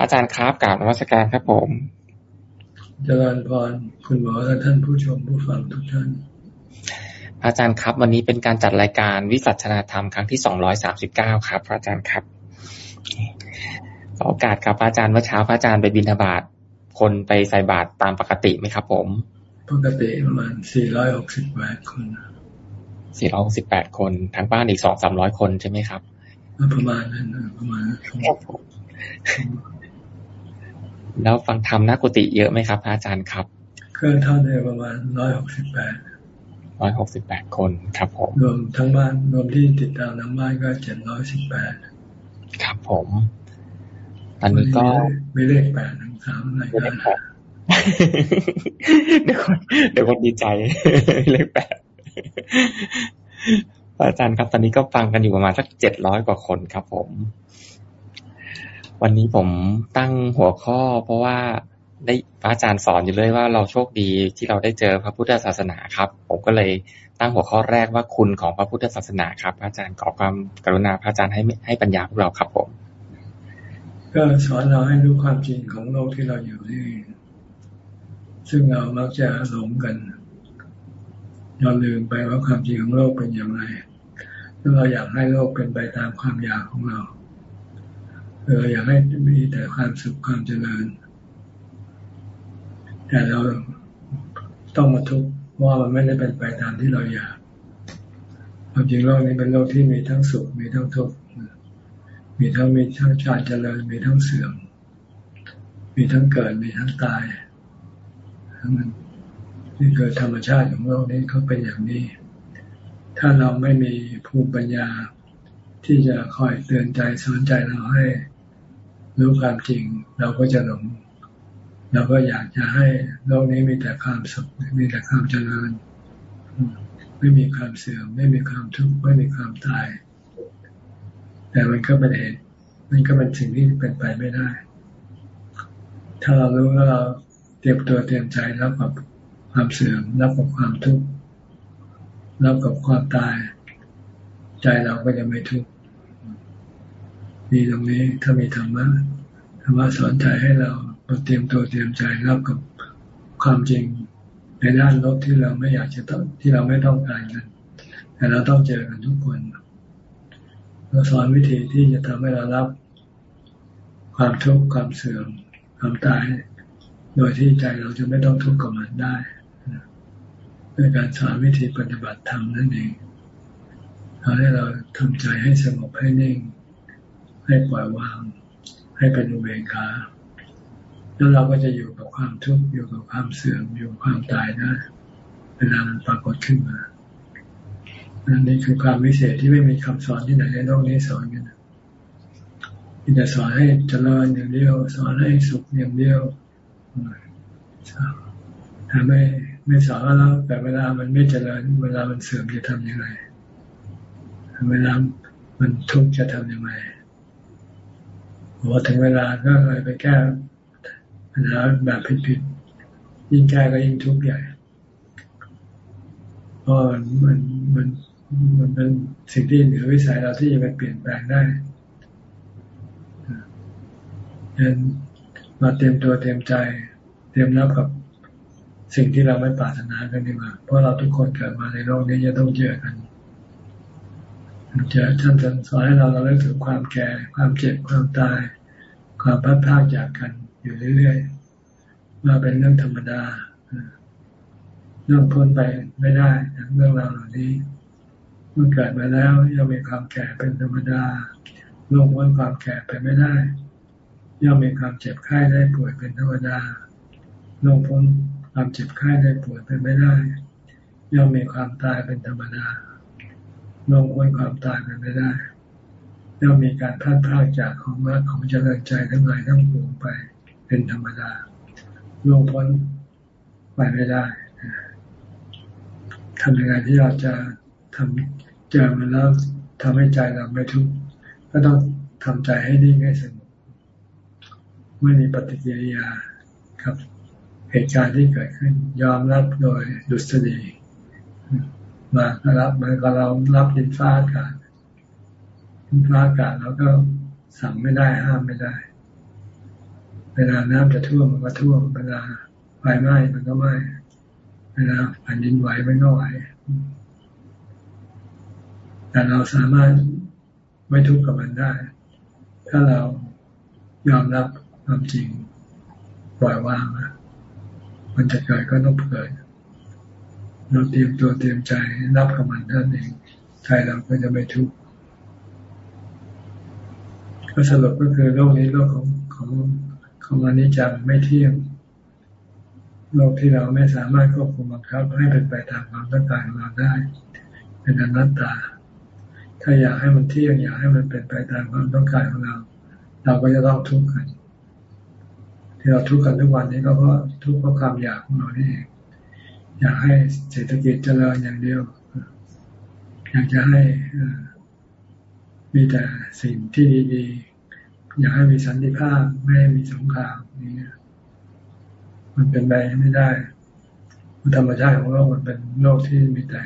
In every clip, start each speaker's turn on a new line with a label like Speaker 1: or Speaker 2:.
Speaker 1: อาจารย์ครับกราบนวัตการครับผม
Speaker 2: เจริญพรคุณหมอและท่านผู้ชมผู้ฟังทุกท่าน
Speaker 1: อาจารย์ครับวันนี้เป็นการจัดรายการวิสัชนาธรรมครั้งที่สองร้อยสามสิบเก้าครับ พระอาจารย์ครับโอกาสครับอาจารย์เมื่อเช้าพระอาจารย์ไปบิณฑบาตคนไปใส่บาตรตามปกติไหมครับ ผม
Speaker 2: ปกติประมาณสี่ร้อยหกสิบแปดคน
Speaker 1: สี่ร้อยหกสิบแปดคนทั้งบ้านอีกสองสามร้อยคนใช่ไหมครับ
Speaker 2: ประมาณนั้นประมาณนั้น
Speaker 1: แล้วฟังธรรมนักกุฏิเยอะไหมครับ อาจารย์ครับ
Speaker 2: ก็เท่าเดิมประมาณร้อยหกสิบแปด
Speaker 1: ร้อยหกสิบแปดคนครับผม
Speaker 2: รวมทั้งบ้านรวมที่ติดตามทั้งบ้านก็เจ็ดร้อยสิบแปด
Speaker 1: ครับผมอันนี้ก็
Speaker 2: ไม่เลขแปดทั้งสามอะไรก็
Speaker 1: เดี๋ยวคนเดี๋ยวคนดีใจเลขแปดอาจารย์ครับ ตอนนี้ก็ฟังกันอยู่ประมาณสักเจ็ดร้อยกว่าคนครับผม วันนี้ผมตั้งหัวข้อ เพราะว่าได้พระอาจารย์สอนอยู่เลยว่าเราโชคดีที่เราได้เจอพระพุทธศาสนาครับ ผมก็เลยตั้งหัวข้อแรกว่าคุณของพระพุทธศาสนาครับอาจารย์ขอความกรุณาพระอาจารย์ให้ให้ปัญญาพวกเราครับผม
Speaker 2: ก็สอนเราให้รู้ความจริงของโลกที่เราอยู่นี่ซึ่งเรามักจะหลงกันเราลืมไปว่าความจริงของโลกเป็นอย่างไรแล้วเราอยากให้โลกเป็นไปตามความอยากของเรา เราอยากให้มีแต่ความสุขความเจริญ แต่เราต้องมาทุกข์ว่ามันไม่ได้เป็นไปตามที่เราอยากความจริงโลกนี้เป็นโลกที่มีทั้งสุขมีทั้งทุกข์มีทั้งมีทั้งชาติเจริญมีทั้งเสื่อม มีทั้งเกิดมีทั้งตายทั้งนั้นนี่คือธรรมชาติของโลกนี้เขาเป็นอย่างนี้ ถ้าเราไม่มีภูมิปัญญาที่จะคอยเตือนใจสอนใจเราให้ รู้ความจริง เราก็จะหลงเราก็อยากจะให้โลกนี้มีแต่ความสุขมีแต่ความเจริญไม่มีความเสื่อม ไม่มีความทุกข์ไม่มีความตาย แต่มันก็เป็นเหตุมันก็เป็นสิ่งที่เป็นไปไม่ได้ ถ้าเรารู้แล้วเราเตรียมตัวเตรียมใจแล้วกับความเสื่อมรับกับความทุกข์รับกับความตาย ใจเราก็จะไม่ทุกข์ มีตรงนี้ถ้ามีธรรมะธรรมะสอนใจให้เราเตรียมตัวเตรียมใจรับกับความจริงในด้านลบที่เราไม่อยากจะต้องที่เราไม่ต้องการกันแต่เราต้องเจอกันทุกคนเราสอนวิธีที่จะทำให้เรารับความทุกข์ความเสื่อมความตาย โดยที่ใจเราจะไม่ต้องทุกข์กับมันได้ด้วยการสอนวิธีปฏิบัติธรรมนั่นเองทำให้เราทำใจให้สงบให้นิ่ง ให้ปล่อยวาง ให้เป็นอุเบกขาแล้วเราก็จะอยู่กับความทุกข์อยู่กับความเสื่อมอยู่กับความตายได้เวลามันปรากฏขึ้นมาอันนี้คือความวิเศษที่ไม่มีคำสอนที่ไหนในโลกนี้สอนกันมีแต่สอนให้เจริญอย่างเดียว สอนให้สุขอย่างเดียวทำให้ไม่สอนแล้วแต่เวลามันไม่เจริญ เวลามันเสื่อมจะทํำยังไงเวลามันทุกข์จะทำยังไง พอถึงเวลาก็เลยไปแก้ปัญหาแบบผิดๆยิ่งแก้ก็ยิ่งทุกข์ใหญ่เพราะมันมันมันมันเป็นสิ่งที่เหนือวิสัยเราที่จะไปเปลี่ยนแปลงได้ดังนั้นมาเตรียมตัวเตรียมใจ เตรียมรับกับสิ่งที่เราไม่ปรารถนากันดีกว่าเพราะเราทุกคนเกิดมาในโลกนี้จะต้องเจอกัน จอท่านสอนให้เราเราเลิกถึงความแก่ ความเจ็บความตาย ความพัดพากจากกันอยู่เรื่อยๆมาเป็นเรื่องธรรมดาเรื่องพ้นไปไม่ได้เรื่องราวเหล่านี้เมื่อเกิดมาแล้วย่อมมีความแก่เป็นธรรมดาลงพ้นความแก่ไปไม่ได้ ย่อมมีความเจ็บไข้ได้ป่วยเป็นธรรมดาลงพ้นความเจ็บไข้ได้ป่วยเป็นไม่ได้ ย่อมมีความตายเป็นธรรมดา ลงพ้นความตายเป็นไม่ได้ย่อมมีการพลาดพลาดจากของรักของเจริญใจทั้งหลายทั้งปวงไปเป็นธรรมดาลงพ้นไปไม่ได้ทำยังไงที่เราจะทำเจอมันแล้วทำให้ใจเราไม่ทุกข์ก็ต้องทำใจให้นิ่งให้สงบไม่มีปฏิกิริยาครับ เหตุการณ์ที่เกิดขึ้น ยอมรับโดยดุษฎี มาก็รับมันก็เรารับดินฟ้าอากาศดินฟ้าอากาศแล้วก็สั่งไม่ได้ห้ามไม่ได้ เวลาน้ำจะท่วมมันก็ท่วมเวลาไฟไหม้มันก็ไหม้เวลาแผ่นดินไหวมันก็ไหวแต่เราสามารถไม่ทุกข์กับมันได้ ถ้าเรายอมรับความจริงปล่อยวางมันจะเกิดก็ต้องเกิด เราเตรียมตัวเตรียมใจรับกับมันนั่นเองใจเราก็จะไม่ทุกข์ก็สรุปก็คือโลกนี้โลกของของของอนิจจังไม่เที่ยงโลกที่เราไม่สามารถควบคุมบังคับให้เป็นไปตามความต้องการของเราได้ เป็นอนัตตา ถ้าอยากให้มันเที่ยงอยากให้มันเป็นไปตามความต้องการของเรา เราก็จะต้องทุกข์กัน ที่เราทุกข์กันทุกวันนี้ก็เพราะทุกข์เพราะความอยากของเรานี่เอง อยากให้เศรษฐกิจเจริญอย่างเดียว อยากจะให้มีแต่สิ่งที่ดีๆ อยากให้มีสันติภาพไม่ให้มีสงครามนี่มันเป็นไปไม่ได้ธรรมชาติของโลกมันเป็นโลกที่มีแต่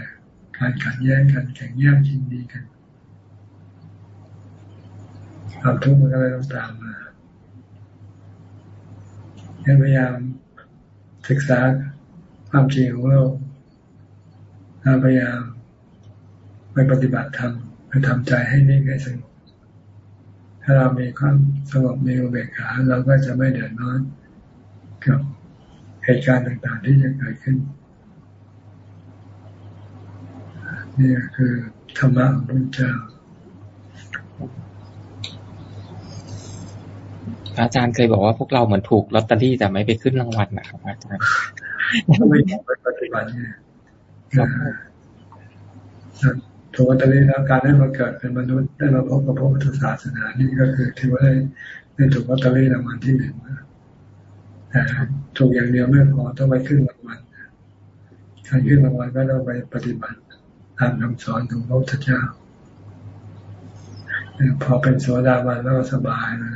Speaker 2: การขัดแย้งกันแข่งแย่งชิงดีกันความทุกข์มันก็เลยต้องตามมาพยายามศึกษา ความจริงของโลกพยายามไปปฏิบัติธรรมไปทำใจให้นิ่งให้สงบถ้าเรามีความสงบมีอุเบกขาเราก็จะไม่เดือดร้อนกับเหตุการณ์ต่างๆที่จะเกิดขึ้นนี่คือธรรมะของพระเจ้า
Speaker 1: อาจารย์เคยบอกว่าพวกเราเหมือนถูกลอตเตอรี่แต่ไม่ไปขึ้นรางวัลนะครับอาจารย์
Speaker 2: ไม่ปฏิบัติเนี่ยถูกลอตเตอรี่แล้วการได้มาเกิดเป็นมนุษย์ได้มาพบกับพระพุทธศาสนานี่ก็คือถือว่าได้ได้ถูกลอตเตอรี่รางวัลที่หนึ่งแต่ถูกอย่างเดียวไม่พอต้องไปขึ้นรางวัลการขึ้นรางวัลก็ต้องไปปฏิบัติตามคำสอนของพระพุทธเจ้าพอเป็นโสดาบันแล้วสบายนะ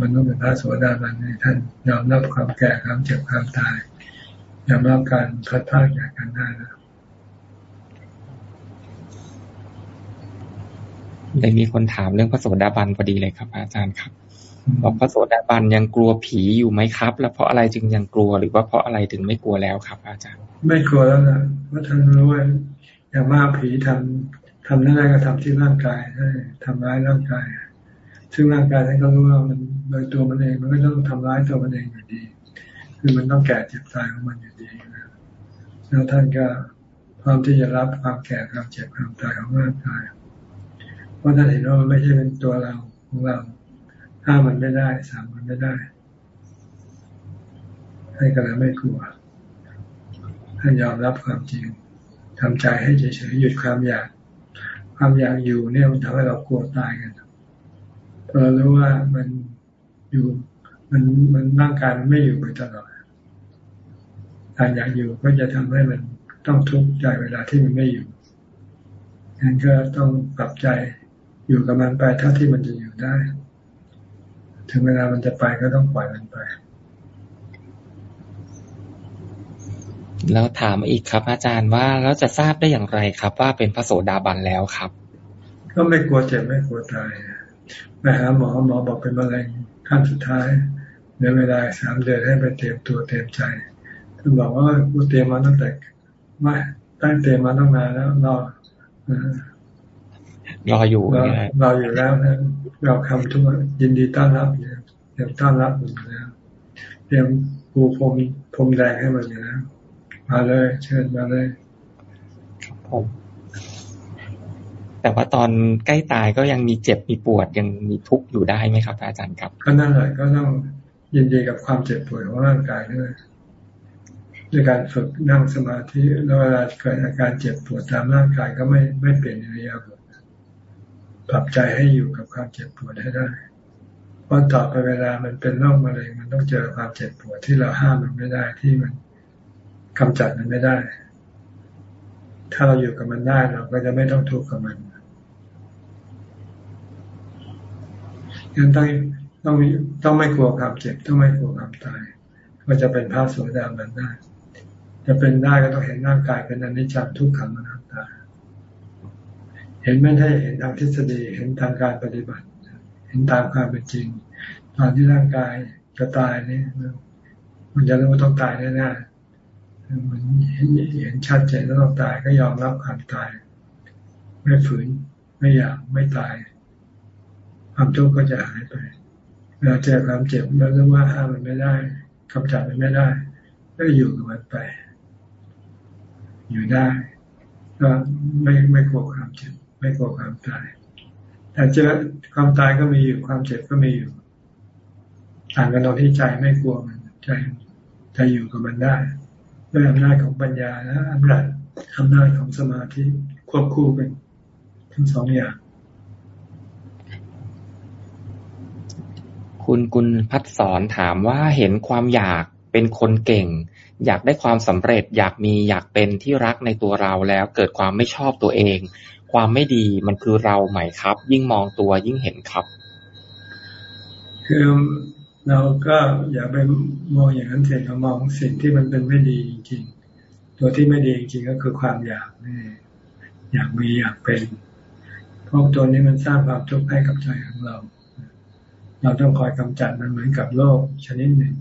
Speaker 2: มันต้องเป็นพระโสดาบันท่านยอมรับความแก่ความเจ็บความตายยอมรับการพัดพากจากกันได้นะ
Speaker 1: เลยมีคนถามเรื่องพระโสดาบันพอดีเลยครับ อาจารย์ครับบอกพระโสดาบันยังกลัวผีอยู่ไหมครับ แล้วเพราะอะไรจึงยังกลัวหรือว่าเพราะอะไรถึงไม่กลัวแล้วครับ อาจารย์
Speaker 2: ไม่กลัวแล้วนะเพราะท่านรู้ว่าอย่างมากผีทำทำนั่นก็ทำที่ร่างกายใช่ทำร้ายร่างกาย ซึ่งร่างกายท่านก็รู้ว่ามันโดยตัวมันเองมันก็ต้องทำร้ายตัวมันเองอยู่ดี คือมันต้องแก่เจ็บตายของมันอยู่ดีนะแล้วท่านก็พร้อมที่จะรับความแก่ความเจ็บความตายของร่างกาย เพราะท่านเห็นว่ามันไม่ใช่เป็นตัวเราของเราห้ามมันไม่ได้สามมันไม่ได้ ให้กันแล้วไม่กลัวท่านยอมรับความจริงทำใจให้เฉยๆหยุดความอยาก ความอยากอยู่เนี่ยมันทำให้เรากลัวตายกัน เรารู้ว่ามันอยู่มันมันร่างกายมันไม่อยู่ไปตลอดการอยากอยู่ก็จะทำให้มันต้องทุกข์ใจเวลาที่มันไม่อยู่งั้นก็ต้องปรับใจอยู่กับมันไปเท่าที่มันจะอยู่ได้ ถึงเวลามันจะไปก็ต้องปล่อยมันไป
Speaker 1: แล้วถามอีกครับ อาจารย์ว่าเราจะทราบได้อย่างไรครับ ว่าเป็นพระโสดาบันแล้วครับ
Speaker 2: ก็ไม่กลัวเจ็บไม่กลัวตาย ไปหาหมอหมอบอกเป็นมะเร็งขั้นสุดท้ายในเวลาสามเดือนให้ไปเตรียมตัวเตรียมใจท่านบอกว่ากูเตรียมมาตั้งแต่ไม่ตั้งเตรียมมาตั้งนานแล้วรอ
Speaker 1: รออยู่
Speaker 2: รออยู่แล้วนะเราคำทุกยินดีต้อนรับอยู่เตรียมต้อนรับอยู่แล้วเตรียมปูพรมพรมแดงให้มันอยู่แล้วมาเลย เชิญมาเลย
Speaker 1: ครับผม แต่ว่าตอนใกล้ตายก็ยังมีเจ็บมีปวดยังมีทุกข์อยู่ได้ไหมครับอาจารย์ครับ
Speaker 2: ก็นั่นแหละก็ต้องยินดีกับความเจ็บปวดของร่างกายด้วยด้วยการฝึกนั่งสมาธิแล้วเวลาเกิดอาการเจ็บปวดตามร่างกายก็ไม่ไม่เปลี่ยนอิริยาบถปรับใจให้อยู่กับความเจ็บปวดให้ได้เพราะต่อไปเวลามันเป็นโรคมะเร็งมันต้องเจอความเจ็บปวดที่เราห้ามมันไม่ได้ที่มันกำจัดมันไม่ได้ ถ้าเราอยู่กับมันได้เราก็จะไม่ต้องทุกข์กับมัน ยังต้องต้องต้องไม่กลัวความเจ็บต้องไม่กลัวความตายก็จะเป็นพระโสดาบันได้จะเป็นได้ก็ต้องเห็นร่างกายเป็นอนิจจังทุกขังอนัตตา เห็นไม่ใช่เห็นทางทฤษฎีเห็นทางการปฏิบัติ เห็นตามความเป็นจริง ตอนที่ร่างกายจะตายนี่มันจะรู้ต้องตายแน่ๆมันเห็นเห็นชัดเจนแล้วต้องตายก็ยอมรับความตาย ไม่ฝืนไม่อยากไม่ตาย ความทุกข์ก็จะหายไปเวลาเจอความเจ็บแล้วรู้ว่าห้ามมันไม่ได้กำจัดมันไม่ได้ก็อยู่กับมันไป อยู่ได้ ก็ไม่ไม่กลัวความเจ็บ ไม่กลัวความตาย แต่เจอความตายก็มีอยู่ความเจ็บก็มีอยู่ต่างกันตรงที่ใจไม่กลัวมันใจใจอยู่กับมันได้ด้วยอำนาจของปัญญาและอำนาจอำนาจของสมาธิควบคู่กันทั้งสองอย่าง
Speaker 1: คุณกุลพัฒสอนถามว่าเห็นความอยากเป็นคนเก่ง อยากได้ความสำเร็จ อยากมีอยากเป็นที่รักในตัวเราแล้วเกิดความไม่ชอบตัวเอง ความไม่ดีมันคือเราไหมครับ ยิ่งมองตัวยิ่งเห็นครับ
Speaker 2: คือเราก็อย่าไปมองอย่างนั้นเสียเรามองสิ่งที่มันเป็นไม่ดีจริงตัวที่ไม่ดีจริงก็คือความอยากนี่อยากมีอยากเป็นเพราะตัวนี้มันสร้างความทุกข์ให้กับใจของเรา เราต้องคอยกำจัดมันเหมือนกับโรคชนิดหนึ่ง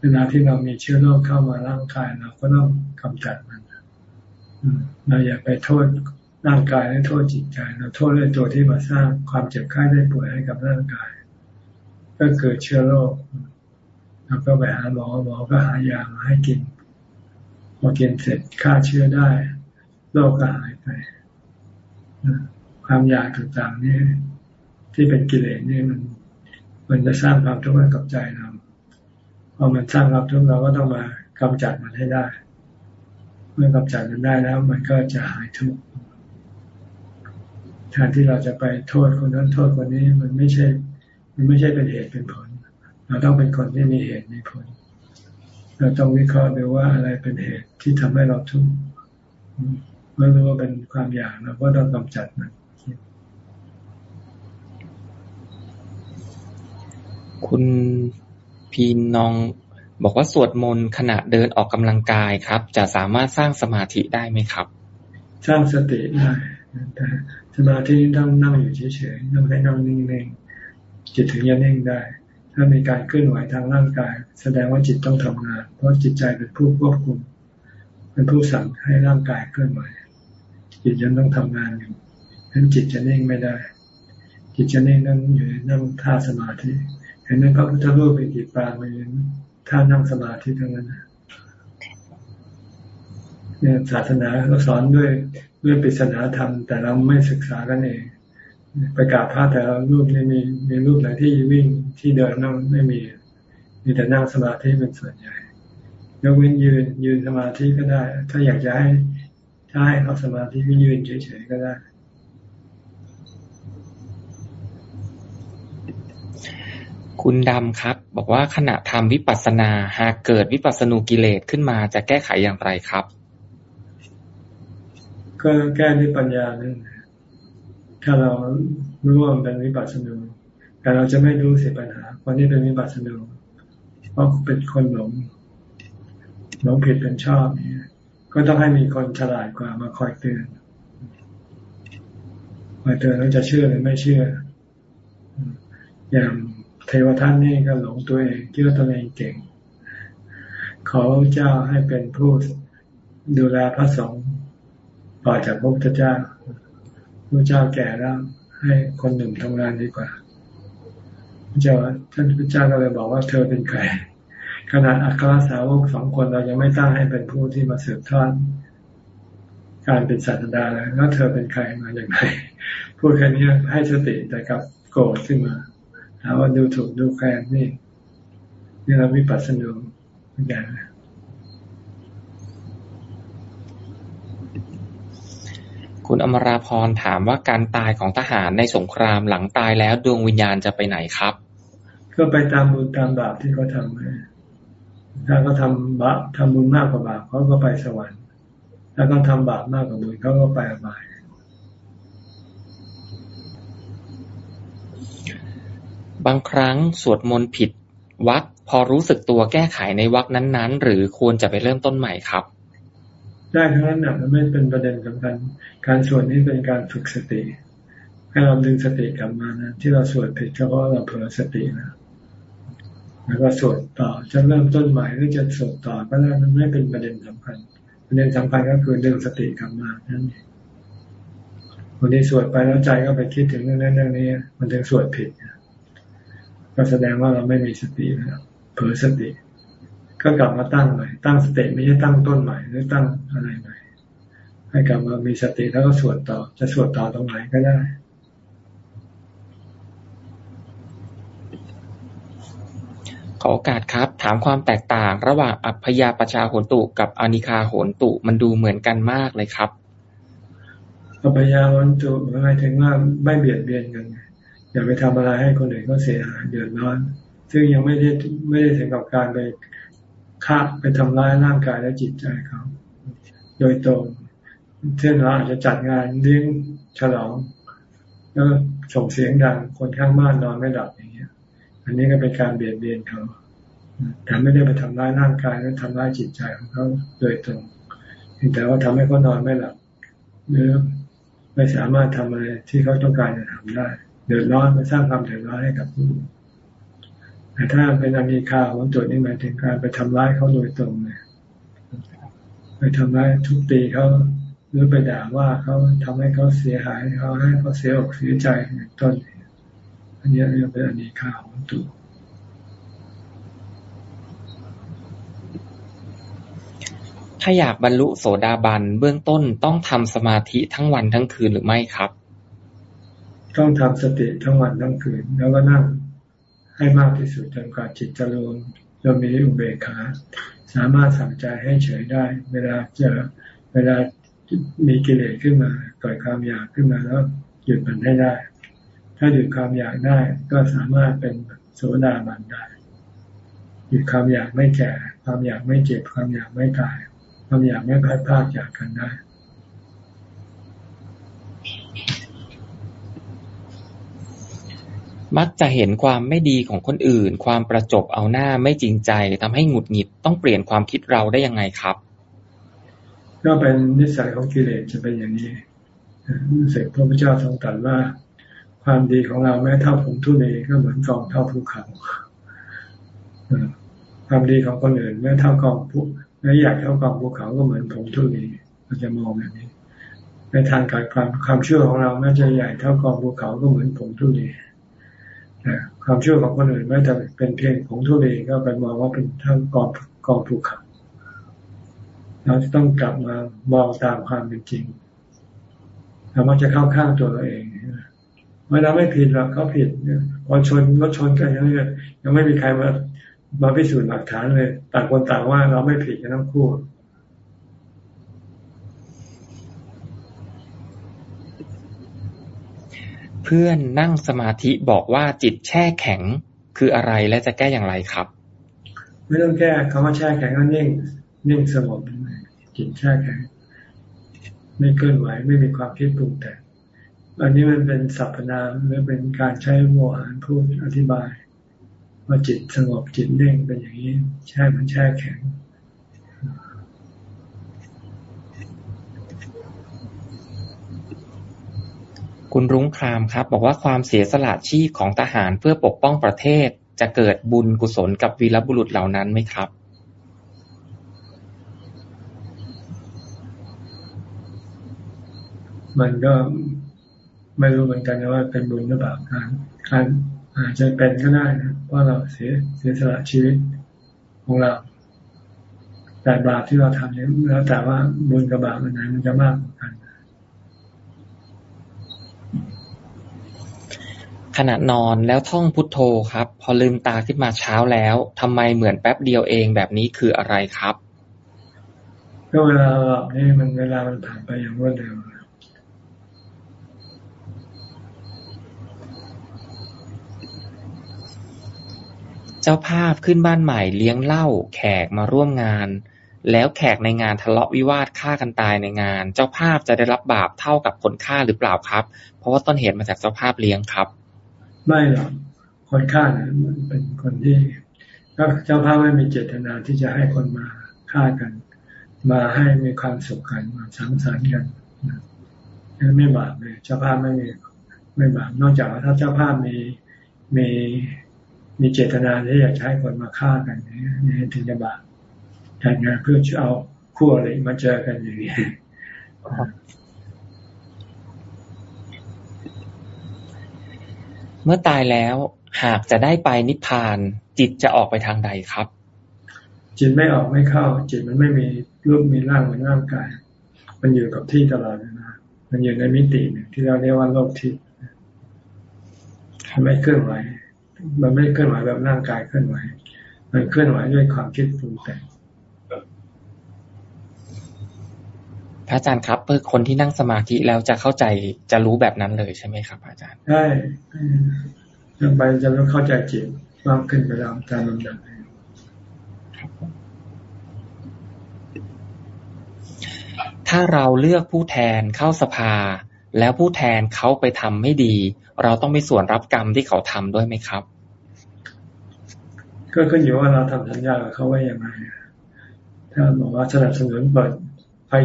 Speaker 2: เวลาที่เรามีเชื้อโรคเข้ามาร่างกายเราก็ต้องกำจัดมันเราอย่าไปโทษร่างกายและโทษจิตใจเราโทษเรื่องตัวที่มาสร้างความเจ็บไข้ได้ป่วยให้กับร่างกาย ก็เกิดเชื้อโรคเราก็ไปหาหมอหมอก็หายามาให้กินพอกินเสร็จฆ่าเชื้อได้โรคก็หายไปความอยากต่างๆนี่ ที่เป็นกิเลสนี่มัน มันจะสร้างความทุกข์ให้กับใจเราพอมันสร้างความทุกข์เราก็ต้องมากำจัดมันให้ได้ เมื่อกำจัดมันได้แล้ว มันก็จะหายทุกข์แทนที่เราจะไปโทษคนนั้นโทษคนนี้มันไม่ใช่ มันไม่ใช่เป็นเหตุเป็นผล เราต้องเป็นคนที่มีเหตุมีผล เราต้องวิเคราะห์ดูว่าอะไรเป็นเหตุที่ทำให้เราทุกข์เมื่อรู้ว่าเป็นความอยากเราก็ต้องกำจัดมัน
Speaker 1: คุณพีนองบอกว่าสวดมนต์ขณะเดินออกกำลังกายครับ จะสามารถสร้างสมาธิได้ไหมครับ
Speaker 2: สร้างสติได้แต่สมาธิต้องนั่งอยู่เฉยๆต้องให้นั่งนิ่งๆจิตถึงจะนิ่งได้ ถ้ามีการเคลื่อนไหวทางร่างกาย แสดงว่าจิตต้องทำงาน เพราะจิตใจเป็นผู้ควบคุม เป็นผู้สั่งให้ร่างกายเคลื่อนไหว จิตยังต้องทำงานอยู่ฉะนั้นจิตจะนิ่งไม่ได้ จิตจะนิ่งนั่งอยู่นั่งท่าสมาธิ เห็นไหมพระพุทธรูปเป็นกี่ปางเลยท่านั่งสมาธิทั้งนั้นเนี่ยศาสนาเราสอนด้วยด้วยปริศนาธรรม แต่เราไม่ศึกษากันเองไปกราบพระแต่ละรูปนี่มีมีรูปไหนที่วิ่งที่เดินนั่งไม่มีมีแต่นั่งสมาธิเป็นส่วนใหญ่ยกเว้นยืนยืนสมาธิก็ได้ ถ้าอยากจะให้ถ้าให้เขาสมาธิก็ยืนเฉยๆก็ได้
Speaker 1: คุณดำครับ บอกว่าขณะทำวิปัสสนาหากเกิดวิปัสสนูกิเลสขึ้นมาจะแก้ไขอย่างไรครับ
Speaker 2: ก็แก้ด้วยปัญญานั่นถ้าเรารู้ว่ามันเป็นวิปัสสนูแต่เราจะไม่รู้เสียปัญหาคนที่เป็นวิปัสสนูเพราะเป็นคนหลงหลงผิดเป็นชอบนี่ก็ต้องให้มีคนฉลาดกว่ามาคอยเตือนคอยเตือนแล้วจะเชื่อหรือไม่เชื่อ อย่าง เทวทัตนี่ก็หลงตัวเองคิดว่าตัวเองเก่งเขาเจ้าให้เป็นผู้ดูแลพระสงฆ์ต่อจากพระพุทธเจ้าพระเจ้าแก่แล้วให้คนหนึ่งทำงานดีกว่าพระเจ้าท่านพระเจ้าก็เลยบอกว่าเธอเป็นใครขนาดอัครสาวกสองคนเรายังไม่ตั้งให้เป็นผู้ที่มาสืบทอดการเป็นศาสดาเลยแล้วเธอเป็นใครมาอย่างไรพูดแค่นี้ให้สติแต่กับโกรธขึ้นมา หาว่าดูถูกดูแคลนนี่นี่เราวิปัสสนูเหมือนกันนะ
Speaker 1: คุณอมราพรถามว่าการตายของทหารในสงครามหลังตายแล้วดวงวิญญาณจะไปไหนครับ
Speaker 2: ก็ไปตามบุญตามบาปที่เขาทำถ้าเขาทำบาปทำบุญมากกว่าบาปเขาก็ไปสวรรค์ถ้าเขาทำบาปมากกว่าบุญเขาก็ไปอบาย
Speaker 1: บางครั้งสวดมนต์ผิดวักพอรู้สึกตัวแก้ไขในวักนั้นๆ หรือควรจะไปเริ่มต้นใหม่ครับ
Speaker 2: ได้ทั้งนั้นนะมันไม่เป็นประเด็นสำคัญการสวดนี้เป็นการฝึกสติ ให้เราดึงสติกลับมานะที่เราสวดผิดก็เพราะเราเผลอสตินะแล้วก็สวดต่อจะเริ่มต้นใหม่หรือจะสวดต่อก็ได้มันไม่เป็นประเด็นสำคัญ ประเด็นสำคัญก็คือดึงสติกลับมานั่นเองวันนี้สวดไปแล้วใจก็ไปคิดถึงเรื่องนั้นเรื่องนี้ มันถึงสวดผิด ก็แสดงว่าเราไม่มีสติแล้วเผลอสติ ก็กลับมาตั้งใหม่ ตั้งสติไม่ใช่ตั้งต้นใหม่หรือตั้งอะไรใหม่ให้กลับมามีสติแล้วก็สวดต่อ จะสวดต่อตรงไหนก็ได้
Speaker 1: ขอโอกาสครับ ถามความแตกต่าง ระหว่างอัพยาประชาโหนตุกับอนิคาโหนตุมันดูเหมือนกันมากเลยครับ
Speaker 2: อัพยาโหนตุหมายถึงว่าไม่เบียดเบียนกัน อย่าไปทำอะไรให้คนอื่นเขาเสียหายเดือดร้อน ซึ่งยังไม่ได้ไม่ได้ถึงกับการไปฆ่าไปทำร้ายร่างกายและจิตใจเขาโดยตรงเช่นเราอาจจะจัดงานเลี้ยงฉลองแล้วส่งเสียงดังคนข้างบ้านนอนไม่หลับอย่างเงี้ย อันนี้ก็เป็นการเบียดเบียนเขาแต่ไม่ได้ไปทำร้ายร่างกายและทำร้ายจิตใจของเขาโดยตรงแต่ว่าทำให้เขานอนไม่หลับหรือไม่สามารถทำอะไรที่เขาต้องการจะทำได้ เดือดร้อนไปสร้างความเดือดร้อนให้กับผู้แต่ถ้าเป็นอมีคาของจุดนี้หมายถึงการไปทำร้ายเขาโดยตรงเลยไปทำร้ายทุบตีเขาหรือไปด่าว่าเขาทำให้เขาเสียหายเขาให้เขาเสียอกเสียใจต้น อันนี้เรียกเป็นอนีคาของตุ
Speaker 1: ถ้าอยากบรรลุโสดาบันเบื้องต้นต้องทำสมาธิทั้งวันทั้งคืนหรือไม่ครับ
Speaker 2: ต้องทำสติทั้งวันทั้งคืน แล้วก็นั่งให้มากที่สุดจนกว่าจิตจะรวมเรามีอุเบกขาสามารถสั่งใจให้เฉยได้ เวลาเจอเวลามีกิเลสขึ้นมาเกิดความอยากขึ้นมาแล้วหยุดมันให้ได้ ถ้าหยุดความอยากได้ก็สามารถเป็นโสดาบันได้หยุดความอยากไม่แก่ ความอยากไม่เจ็บ ความอยากไม่ตาย ความอยากไม่พัดพลาดจากกันได้
Speaker 1: มักจะเห็นความไม่ดีของคนอื่น ความประจบเอาหน้าไม่จริงใจทำให้หงุดหงิด ต้องเปลี่ยนความคิดเราได้ยังไงครับ
Speaker 2: ก็เป็นนิสัยของกิเลสจะเป็นอย่างนี้เสกพระพุทธเจ้าทรงตรัสว่า ความดีของเราแม้เท่าผงทุเลก็เหมือนกองเท่าภูเขาความดีของคนอื่นแม้เท่ากองภูแม้อยากเท่ากองภูเขาก็เหมือนผงทุเลเราจะมองแบบนี้ในทางการความความเชื่อของเราแม้จะใหญ่เท่ากองภูเขาก็เหมือนผงทุเล ความชื่อของคนอื่นแม้แต่เป็นเพียงผงทุเลก็ไปมองว่าเป็นเท่ากองกองภูเขาเราจะต้องกลับมามองตามความเป็นจริงเรามักจะเข้าข้างตัวเราเองเวลาไม่ผิดหรอกเขาผิดพอชนรถชนกันยังยังไม่มีใครมามาพิสูจน์หลักฐานเลย ต่างคนต่างว่าเราไม่ผิดกันทั้งคู่
Speaker 1: เพื่อนนั่งสมาธิบอกว่าจิตแช่แข็งคืออะไรและจะแก้อย่างไรครับ
Speaker 2: ไม่ต้องแก้คำว่าแช่แข็งก็นิ่งนิ่งสงบจิตแช่แข็งไม่เคลื่อนไหวไม่มีความคิดปรุงแต่งอันนี้มันเป็นสรรพนามหรือเป็นการใช้โมหารพูดอธิบาย ว่าจิตสงบจิตเด้งเป็นอย่างนี้ แช่มันแช่แข็ง
Speaker 1: คุณรุ้งครามครับ บอกว่าความเสียสละชีพของทหารเพื่อปกป้องประเทศ จะเกิดบุญกุศลกับวีรบุรุษเหล่านั้นไหมครับ
Speaker 2: มันก็ไม่รู้เหมือนกันว่าเป็นบุญหรือเปล่าการการอาจจะเป็นก็ได้นะว่าเราเสียเสียสละชีวิตของเรา แต่บาปที่เราทำเนี้แล้วแต่ว่าบุญกับบาปอันไหนมันจะมากกว่ากัน
Speaker 1: ขณะนอนแล้วท่องพุทโธครับ พอลืมตาขึ้นมาเช้าแล้วทำไมเหมือนแป๊บเดียวเองแบบนี้คืออะไรครับ
Speaker 2: ก็เวลาหลับนี่มันเวลามันผ่านไปอย่างรวดเร็ว
Speaker 1: เจ้าภาพขึ้นบ้านใหม่เลี้ยงเหล้าแขกมาร่วมงาน แล้วแขกในงานทะเลาะวิวาทฆ่ากันตายในงาน เจ้าภาพจะได้รับบาปเท่ากับคนฆ่าหรือเปล่าครับ เพราะว่าต้นเหตุมาจากเจ้าภาพเลี้ยงครับ
Speaker 2: ไม่หรอกคนฆ่าเนี่ยเป็นคนที่ก็เจ้าภาพไม่มีเจตนาที่จะให้คนมาฆ่ากัน มาให้มีความสุขกันมาสังสรรค์กันนั่นไม่บาปเลยเจ้าภาพไม่มีไม่บาปนอกจากว่าถ้าเจ้าภาพมีมีมีเจตนาที่อยากให้คนมาฆ่ากันนี่ถึงจะบาปจัดงานเพื่อเอาคู่อะไรมาเจอกันอย่างนี้
Speaker 1: เมื่อตายแล้วหากจะได้ไปนิพพาน จิตจะออกไปทางใดครับ
Speaker 2: จิตไม่ออกไม่เข้า จิตมันไม่มีรูปมีร่างเหมือนร่างกาย มันอยู่กับที่ตลอดเวลามันอยู่ในมิติหนึ่งที่เราเรียกว่าโลกทิพย์ไม่เคลื่อนไหวมันไม่เคลื่อนไหวแบบร่างกายเคลื่อนไหวมันเคลื่อนไหวด้วยความคิดปรุงแต่ง
Speaker 1: พระอาจารย์ครับเพื่อคนที่นั่งสมาธิแล้วจะเข้าใจจะรู้แบบนั้นเลยใช่ไหมครับ อาจารย์
Speaker 2: ใช่ยังไปจะต้องเข้าใจจิตมากขึ้นไปตามการลำดับ
Speaker 1: ถ้าเราเลือกผู้แทนเข้าสภา แล้วผู้แทนเขาไปทำไม่ดี เราต้องมีส่วนรับกรรมที่เขาทำด้วยไหมครับ
Speaker 2: ก็ขึ้นอยู่ว่าเราทำสัญญากับเขาไว้ยังไงถ้าบอกว่าสนับสนุนเปิดไฟ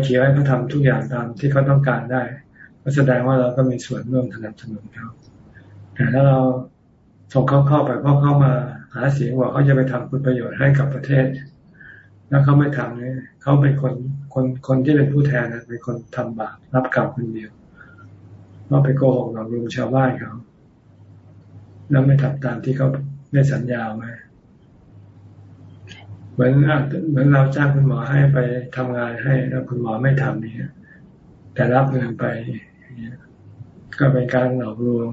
Speaker 2: เขียวให้เขาทาทุกอย่างตามที่เขาต้องการได้ก็แสดงว่าเราก็มีส่วนร่วมสนับสนุนเขาแต่ถ้าเราส่งเขาเข้าไปเพราะเขามาหาเสียงว่าเขาจะไปทำคุณประโยชน์ให้กับประเทศ แล้วเขาไม่ทำเนี่ยเขาเป็นคนคนคนที่เป็นผู้แทนเป็นคนทำบาปรับกรรมคนเดียวเราไปโกหกหลอกลวงชาวบ้านเขาแล้วไม่ทำตามที่เขาได้สัญญาไว้ เหมือนเหมือนเราจ้างคุณหมอให้ไปทำงานให้แล้วคุณหมอไม่ทำนี่แต่รับเงินไปก็เป็นการหลอกลวง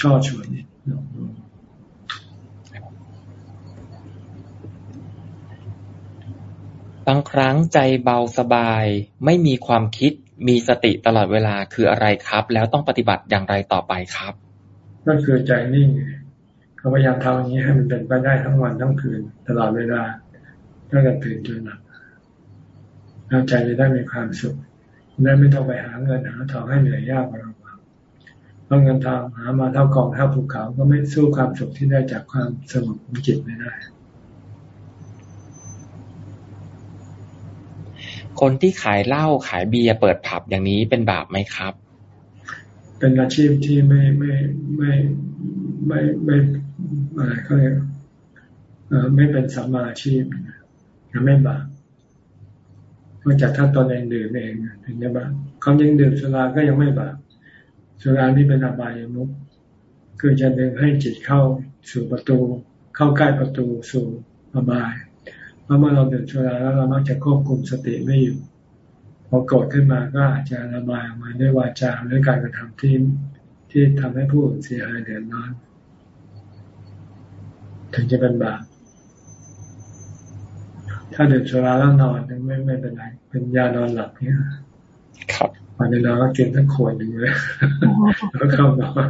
Speaker 2: ช่อชวนหลอกลวง
Speaker 1: บางครั้งใจเบาสบาย ไม่มีความคิดมีสติตลอดเวลาคืออะไรครับ แล้วต้องปฏิบัติอย่างไรต่อไปครับ
Speaker 2: ก็คือใจนิ่ง เขาพยายามทำอย่างนี้ให้มันเป็นไปได้ทั้งวันทั้งคืน ตลอดเวลาตั้งแต่ตื่นจนหลับแล้วใจจะได้มีความสุขได้ไม่ต้องไปหาเงินหาทองให้เหนื่อยยากกว่าเราเพราะเงินทองหามาเท่ากองเท่าภูเขาก็ไม่สู้ความสุขที่ได้จากความสงบของจิตไม่ได้
Speaker 1: คนที่ขายเหล้าขายเบียร์เปิดผับอย่างนี้เป็นบาปไหมครับ
Speaker 2: เป็นอาชีพที่ไม่ไม่ไม่ไม่ไม่อะไรเขาเรียกไม่เป็นสัมมาอาชีพยังไม่บาปนอกจากถ้าตอนเองดื่มเองถึงจะบาปเขายังดื่มสุราก็ยังไม่บาปสุรานี่เป็นอบายมุกคือจะดึงให้จิตเข้าสู่ประตู เข้าใกล้ประตูสู่อบายเพราะเมื่อเราดื่มสุราแล้วเรามักจะควบคุมสติไม่อยู่ พอโกรธขึ้นมาก็อาจจะระบายออกมาด้วยวาจาด้วยการกระทำที่ที่ทำให้ผู้อื่นเสียหายเดือดร้อน ถึงจะเป็นบาปถ้าดื่มสุราแล้วนอนไม่ไม่เป็นไร เป็นยานอนหลับเนี่ย
Speaker 1: ครับ
Speaker 2: วันนี้เราก็กินทั้งขวดหนึ่งเลยแล้วเข้านอน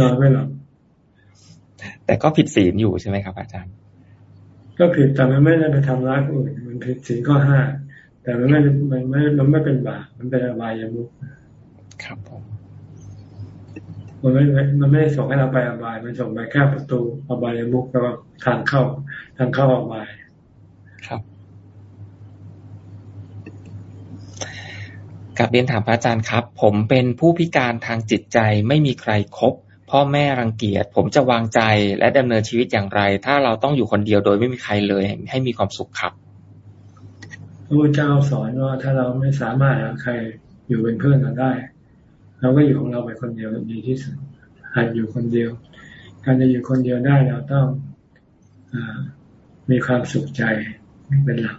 Speaker 2: นอนไม่หลับ
Speaker 1: แต่ก็ผิดศีลอยู่ใช่ไหมครับ อาจารย์
Speaker 2: ก็ผิดแต่มันไม่ได้ไปทำร้ายผู้อื่นมันผิดศีลข้อห้าแต่มันไม่ มันไม่ มันไม่เป็นบาปมันเป็นอบายามุข
Speaker 1: ครับผม
Speaker 2: มันไม่มันไม่ส่งให้เราไปอบาย มันส่งไปแค่ประตูอบายามุขแปลว่าทางเข้า ทางเข้าอบาย
Speaker 1: ครับ กับเรียนถามพระอาจารย์ครับ ผมเป็นผู้พิการทางจิตใจไม่มีใครครบ พ่อแม่รังเกียจ ผมจะวางใจและดำเนินชีวิตอย่างไร ถ้าเราต้องอยู่คนเดียวโดยไม่มีใครเลย ให้มีความสุขครับ
Speaker 2: พระพุทธเจ้าสอนว่าถ้าเราไม่สามารถหาใครอยู่เป็นเพื่อนเราได้ เราก็อยู่ของเราไปคนเดียวดีที่สุดหัดอยู่คนเดียว การจะอยู่คนเดียวได้เราต้องอมีความสุขใจเป็นหลัก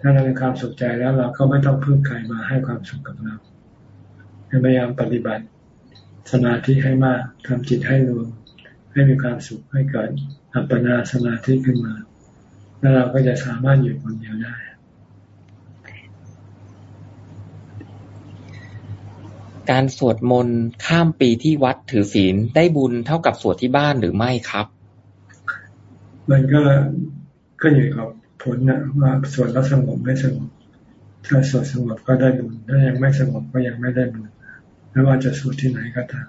Speaker 2: ถ้าเรามีความสุขใจแล้วเราก็ไม่ต้องพึ่งใครมาให้ความสุขกับเราพยายามปฏิบัติ สมาธิให้มากทำจิตให้รวมให้มีความสุขให้เกิดอัปปนาสมาธิขึ้นมา แล้วเราก็จะสามารถอยู่คนเดียวได้
Speaker 1: การสวดมนต์ข้ามปีที่วัดถือศีลได้บุญเท่ากับสวดที่บ้านหรือไม่ครับ
Speaker 2: มันก็ขึ้นอยู่กับผลนะว่าสวดแล้วสงบไม่สงบถ้าสวดสงบก็ได้บุญถ้ายังไม่สงบก็ยังไม่ได้บุญ ไม่ว่าจะสวดที่ไหนก็ตาม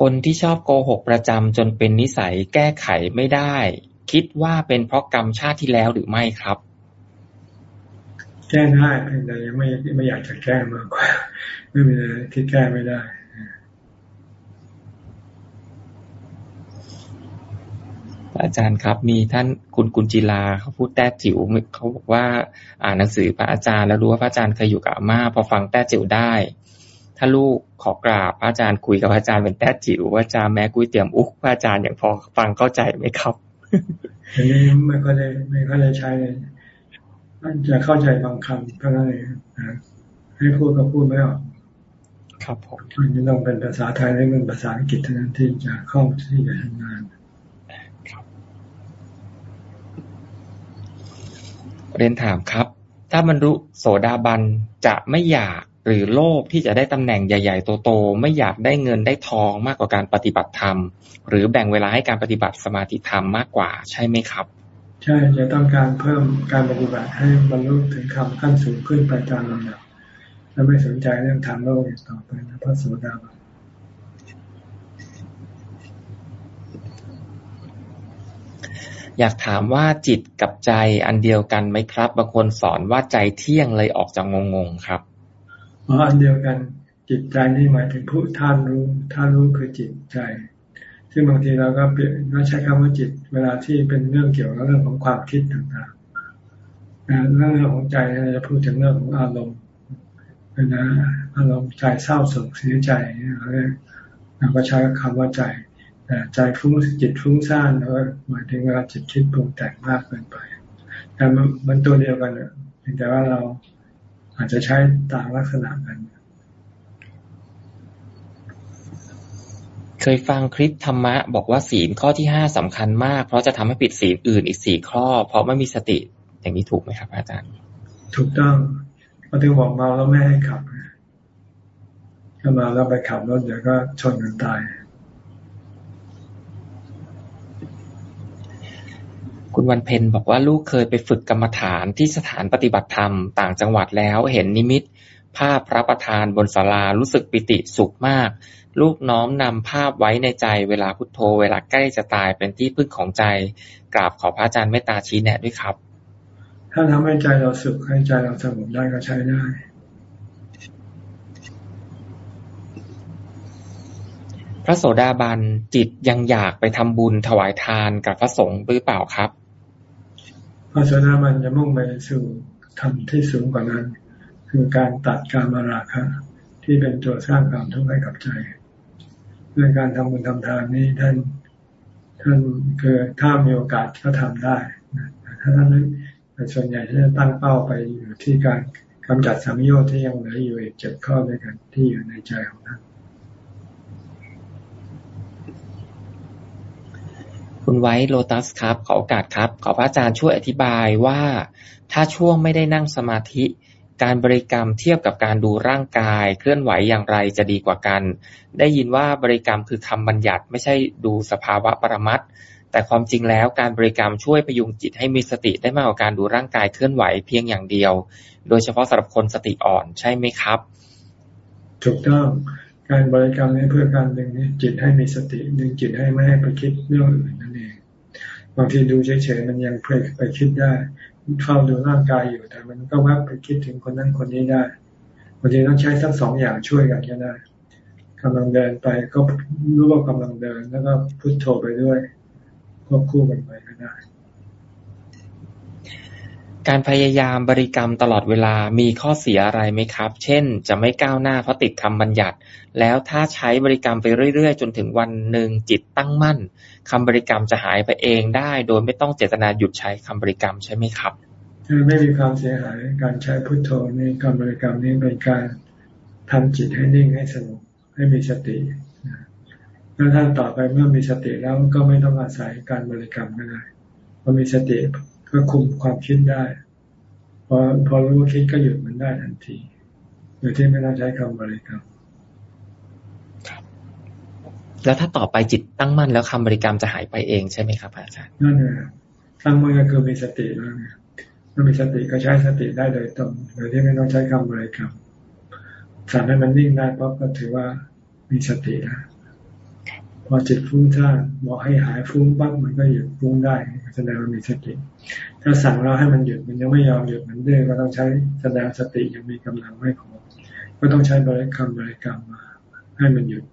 Speaker 1: คนที่ชอบโกหกประจำจนเป็นนิสัยแก้ไขไม่ได้ คิดว่าเป็นเพราะกรรมชาติที่แล้วหรือไม่ครับ
Speaker 2: แก้ได้แต่ยังไม่ไม่อยากจะแก้มากกว่า ไม่มีอะไรที่แก้ไม่ได้
Speaker 1: อาจารย์ครับ มีท่านคุณกุญจิลาเขาพูดแต้จิ๋วเขาบอกว่า อ่านหนังสือพระอาจารย์แล้วรู้ว่าพระอาจารย์เคยอยู่กับอาม่าพอฟังแต้จิ๋วได้ ถ้าลูกขอกราบพระอาจารย์คุยกับพระอาจารย์เป็นแต้จิ๋วว่าจะแม้กุยเตรียมอุกพระอาจารย์อย่างพอฟังเข้าใจไหมครับ
Speaker 2: อันนี้ไม่ค่อยได้ไม่ค่อยได้ใช้เลยจะเข้าใจบางคำก็ได้ให้พูดก็พูดไม่ออก
Speaker 1: ครับผม
Speaker 2: มันจะต้องเป็นภาษาไทยหรือเป็นภาษาอังกฤษเท่านั้นที่จะคล่องที่จะทำงาน
Speaker 1: เรียนถามครับ ถ้าบรรลุโสดาบันจะไม่อยากหรือโลภที่จะได้ตำแหน่งใหญ่ ๆ โตๆไม่อยากได้เงินได้ทองมากกว่าการปฏิบัติธรรม หรือแบ่งเวลาให้การปฏิบัติสมาธิธรรมมากกว่าใช่ไหมครับ
Speaker 2: ใช่จะต้องการเพิ่มการปฏิบัติให้บรรลุถึงคำขั้นสูงขึ้นไปตามลำดับและไม่สนใจเรื่องทางโลกอีกต่อไปนะพระโสดาบัน
Speaker 1: อยากถามว่าจิตกับใจอันเดียวกันไหมครับบางคนสอนว่าใจเที่ยงเลยออกจากงงๆครับ
Speaker 2: อ๋ออันเดียวกันจิตใจนี่หมายถึงผู้ท่านรู้ท่านรู้คือจิตใจ ซึ่งบางทีเราก็เปลี่ยนเราใช้คำว่าจิต เวลาที่เป็นเรื่องเกี่ยวกับเรื่องของความคิดต่างๆเรื่องของใจเราจะพูดถึงเรื่องของอารมณ์เป็นอารมณ์ใจเศร้าโศกเสียใจเราก็ใช้คำว่าใจ แต่ใจฟุ้งจิตฟุ้งซ่านแล้วหมายถึงเวลาจิตคิดปรุงแต่งมากเกินไปแต่มันตัวเดียวกันเพียงแต่ว่าเราอาจจะใช้ต่างลักษณะกัน
Speaker 1: เคยฟังคลิปธรรมะ บอกว่าศีลข้อที่ห้าสำคัญมาก เพราะจะทำให้ปิดศีลอื่นอีกสี่ข้อ เพราะไม่มีสติ อย่างนี้ถูกไหมครับ อาจารย์
Speaker 2: ถูกต้องเขาถึงบอกเมาแล้วไม่ให้ขับถ้ามาแล้วไปขับรถเดี๋ยวก็ชนกันตาย
Speaker 1: คุณวันเพ็ญบอกว่าลูกเคยไปฝึกกรรมฐานที่สถานปฏิบัติธรรมต่างจังหวัดแล้วเห็นนิมิต ภาพพระประธานบนศาลารู้สึกปิติสุขมาก ลูกน้อมนำภาพไว้ในใจเวลาพุทโธ เวลาใกล้จะตายเป็นที่พึ่งของใจ กราบขอพระอาจารย์เมตตาชี้แนะด้วยครับ
Speaker 2: ถ้าทำให้ใจเราสุขให้ใจเราสงบได้ก็ใช้ได้
Speaker 1: พระโสดาบันจิตยังอยากไปทำบุญถวายทานกับพระสงฆ์หรือเปล่าครับ
Speaker 2: พระโสดาบันจะมุ่งไปสู่ทำที่สูงกว่านั้น คือการตัดการมาราคะที่เป็นตัวสร้างความทุกข์ให้กับใจเรื่องการทำบุญทำทานนี้ท่านท่านคือถ้ามีโอกาสก็ทำได้ถ้าท่านแต่ส่วนใหญ่ที่จะตั้งเป้าไปอยู่ที่การกำจัดสามโยชน์ที่ยังเหลืออยู่อีกเจ็ดข้อด้วยกันที่อยู่ในใจของท่าน
Speaker 1: คุณไว้โลตัสครับ ขอโอกาสครับ ขอพระอาจารย์ช่วยอธิบายว่า ถ้าช่วงไม่ได้นั่งสมาธิ การบริกรรมเทียบกับการดูร่างกาย เคลื่อนไหวอย่างไรจะดีกว่ากัน ได้ยินว่าบริกรรมคือคำบัญญัติไม่ใช่ดูสภาวะปรมัตแต่ความจริงแล้วการบริกรรมช่วยพยุงจิตให้มีสติได้มากกว่าการดูร่างกายเคลื่อนไหวเพียงอย่างเดียว โดยเฉพาะสำหรับคนสติอ่อนใช่ไหมครับ
Speaker 2: ถูกต้อง การบริกรรมนี้เพื่อการดึงจิตให้มีสติดึงจิตให้ไม่ให้ไปคิดเรื่องอื่นนั่นเองบางทีดูเฉยๆมันยังเพลไปคิดได้เฝ้าดูร่างกายอยู่แต่มันก็แวบไปคิดถึงคนนั้นคนนี้ได้บางทีต้องใช้ทั้งสองอย่างช่วยกันก็ได้กำลังเดินไปก็รู้ว่ากำลังเดิน แล้วก็พุทโธไปด้วยควบคู่กันไปก็ได้
Speaker 1: การพยายามบริกรรมตลอดเวลามีข้อเสียอะไรไหมครับ เช่น จะไม่ก้าวหน้าเพราะติดคำบัญญัติ แล้วถ้าใช้บริกรรมไปเรื่อยๆ จนถึงวันหนึ่งจิตตั้งมั่นคำบริกรรมจะหายไปเองได้ โดยไม่ต้องเจตนาหยุดใช้คำบริกรรมใช่ไหมครับ คือ
Speaker 2: ไม่มีความเสียหายการใช้พุทโธในการบริกรรมนี้เป็นการทำจิตให้นิ่งให้สงบให้มีสติแล้วท่านต่อไปเมื่อมีสติแล้วก็ไม่ต้องอาศัยการบริกรรมก็ได้พอมีสติ ก็คุมความคิดได้พอพอรู้ว่าคิดก็หยุดมันได้ทันทีโดยที่ไม่ต้องใช้คำบริกรรม
Speaker 1: แล้วถ้าต่อไปจิตตั้งมั่นแล้วคำบริกรรมจะหายไปเองใช่ไหมครับอาจารย์
Speaker 2: นั่นเองตั้งมั่นก็คือมีสติแล้วไงเมื่อมีสติก็ใช้สติได้โดยตรงโดยที่ไม่ต้องใช้คำบริกรรมสั่งให้มันนิ่งได้ปั๊บก็ถือว่ามีสติแล้วพอจิตฟุ้งซ่านบอกให้หายฟุ้งปั๊บมันก็หยุดฟุ้งได้ แสดงว่ามีสติ ถ้าสั่งเราให้มันหยุดมันยังไม่ยอมหยุดมันดื้อก็ต้องใช้แสดงสติยังมีกำลังไม่พอก็ต้องใช้บริกรรมบริกรรมมา ให้มันหยุด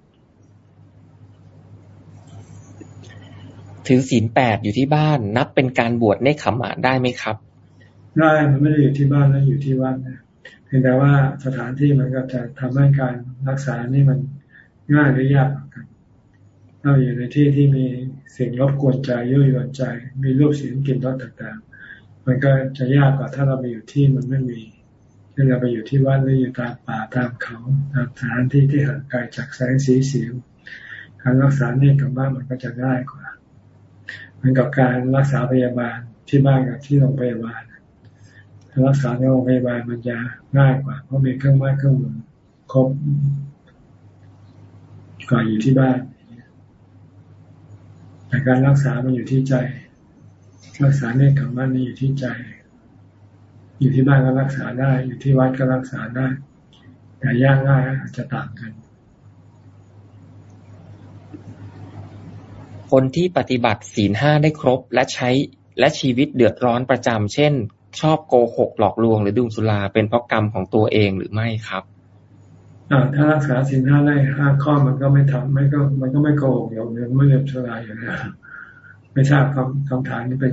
Speaker 1: ถือศีลแปดอยู่ที่บ้าน นับเป็นการบวชในขมะได้ไหมครับ
Speaker 2: ได้มันไม่ได้อยู่ที่บ้านแล้วอยู่ที่วัดนะเพียงแต่ว่าสถานที่มันก็จะทำให้การรักษานี่มันง่ายหรือยากกัน เราอยู่ในที่ที่มีสิ่งรบกวนใจยุ่ยยวนใจ มีรูปเสียงกลิ่นรสต่างๆ มันก็จะยากกว่าถ้าเราไปอยู่ที่มันไม่มีเช่นเราไปอยู่ที่วัดหรืออยู่ตามป่าตามเขาตามสถานที่ที่ห่างไกลจากแสงสีเสียงการรักษาเนี่ยกับบ้านมันก็จะง่ายกว่าเหมือนกับการรักษาพยาบาลที่บ้านกับที่โรงพยาบาลรักษาในโรงพยาบาลมันจะง่ายกว่า เพราะมีเครื่องไม้เครื่องมือครบกว่าอยู่ที่บ้าน แต่การรักษามันอยู่ที่ใจ รักษาเนตของมันนี่อยู่ที่ใจ อยู่ที่บ้านก็รักษาได้ อยู่ที่วัดก็รักษาได้ แต่ยากง่ายอาจจะต่างกัน
Speaker 1: คนที่ปฏิบัติศีลห้าได้ครบและใช้และชีวิตเดือดร้อนประจำเช่น ชอบโกหกหลอกลวงหรือดื่มสุราเป็นเพราะกรรมของตัวเองหรือไม่ครับ
Speaker 2: ถ้ารักษาสินห้าได้ห้าข้อมันก็ไม่ทำไม่ก็มันก็ไม่โกงอย่างเดียวไม่เลืมชลายอย่างนี้ไม่ทราบคำคำถามนี้เป็น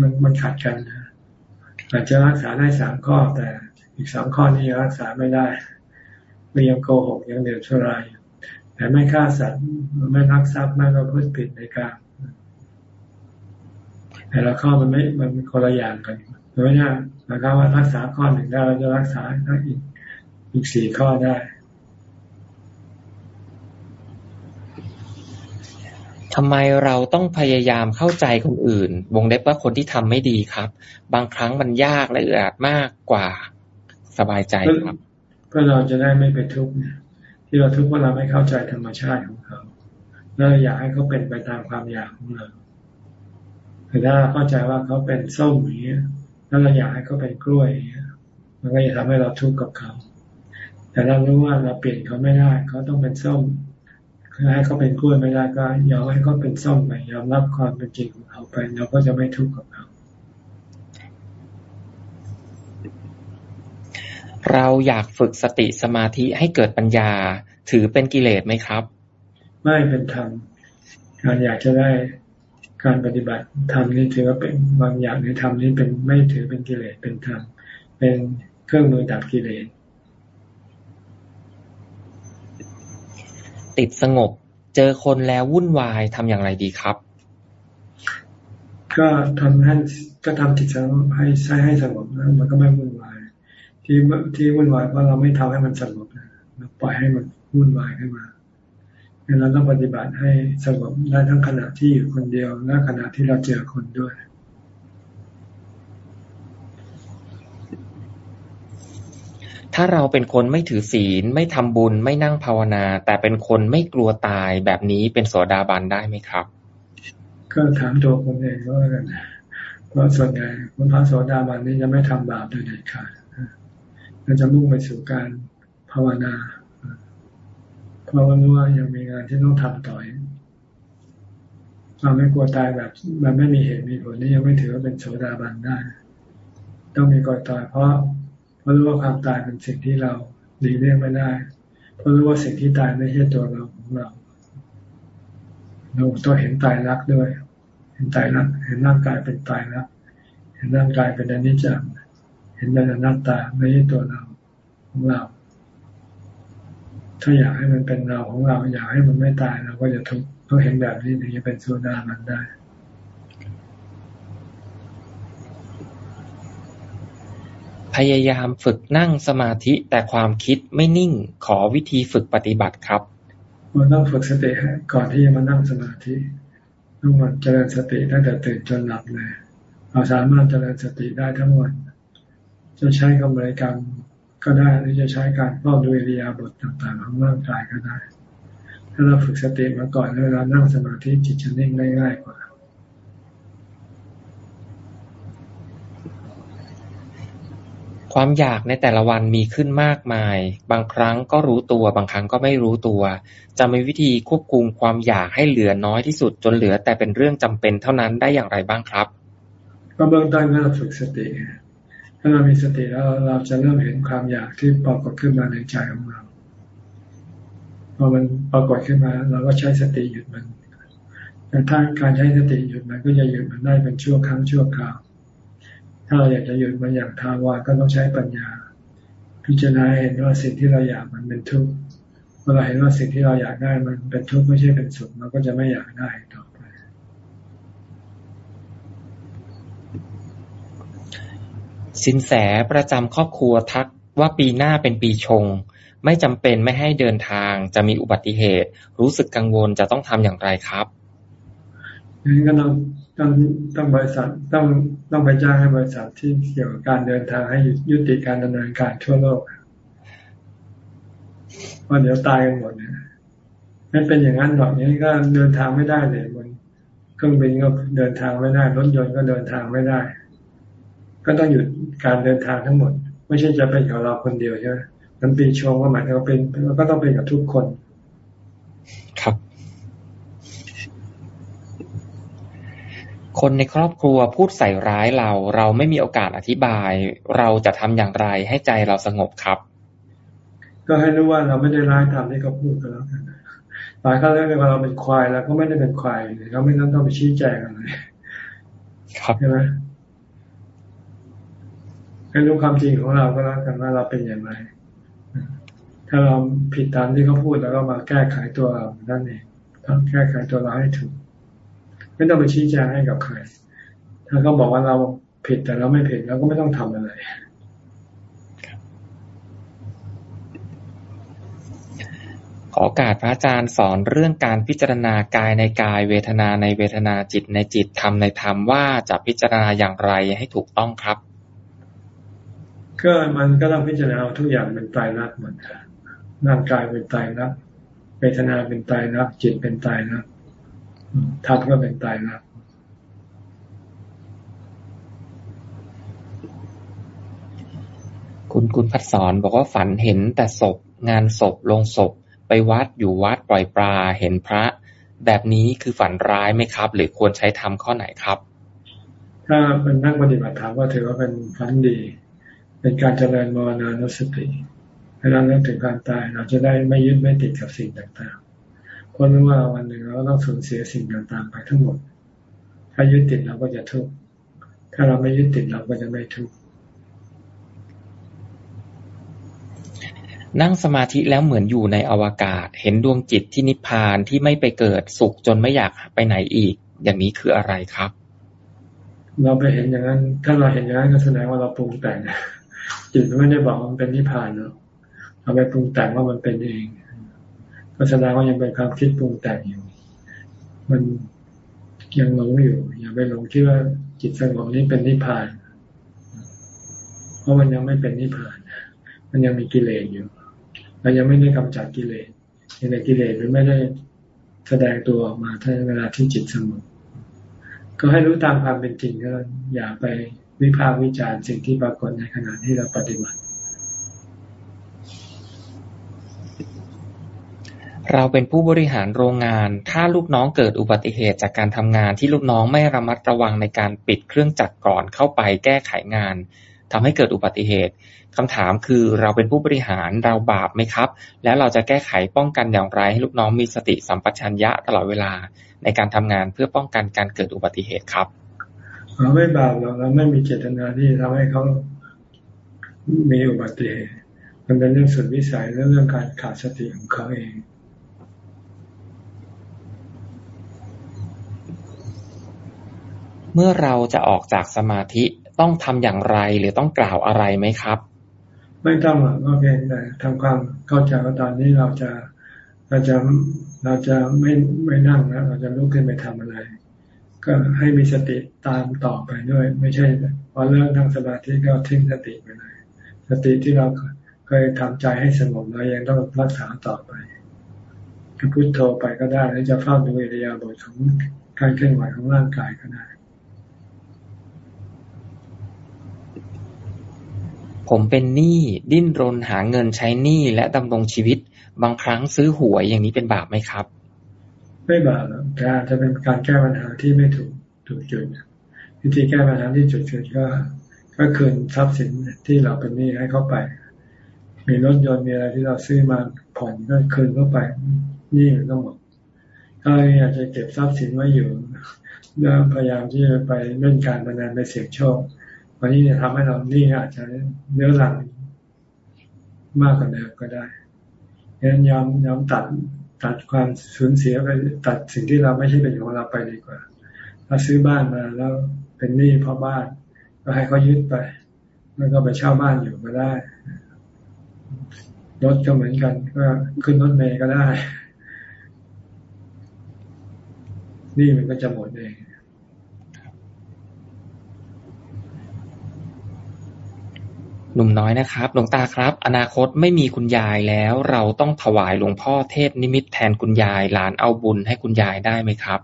Speaker 2: มันมันขัดกันนะอาจจะรักษาได้สามข้อ แต่อีกสามข้อนี้ยังรักษาไม่ได้ไม่ยังโกหกยังเดือดชลายแต่ไม่ฆ่าสัตว์ไม่รักทรัพย์ไม่ประพฤติผิดในการแต่ละข้อมันไม่มันคนละอย่างกันเพราะงั้นนะครับว่ารักษาข้อหนึ่งได้เราจะรักษาอีกอีกสี่ข้อได้
Speaker 1: ทำไมเราต้องพยายามเข้าใจคนอื่น วงเล็บว่าคนที่ทำไม่ดีครับ บางครั้งมันยากและอึดอัดมากกว่าสบายใจครับ
Speaker 2: เพื่อเราจะได้ไม่ไปทุกข์ที่เราทุกข์เพราะเราไม่เข้าใจธรรมชาติของเขาแล้วอยากให้เขาเป็นไปตามความอยากของเราแต่ถ้าเข้าใจว่าเขาเป็นส้มอย่างเงี้ยแล้วเราอยากให้เขาเป็นกล้วยอย่างเงี้ย มันก็จะทำให้เราทุกข์กับเขา แต่เรารู้ว่าเราเปลี่ยนเขาไม่ได้ เขาต้องเป็นส้ม ให้เขาเป็นกล้วยไม่ได้ก็ยอมให้เขาเป็นส้มไปยอมรับความเป็นจริงของเขาไปเราก็จะไม่ทุกข์กับเขา
Speaker 1: เราอยากฝึกสติสมาธิให้เกิดปัญญา ถือเป็นกิเลสไหมครับ
Speaker 2: ไม่เป็นธรรมการอยากจะได้การปฏิบัติธรรมนี่ถือว่าเป็นบางอย่างในธรรมนี้เป็นไม่ถือเป็นกิเลสเป็นธรรมเป็นเครื่องมือดับกิเลส
Speaker 1: ติดสงบ เจอคนแล้ววุ่นวายทำอย่างไรดีครับ
Speaker 2: ก็ทำให้ก็ทำจิตสงบให้ใช้ให้สงบนะมันก็ไม่วุ่นวาย ที่ที่วุ่นวายเพราะเราไม่ทำให้มันสงบนะเราปล่อยให้มันวุ่นวายขึ้นมาเราต้องปฏิบัติให้สงบได้ทั้งขณะที่อยู่คนเดียวและขณะที่เราเจอคนด้วย
Speaker 1: ถ้าเราเป็นคนไม่ถือศีล ไม่ทำบุญ ไม่นั่งภาวนา แต่เป็นคนไม่กลัวตายแบบนี้เป็นโสดาบันได้ไหมครับ
Speaker 2: ก็ถามตัวคนเองก็แล้วกันเพราะส่วนใหญ่คนพระโสดาบันนี้จะไม่ทำบาปโดยเด็ดขาดเราจะมุ่งไปสู่การภาวนาเพราะว่ารู้ว่ายังมีงานที่ต้องทำต่อเราไม่กลัวตายแบบแบบไม่มีเหตุมีผลนี่ยังไม่ถือว่าเป็นโสดาบันได้ ต้องมีกลัวตายเพราะ เพราะรู้ว่าความตายเป็นสิ่งที่เราหลีกเลี่ยงไม่ได้เพราะรู้ว่าสิ่งที่ตายไม่ใช่ตัวเราของเราเราต้องเห็นตายรักด้วย เห็นตายรัก เห็นร่างกายเป็นตายรัก เห็นร่างกายเป็นอนิจจังเห็นเป็นอนัตตาไม่ใช่ตัวเราของเรา ถ้าอยากให้มันเป็นเราของเรา อยากให้มันไม่ตายเราก็จะทุกข์ต้องเห็นแบบนี้ถึงจะเป็นโซดามันได้
Speaker 1: พยายามฝึกนั่งสมาธิแต่ความคิดไม่นิ่งขอวิธีฝึกปฏิบัติครับ
Speaker 2: มันต้องฝึกสติก่อนที่จะมานั่งสมาธิต้องมาเจริญสติตั้งแต่ตื่นจนหลับเลยเราสามารถเจริญสติได้ทั้งวันจะใช้กำไรกรรมก็ได้หรือจะใช้การเฝ้าดูอิริยาบถต่างๆของร่างกายก็ได้ ถ้าเราฝึกสติมาก่อนแล้วเรานั่งสมาธิจิตจะนิ่งได้ง่ายกว่า
Speaker 1: ความอยากในแต่ละวันมีขึ้นมากมาย บางครั้งก็รู้ตัว บางครั้งก็ไม่รู้ตัว จะมีวิธีควบคุมความอยากให้เหลือน้อยที่สุดจนเหลือแต่เป็นเรื่องจำเป็นเท่านั้นได้อย่างไรบ้างครับ
Speaker 2: ก็เบื้องต้นก็ฝึกสติ ถ้าเรามีสติแล้วเราจะเริ่มเห็นความอยากที่ปรากฏขึ้นมาในใจของเรา พอมันปรากฏขึ้นมา เราก็ใช้สติหยุดมัน แต่ถ้าการใช้สติหยุดมันก็จะหยุดมันได้เป็นชั่วครั้งชั่วคราว ถ้าเราอยากจะหยุดมันอย่างทาวรก็ต้องใช้ปัญญา พิจารณาเห็นว่าสิ่งที่เราอยากมันเป็นทุกข์เมื่อเราเห็นว่าสิ่งที่เราอยากได้มันเป็นทุกข์ไม่ใช่เป็นสุขเราก็จะไม่อยากได้ต่อไป
Speaker 1: สินแสประจำครอบครัวทักว่าปีหน้าเป็นปีชง ไม่จำเป็นไม่ให้เดินทางจะมีอุบัติเหตุ รู้สึกกังวลจะต้องทำอย่างไรครับ
Speaker 2: งั้นก็ต้อง ต้องต้องบริษัทต้องต้องไปจ้างให้บริษัทที่เกี่ยวกับการเดินทางให้ยุติการดำเนินการทั่วโลกเพราะเดี๋ยวตายกันหมดเนี่ยไม่เป็นอย่างนั้นหรอกนี้ก็เดินทางไม่ได้เลยบนเครื่องบินก็เดินทางไม่ได้รถยนต์ก็เดินทางไม่ได้ ก็ต้องหยุดการเดินทางทั้งหมด ไม่ใช่จะเป็นกับเราคนเดียวใช่ไหมมันเปีชงก็หมายถึงว่าเป็นก็ต้องเป็นกับทุกคน
Speaker 1: ครับ คนในครอบครัวพูดใส่ร้ายเรา เราไม่มีโอกาสอธิบาย เราจะทำอย่างไรให้ใจเราสงบครับ
Speaker 2: ก็ให้รู้ว่าเราไม่ได้ร้ายตามที่เขาพูดกันแล้วกันหลายครั้งเรียกว่าเราเป็นควายแล้วก็ไม่ได้เป็นควายเราไม่ต้องต้องไปชี้แจงอะไร
Speaker 1: ครับ
Speaker 2: ใช่ไหมให้รู้ความจริงของเราก็แล้วกันว่าเราเป็นอย่างไร ถ้าเราผิดตามที่เขาพูดแล้วก็มาแก้ไขตัวเรานั่นเองต้องแก้ไขตัวเราให้ถูก ไม่ต้องไปชี้แจงให้กับใคร ถ้าเขาบอกว่าเราผิดแต่เราไม่ผิดเราก็ไม่ต้องทำอะไร
Speaker 1: ขอการพระอาจารย์สอนเรื่องการพิจารณากายในกาย เวทนาในเวทนาจิตในจิตธรรมในธรรมว่าจะพิจารณาอย่างไรให้ถูกต้องครับ
Speaker 2: ก็มันก็ต้องพิจารณาทุกอย่างเป็นตายรักหมดร่างกายเป็นตายรักเวทนาเป็นตายรักจิตเป็นตายรัก ธรรมก็เป็นตายรัก
Speaker 1: คุณคุณพัดสอนบอกว่าฝันเห็นแต่ศพ งานศพลงศพ ไปวัดอยู่วัดปล่อยปลาเห็นพระ แบบนี้คือฝันร้ายไหมครับ หรือควรใช้ทำข้อไหนครับ
Speaker 2: ถ้าเป็นนักปฏิบัติธรรมก็ถือว่าเป็นฝันดี เป็นการเจริญมรณานุสติให้เราเรื่องถึงการตายเราจะได้ไม่ยึดไม่ติดกับสิ่งต่าง เพราะรู้ว่าวันหนึ่งเราต้องสูญเสียสิ่งต่างๆไปทั้งหมด ถ้ายึดติดเราก็จะทุกข์ ถ้าเราไม่ยึดติดเราก็จะไม่ทุกข์
Speaker 1: นั่งสมาธิแล้วเหมือนอยู่ในอวกาศ เห็นดวงจิตที่นิพพานที่ไม่ไปเกิดสุขจนไม่อยากไปไหนอีก อย่างนี้คืออะไรครับ
Speaker 2: เราไปเห็นอย่างนั้น ถ้าเราเห็นอย่างนั้นก็แสดงว่าเราปรุงแต่งจิตไม่ได้บอกมันเป็นนิพพานเนาะเราไปปรุงแต่งว่ามันเป็นเอง ก็แสดงว่ายังเป็นความคิดปรุงแต่งอยู่ มันยังหลงอยู่ อย่าไปหลงที่ว่าจิตสงบนี้เป็นนิพพาน เพราะมันยังไม่เป็นนิพพาน มันยังมีกิเลสอยู่เรายังไม่ได้กำจัดกิเลสในกิเลสมันไม่ได้แสดงตัวออกมาถ้าเวลาที่จิตสงบก็ให้รู้ตามความเป็นจริงก็อย่าไปวิพากษ์วิจารณ์สิ่งที่ปรากฏในขณะที่เราปฏิบัติ
Speaker 1: เราเป็นผู้บริหารโรงงาน ถ้าลูกน้องเกิดอุบัติเหตุจากการทำงานที่ลูกน้องไม่ระมัดระวังในการปิดเครื่องจักรก่อนเข้าไปแก้ไขงานทำให้เกิดอุบัติเหตุคำถามคือเราเป็นผู้บริหารเราบาปไหมครับ แล้วเราจะแก้ไขป้องกันอย่างไรให้ลูกน้องมีสติสัมปชัญญะตลอดเวลาในการทำงานเพื่อป้องกันการเกิดอุบัติเหตุครับ
Speaker 2: เราไม่บาปเราเราไม่มีเจตนาที่ทำให้เขามีอุบัติเหตุมันเป็นเรื่องสุดวิสัยเรื่องการขาดสติของเขาเอง
Speaker 1: เมื่อเราจะออกจากสมาธิต้องทำอย่างไรหรือต้องกล่าวอะไรไหมครับ
Speaker 2: ไม่ต้องหรอกก็เพียงแต่ทำความเข้าใจว่าตอนนี้เราจะเราจะเราจะไม่ไม่นั่งแล้วเราจะลุกขึ้นไปทำอะไร ก็ให้มีสติตามต่อไปด้วย ไม่ใช่พอเลิกนั่งสมาธิก็ทิ้งสติไปเลยสติที่เราเคยทำใจให้สงบเรายังต้องรักษาต่อไปก็พุโทโธไปก็ได้ แล้วจะเฝ้าดูอิริยาบถของการเคลื่อนไหวของร่างกายก็ได้
Speaker 1: ผมเป็นหนี้ ดิ้นรนหาเงินใช้หนี้และดำรงชีวิต บางครั้งซื้อหวยอย่างนี้เป็นบาปไหมครับ
Speaker 2: ไม่บาปแต่อาจจะเป็นการแก้ปัญหาที่ไม่ถูกถูกจุดวิธีแก้ปัญหาที่จุดจุดก็ ก็คืนทรัพย์สินที่เราเป็นหนี้ให้เขาไป มีรถยนต์มีอะไรที่เราซื้อมาผ่อนก็คืนเข้าไปหนี้มันก็หมดถ้าอยากจะเก็บทรัพย์สินไว้อยู่แล้วพยายามที่จะไปเล่นการพนันไปเสี่ยงโชค วันนี้จะทำให้เรานี่อาจจะเนื้อหลังมากกว่าเดิมก็ได้งั้นยอมยอมตัดตัดความสูญเสียไปตัดสิ่งที่เราไม่ใช่เป็นของเราไปดีกว่าเราซื้อบ้านมาแล้วเป็นหนี้เพราะบ้าน ก็ให้เขายึดไปแล้วก็ไปเช่าบ้านอยู่ก็ได้รถก็เหมือนกัน ก็ขึ้นรถเมย์ก็ได้ นี่มันก็จะหมดเอง
Speaker 1: หนุ่มน้อยนะครับ หลวงตาครับ อนาคตไม่มีคุณยายแล้ว เราต้องถวายหลวงพ่อเทศนิมิตแทนคุณยาย หลานเอาบุญให้คุณยายได้ไหมครับ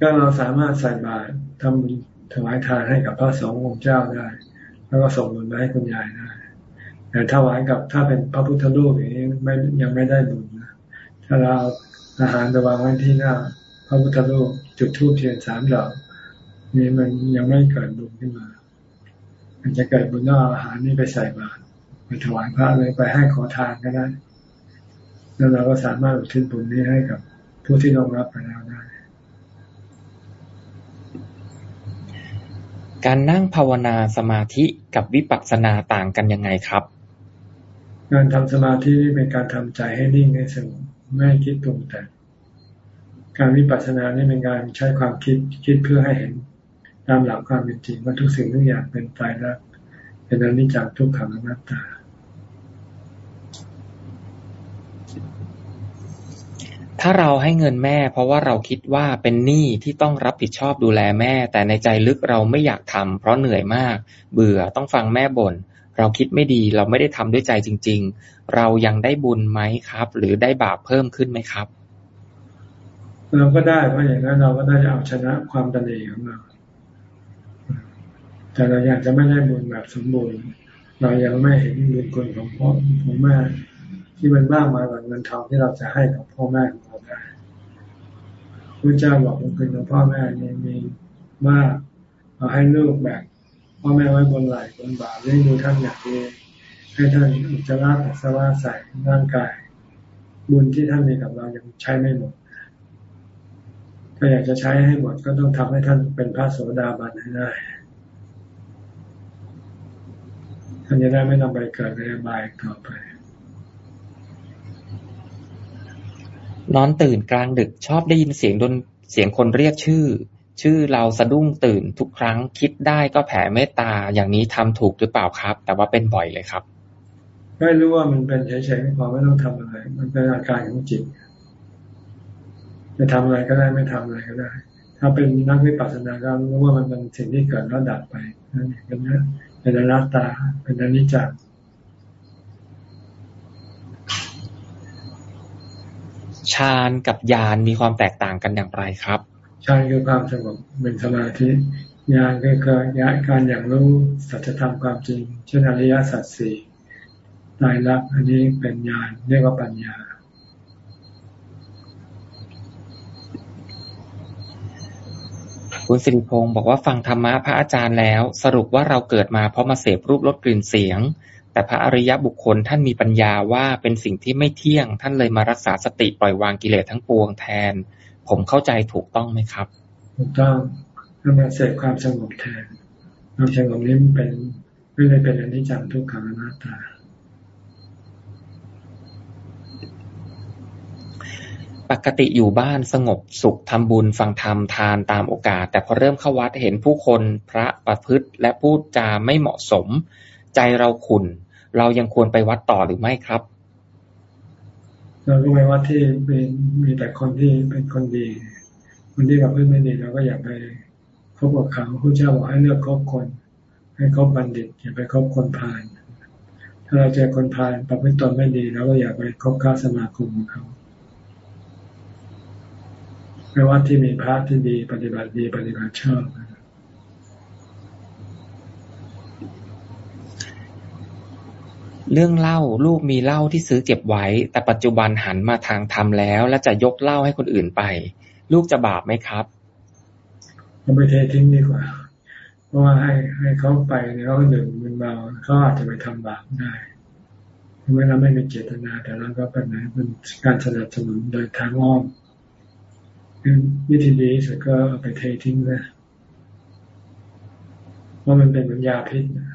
Speaker 2: ก็เราสามารถใส่บาตรทำถวายทานให้กับพระสงฆ์องค์เจ้าได้ แล้วก็ส่งบุญมาให้คุณยายได้แต่ถวายกับถ้าเป็นพระพุทธรูปอย่างนี้ไม่ยังไม่ได้บุญนะถ้าเราอาหารจะวางไว้ที่หน้า พระพุทธรูปจุดธูปเทียนสามดอกนี่มันยังไม่เกิดบุญขึ้นมา มันจะเกิดบุญนอกอาหารนี่ไปใส่บาตรไปถวายพระเลยไปให้ขอทานก็ได้ แล้วเราก็สามารถอุทิศบุญนี้ให้กับ ผู้ที่รองรับไปแล้วได้
Speaker 1: การนั่งภาวนาสมาธิกับวิปัสสนาต่างกันยังไงครับ
Speaker 2: การทำสมาธินี่เป็นการทำใจให้นิ่งให้สงบไม่คิดตรงแต่การวิปัสสนานี่เป็นการใช้ความคิดคิดเพื่อให้เห็น ตามหลักความเป็นจริงว่าทุกสิ่งทุกอย่างเป็นตายรักเป็นอนิจจังทุกขังอนัตตา
Speaker 1: ถ้าเราให้เงินแม่ เพราะว่าเราคิดว่าเป็นหนี้ที่ต้องรับผิดชอบดูแลแม่ แต่ในใจลึกเราไม่อยากทำเพราะเหนื่อยมาก เบื่อต้องฟังแม่บน่นเราคิดไม่ดีเราไม่ได้ทำด้วยใจจริง ๆ เรายังได้บุญไหมครับ หรือได้บาปเพิ่มขึ้นไหมครับ
Speaker 2: เราก็ได้เพราะอย่างนั้นเราก็ได้เอาชนะความตันเองของเรา แต่เราอยากจะไม่ได้บุญแบบสมบูรณ์ เรายังไม่เห็นบุญคุณของพ่อของแม่ที่มันมากมายกว่าเงินทองที่เราจะให้กับพ่อแม่ของเราได้พระเจ้าบอกบุญคุณของพ่อแม่นี่มีมากเราให้ลูกแบบพ่อแม่ไว้บนไหล่บนบ่าเลี้ยงดูท่านอย่างดีให้ท่านอุจจาระปัสสาวะใส่ร่างกาย บุญที่ท่านมีกับเรายังใช้ไม่หมดถ้าอยากจะใช้ให้หมดก็ต้องทำให้ท่านเป็นพระโสดาบันให้ได้ ท่านจะได้ไม่ต้องไปเกิดในบายต่อไป
Speaker 1: นอนตื่นกลางดึกชอบได้ยินเสียงดนเสียงคนเรียกชื่อ ชื่อเราสะดุ้งตื่นทุกครั้งคิดได้ก็แผ่เมตตาอย่างนี้ทำถูกหรือเปล่าครับ แต่ว่าเป็นบ่อยเลยครับ
Speaker 2: ไม่รู้ว่ามันเป็นเฉยๆไม่พอไม่ต้องทำอะไร มันเป็นอาการของจิตจะทำอะไรก็ได้ไม่ทำอะไรก็ได้ ถ้าเป็นนักวิปัสสนาก็รู้ว่ามันเป็นสิ่งที่เกิดแล้วดับไปนั่นเองนะ เป็นอนัตตา เป็นอนิจจ์
Speaker 1: ฌานกับญาณมีความแตกต่างกันอย่างไรครับ
Speaker 2: ฌานคือความสงบเป็นสมาธิญาณก็คือการอย่างรู้สัจธรรมความจริง เช่นอริยสัจสี่ตายรักอันนี้เป็นญาณเรียกว่าปัญญา
Speaker 1: คุณสิริพงศ์บอกว่าฟังธรรมะพระอาจารย์แล้ว สรุปว่าเราเกิดมาเพราะมาเสพรูปรสกลิ่นเสียง แต่พระอริยบุคคลท่านมีปัญญาว่าเป็นสิ่งที่ไม่เที่ยง ท่านเลยมารักษาสติปล่อยวางกิเลสทั้งปวงแทน ผมเข้าใจถูกต้องไหมครับ
Speaker 2: ถูกต้องท่ามาเสพความสงบแทนความสงบนี้เป็นไม่ได้เป็นอนิจจังทุกขังอนัตตา
Speaker 1: ปกติอยู่บ้านสงบสุขทำบุญฟังธรรมทานตามโอกาส แต่พอเริ่มเข้าวัดเห็นผู้คนพระประพฤติและพูดจาไม่เหมาะสม ใจเราขุนเรายังควรไปวัดต่อหรือไม่ครับ
Speaker 2: เราก็ไปวัดที่มีมีแต่คนที่เป็นคนดี คนที่ประพฤติไม่ดีเราก็อย่าไปคบกับเขาผู้เจ้าบอกให้เลือกคบคน ให้คบบัณฑิต อย่าไปคบคนพาลถ้าเราเจอคนพาลประพฤติตนไม่ดีเราก็อย่าไปคบค้าสมาคมกับเขา ไม่ว่าที่มีพระที่ดีปฏิบัติดีปฏิบัติชอบ
Speaker 1: เรื่องเล่าลูกมีเหล้าที่ซื้อเก็บไว้ แต่ปัจจุบันหันมาทางธรรมแล้ว และจะยกเหล้าให้คนอื่นไป ลูกจะบาปไหมครับ
Speaker 2: เอาไปเททิ้งดีกว่า เพราะว่าให้ให้เขาไปเนี่ยเขาดื่มมันเมาเขาอาจจะไปทำบาปได้เมื่อเราไม่มีเจตนาแต่เราก็เป็นเป็นการสนับสนุนโดยทางอ้อม วิธีดีสุดก็เอาไปเททิ้งนะเพราะมันเป็นเหมือนยาพิษนะ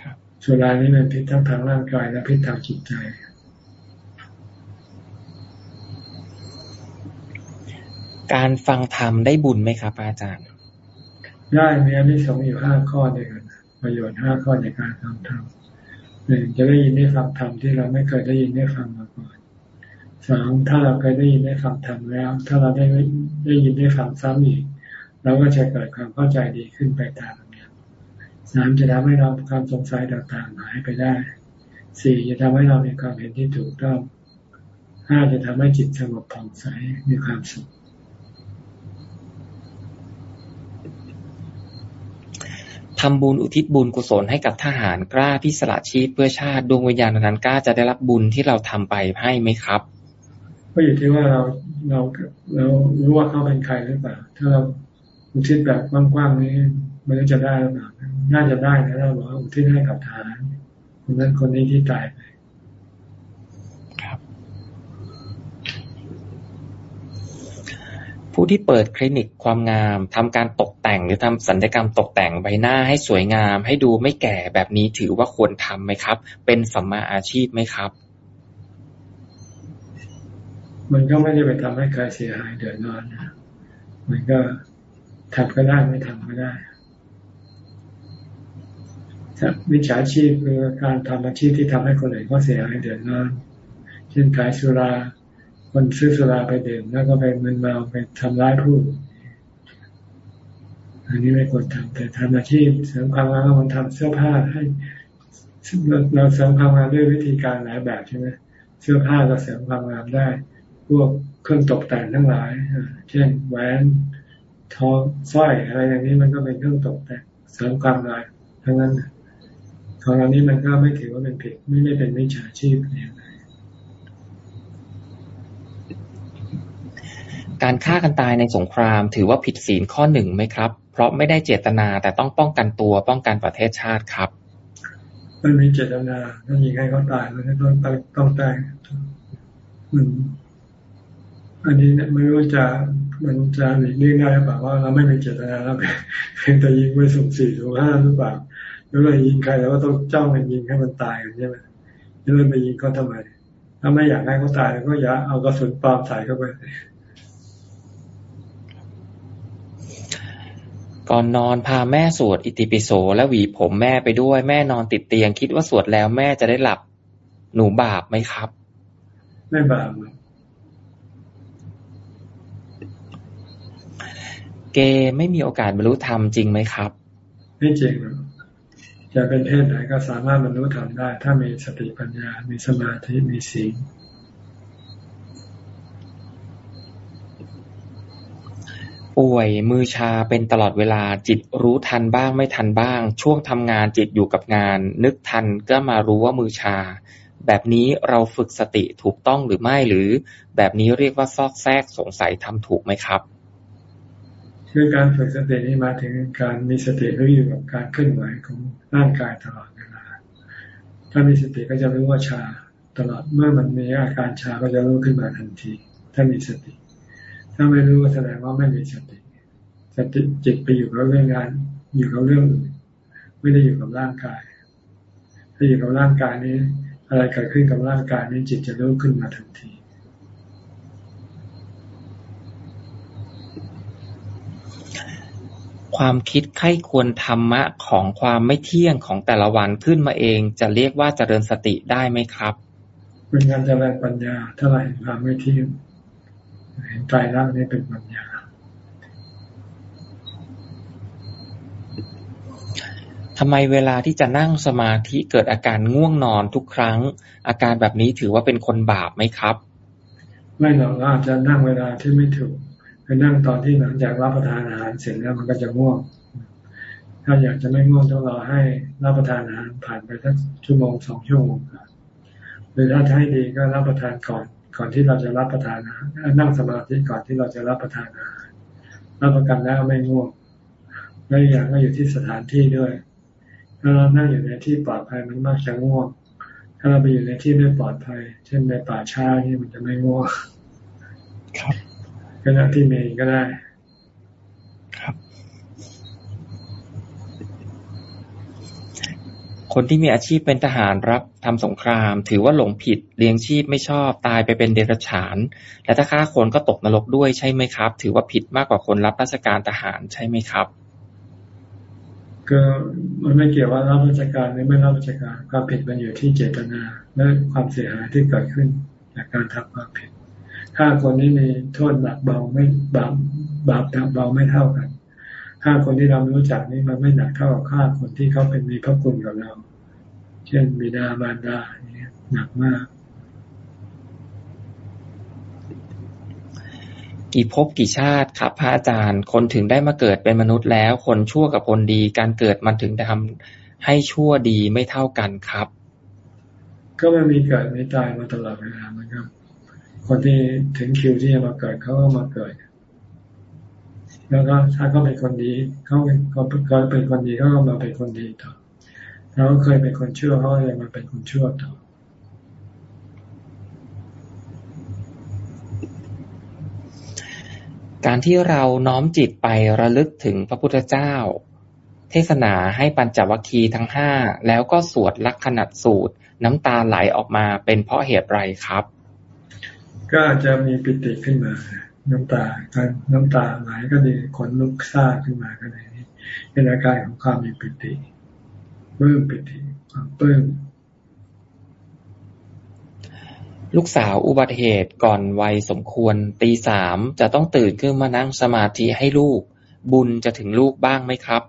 Speaker 2: ครับสุรานี้มันพิษทั้งทางร่างกายและพิษทางจิตใจ
Speaker 1: การฟังธรรมได้บุญไหมครับอาจารย์
Speaker 2: ได้มีอันที่สองอยู่ห้าข้อด้วยกันประโยชน์ห้าข้อในการฟังธรรมหนึ่งจะได้ยินได้ฟังธรรมที่เราไม่เคยได้ยินได้ฟังมาก่อน สองถ้าเราเคยได้ยินได้ฟังธรรมแล้ว ถ้าเราได้ได้ยินได้ฟังซ้ำอีกเราก็จะเกิดความเข้าใจดีขึ้นไปตามนี้สามจะทำให้เราความสงสัยต่างๆหายไปได้สี่จะทำให้เรามีความเห็นที่ถูกต้องห้าจะทำให้จิตสงบผ่องใสมีความสุข
Speaker 1: ทำบุญอุทิศบุญกุศลให้กับทหารกล้าที่สละชีพเพื่อชาติดวงวิญญาณนั้นกล้าจะได้รับบุญที่เราทำไปให้ไหมครับ
Speaker 2: ก็อยู่ที่ว่าเราเราเรารู้ว่าเขาเป็นใครหรือเปล่า ถ้าเราอุทิศแบบกว้างๆนี้มันจะได้หรือเปล่าน่าจะได้นะเราบอกอุทิศให้กับทารคนนั้นคนนี้ที่ตายไปครับ
Speaker 1: ผู้ที่เปิดคลินิกความงามทำการตกแต่งหรือทำสัญญกรรมตกแต่งใบหน้าให้สวยงาม ให้ดูไม่แก่แบบนี้ถือว่าควรทำไหมครับ เป็นสัมมาอาชีพไหมครับ
Speaker 2: มันก็ไม่ได้ไปทำให้ใครเสียหายเดือดร้อนนะมันก็ทำก็ได้ไม่ทำก็ได้วิชาชีพคือการทำอาชีพที่ทำให้คนอื่นก็เสียหายเดือดร้อนเช่นขายสุรา คนซื้อสุราไปดื่มแล้วก็ไปมึนเมาไปทำร้ายผู้อันนี้ไม่ควรทำแต่ทำอาชีพเสริมความงามมันทำเสื้อผ้าให้เราเสริมความงามด้วยวิธีการหลายแบบใช่ไหมเสื้อผ้าก็เสริมความงามได้ พวกเครื่องตกแต่งทั้งหลายเช่นแหวนทองสร้อยอะไรอย่างนี้มันก็เป็นเครื่องตกแต่งเสริมความงามทั้งนั้นของเรานี้มันก็ไม่ถือว่าเป็นผิดไม่ได้เป็นวิชาชีพเนี่ย
Speaker 1: การฆ่ากันตายในสงคราม ถือว่าผิดศีลข้อหนึ่งไหมครับ เพราะไม่ได้เจตนาแต่ต้องป้องกันตัวป้องกันประเทศชาติครับ
Speaker 2: ไม่มีเจตนาถ้ายิงให้เขาตายมันต้องต้องตายมัน อันนี้ไม่รู้จะมันจะหลีกเลี่ยงได้หรือเปล่าว่าเราไม่มีเจตนาแล้วเพียงแต่ยิงไปสุ่มสี่สุ่มห้าหรือเปล่าหรือเรายิงใครแล้วก็ต้องเจ้ามันยิงให้มันตายกันใช่ไหมจะเริ่มไปยิงเขาทำไม ถ้าไม่อยากให้เขาตายก็อย่าเอากระสุนปลอมใส่เข้าไป
Speaker 1: ก่อนนอนพาแม่สวดอิติปิโสและหวีผมแม่ไปด้วยแม่นอนติดเตียง คิดว่าสวดแล้วแม่จะได้หลับหนูบาปไหมครับ
Speaker 2: ไม่บาป
Speaker 1: เกไม่มีโอกาสบรรลุธรรมจริงไหมครับ
Speaker 2: ไม่จริงจะเป็นเพศไหนก็สามารถบรรลุธรรมได้ ถ้ามีสติปัญญา มีสมาธิ มีศีล
Speaker 1: ป่วยมือชาเป็นตลอดเวลาจิตรู้ทันบ้างไม่ทันบ้าง ช่วงทำงานจิตอยู่กับงาน นึกทันก็มารู้ว่ามือชา แบบนี้เราฝึกสติถูกต้องหรือไม่หรือ แบบนี้เรียกว่าซอกแซกสงสัยทำถูกไหมครับ
Speaker 2: คือการฝึกสตินี่มาถึงการมีสติรู้อยู่กับการเคลื่อนไหวของร่างกายตลอดเวลา ถ้ามีสติก็จะรู้ว่าชาตลอดเมื่อมันมีอาการชาก็จะรู้ขึ้นมาทันที ถ้ามีสติ ถ้าไม่รู้ก็แสดงว่าไม่มีสติ สติจิตไปอยู่กับเรื่องงาน อยู่กับเรื่องอื่นไม่ได้อยู่กับร่างกาย ถ้าอยู่กับร่างกายนี้ อะไรเกิดขึ้นกับร่างกายนี้จิตจะรู้ขึ้นมาทันที
Speaker 1: ความคิดไข้ควรธรรมะของความไม่เที่ยงของแต่ละวันขึ้นมาเอง จะเรียกว่าเจริญสติได้ไหมครับ
Speaker 2: เป็นการเจริญปัญญาถ้าเราเห็นความไม่เที่ยงเห็นใจรักนี่เป็นปัญญา
Speaker 1: ทำไมเวลาที่จะนั่งสมาธิเกิดอาการง่วงนอนทุกครั้ง อาการแบบนี้ถือว่าเป็นคนบาปไหมครับ
Speaker 2: ไม่หรอกอาจจะนั่งเวลาที่ไม่ถูก ไปนั่งตอนที่หลังจากรับประทานอาหารเสร็จแล้วมันก็จะง่วง ถ้าอยากจะไม่ง่วงต้องรอให้รับประทานอาหารผ่านไปสักชั่วโมงสองชั่วโมงหรือถ้าจะให้ดีก็รับประทานก่อน ก่อนที่เราจะรับประทานอาหารนั่งสมาธิก่อนที่เราจะรับประทานอาหารรับประกันแล้วไม่ง่วงและอย่างก็อยู่ที่สถานที่ด้วย ถ้าเรานั่งอยู่ในที่ปลอดภัยมันมักจะง่วง ถ้าเราไปอยู่ในที่ไม่ปลอดภัย เช่นในป่าช้านี่มันจะไม่ง่วง ก็นั่งที่เมนก็ได้
Speaker 1: คนที่มีอาชีพเป็นทหารรับทำสงคราม ถือว่าหลงผิดเลี้ยงชีพไม่ชอบตายไปเป็นเดรัจฉาน และถ้าฆ่าคนก็ตกนรกด้วยใช่ไหมครับ ถือว่าผิดมากกว่าคนรับราชการทหารใช่ไหมครับ
Speaker 2: ก็มันไม่เกี่ยวว่ารับราชการหรือไม่รับราชการความผิดมันอยู่ที่เจตนา และความเสียหายที่เกิดขึ้นจากการทำความผิด ฆ่าคนนี้มีโทษหนักเบาไม่บาปบาปหนักเบาไม่เท่ากันฆ่าคนที่เรารู้จักนี่มันไม่หนักเท่ากับฆ่าคนที่เขาเป็นมีพระคุณกับเรา เช่นบิดาบารดาเนี่ยหนักมาก
Speaker 1: กี่ภพกี่ชาติครับพระอาจารย์ คนถึงได้มาเกิดเป็นมนุษย์แล้ว คนชั่วกับคนดี การเกิดมันถึงทำให้ชั่วดีไม่เท่ากันครับ
Speaker 2: ก็ไม่มีเกิดไม่ตายมาตลอดเวลามันครับ คนที่ถึงคิวที่จะมาเกิดเขาก็มาเกิด แล้วก็ถ้าเขาเป็นคนดีเขาเป็นเขาเป็นคนดีเขาก็มาเป็นคนดีต่อแล้วเคยเป็นคนชั่วเขาเลยมาเป็นคนชั่วต่อ
Speaker 1: การที่เราน้อมจิตไประลึกถึงพระพุทธเจ้า เทศนาให้ปัญจวัคคีย์ทั้งห้าแล้วก็สวดลักขณัดสูตร น้ำตาไหลออกมาเป็นเพราะเหตุไรครับ
Speaker 2: ก็อาจจะมีปิติขึ้นมา น้ำตาการน้ำตาไหลก็ดีขนลุกซ่าขึ้นมาก็ดีเป็นอาการของความมีปิติเพิ่มปิติความเพิ่ม
Speaker 1: ลูกสาวอุบัติเหตุก่อนวัยสมควรตีสามจะต้องตื่นขึ้นมานั่งสมาธิให้ลูก บุญจะถึงลูกบ้างไหมครับ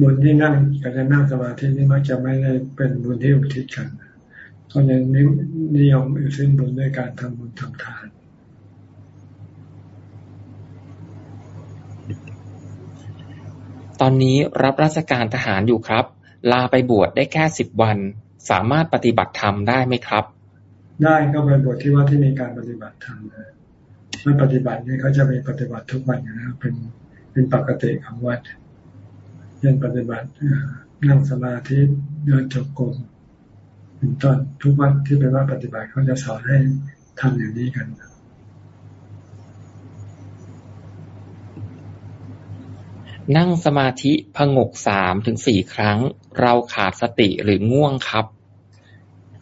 Speaker 2: บุญที่นั่งการจะนั่งสมาธินี่มักจะไม่ได้เป็นบุญที่อุทิศกัน เขาจะนิยมอุทิศบุญด้วยการทำบุญทำทาน
Speaker 1: ตอนนี้รับราชการทหารอยู่ครับ ลาไปบวชได้แค่สิบวัน สามารถปฏิบัติธรรมได้ไหมครับ
Speaker 2: ได้ก็ไปบวชที่วัดที่มีการปฏิบัติธรรมเลยไม่ปฏิบัตินี่เขาจะมีปฏิบัติทุกวันอยู่นะเป็นเป็นปกติของวัดเช่นปฏิบัตินั่งสมาธิเดินจงกรม เป็นต้นทุกวัดที่เป็นว่าปฏิบัติเขาจะสอนให้ทำอย่างนี้กัน
Speaker 1: นั่งสมาธิผงกสามถึงสี่ครั้ง เราขาดสติหรือง่วงครับ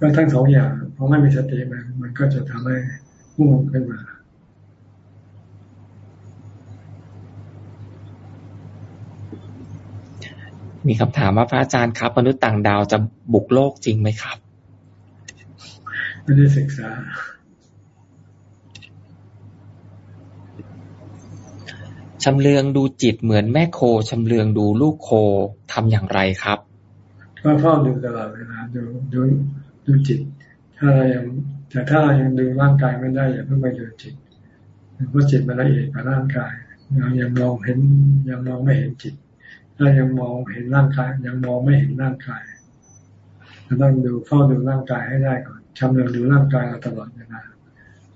Speaker 2: ก็ทั้งสองอย่าง เพราะไม่มีสติมันมันก็จะทำให้ง่วงขึ้นมา
Speaker 1: มีคำถามว่าพระอาจารย์ครับ มนุษย์ต่างดาวจะบุกโลกจริงไหมครับ
Speaker 2: ไม่ได้ศึกษา
Speaker 1: ชำเลืองดูจิตเหมือนแม่โคชำเลืองดูลูกโคทำอย่างไรครับ
Speaker 2: ก็เฝ้าดูตลอดเวลาดูดูดูจิต ถ้าเรายังแต่ถ้าเรายังดูร่างกายไม่ได้อย่าเพิ่งไปดูจิตเพราะจิตมันละเอียดกว่าร่างกายเรายังมองเห็นยังมองไม่เห็นจิต ถ้ายังมองเห็นร่างกาย ยังมองไม่เห็นร่างกายเราต้องดูเฝ้าดูร่างกายให้ได้ก่อน ชำเลืองดูร่างกายเราตลอดเวลา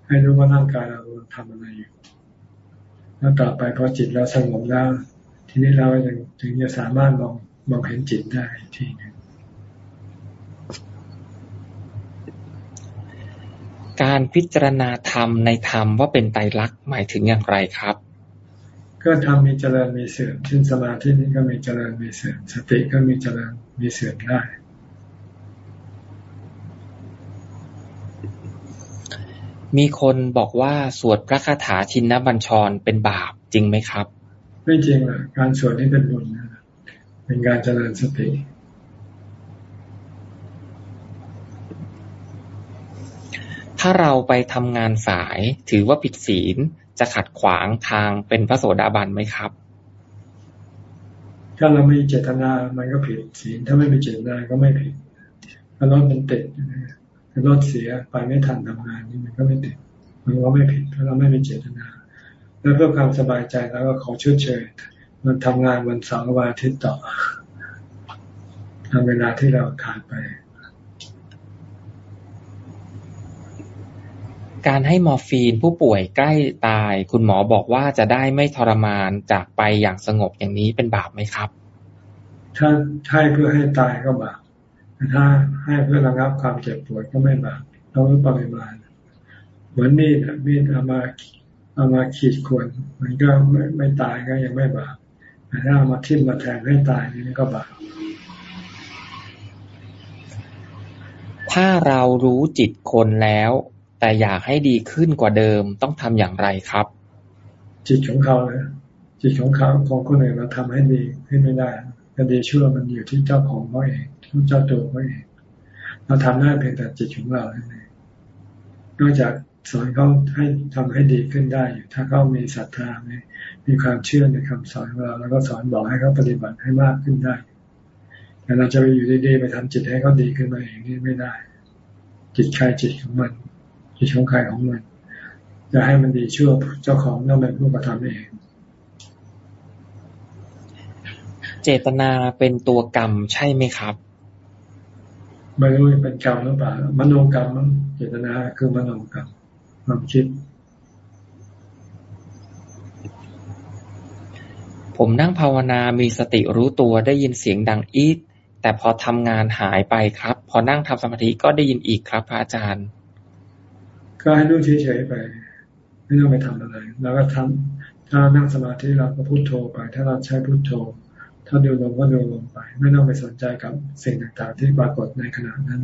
Speaker 2: ให้รู้ว่าร่างกายเราทำอะไรอยู่ แล้วต่อไปพอจิตเราสงบแล้ว ทีนี้เราถึงจะสามารถมองมองเห็นจิตได้ทีนึง
Speaker 1: การพิจารณาธรรมในธรรมว่าเป็นไตรลักษณ์หมายถึงอย่างไรครับ
Speaker 2: ก็ทำมีเจริญมีเสื่อมเช่นสมาธินี้ก็มีเจริญมีเสื่อมสติก็มีเจริญมีเสื่อมได้
Speaker 1: มีคนบอกว่าสวดพระคาถาชินบัญชรเป็นบาปจริงไหมครับ
Speaker 2: ไม่จริงอะการสวดนี่เป็นบุญนะเป็นการเจริญสติ
Speaker 1: ถ้าเราไปทำงานสายถือว่าผิดศีลจะขัดขวางทางเป็นพระโสดาบันไหมครับ
Speaker 2: ถ้าเราไม่เจตนา มันก็ผิดศีลถ้าไม่มีเจตนาก็ไม่ผิดถ้ารถมันติด รถเสียไปไม่ทันทำงานนี่มันก็ไม่ติดมันก็ไม่ผิดเพราะเราไม่มีเจตนา แล้วเพื่อความสบายใจแล้วก็ขอชดเชยมันทำงานวันเสาร์วันอาทิตย์ต่อทำเวลาที่เราขาดไป
Speaker 1: การให้มอร์ฟีนผู้ป่วยใกล้ตาย คุณหมอบอกว่าจะได้ไม่ทรมานจากไปอย่างสงบอย่างนี้เป็นบาปไหมครับ
Speaker 2: ถ้าให้เพื่อให้ตายก็บาปแต่ ถ้าให้เพื่อระงับความเจ็บปวดก็ไม่บาปต้องรู้ปริมาณเหมือนมีดมีดเอามาเอามาขีดข่วนมันก็ไม่ไม่ตายก็ยังไม่บาปแต่ถ้าเอามาทิ่มมาแทงให้ตายนี่ก็บาป
Speaker 1: ถ้าเรารู้จิตคนแล้ว แต่อยากให้ดีขึ้นกว่าเดิมต้องทำอย่างไรครับ
Speaker 2: จิตของเขาเลยจิตของเขาของคนอื่นเราทำให้ดีขึ้นไม่ได้ก็ดีชั่วมันอยู่ที่เจ้าของเขาเอง ที่เจ้าตัวเขาเองเราทำได้เพียงแต่จิตของเราเองนอกจากสอนเขาให้ทำให้ดีขึ้นได้อยู่ถ้าเขามีศรัทธามีมีความเชื่อในคำสอนของเรา แล้วก็สอนบอกให้เขาปฏิบัติให้มากขึ้นได้แต่เราจะไปอยู่ดีๆไปทำจิตให้เขาดีขึ้นมาเองนี่ไม่ได้ จิตใครจิตของมัน จิตของใครของมัน จะให้มันดีชั่วเจ้าของต้องเป็นผู้กระทำเอง
Speaker 1: เจตนาเป็นตัวกรรมใช่ไหมครับ
Speaker 2: ไม่รู้เป็นกรรมหรือเปล่ามโนกรรมมั้งเจตนาคือมโนกรรมความคิด
Speaker 1: ผมนั่งภาวนามีสติรู้ตัวได้ยินเสียงดังอีดแต่พอทำงานหายไปครับ พอนั่งทำสมาธิก็ได้ยินอีกครับพระอาจารย์
Speaker 2: ก็ให้ดูเฉยๆไป ไม่ต้องไปทำอะไรเราก็ทำถ้านั่งสมาธิเราก็พุโทโธไป ถ้าเราใช้พุโทโธ ถ้าดูลมก็ดูลมไป ไม่ต้องไปสนใจกับสิ่งต่างๆ ที่ปรากฏในขณะนั้น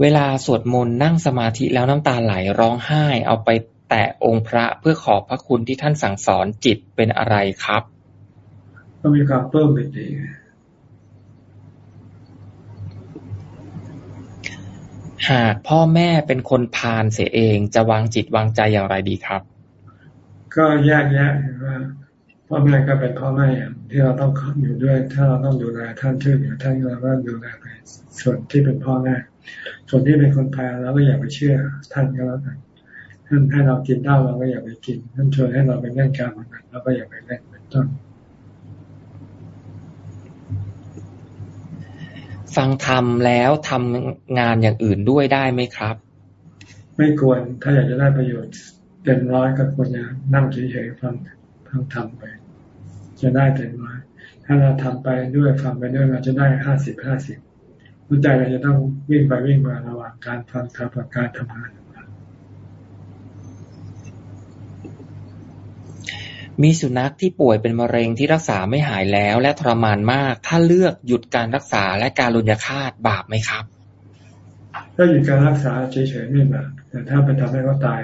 Speaker 1: เวลาสวดมนต์นั่งสมาธิแล้วน้ำตาไหลร้องไห้ เอาไปแตะองค์พระเพื่อขอบพระคุณที่ท่านสั่งสอนจิตเป็นอะไรครับ
Speaker 2: ก็มีความเพิ่มไปดี
Speaker 1: หากพ่อแม่เป็นคนพาลเสียเองจะวางจิตวางใจอย่างไรดีครับ
Speaker 2: ก็แยกแยะว่าพ่อแม่ก็เป็นพ่อแม่อย่างที่เราต้องอยู่ด้วย ถ้าเราต้องดูแลท่านช่วยเหลือท่านเราก็ดูแลไปส่วนที่เป็นพ่อแม่ส่วนที่เป็นคนพาลเราก็อย่าไปเชื่อท่านก็แล้วกันท่านให้เรากินเหล้าเราก็อย่าไปกินท่านชวนให้เราไปเล่นการพนันเราก็อย่าไปเล่นเป็นต้น
Speaker 1: ฟังธรรมแล้วทำงานอย่างอื่นด้วยได้ไหมครับ
Speaker 2: ไม่ควรถ้าอยากจะได้ประโยชน์ เต็มร้อยก็ควรจะนั่งเฉยๆฟังฟังทำไป จะได้เต็มร้อยถ้าเราทำไปด้วยฟังไปด้วยเราจะได้ห้าสิบห้าสิบหัวใจเราจะต้องวิ่งไปวิ่งมาระหว่างการฟังทำกับการทำงาน
Speaker 1: มีสุนัขที่ป่วยเป็นมะเร็งที่รักษาไม่หายแล้ว และทรมานมาก ถ้าเลือกหยุดการรักษาและการลุญยฆาตบาปไหมครับ
Speaker 2: ถ้าหยุดการรักษาเฉยๆไม่บาปแต่ถ้าไปทำให้เขาตาย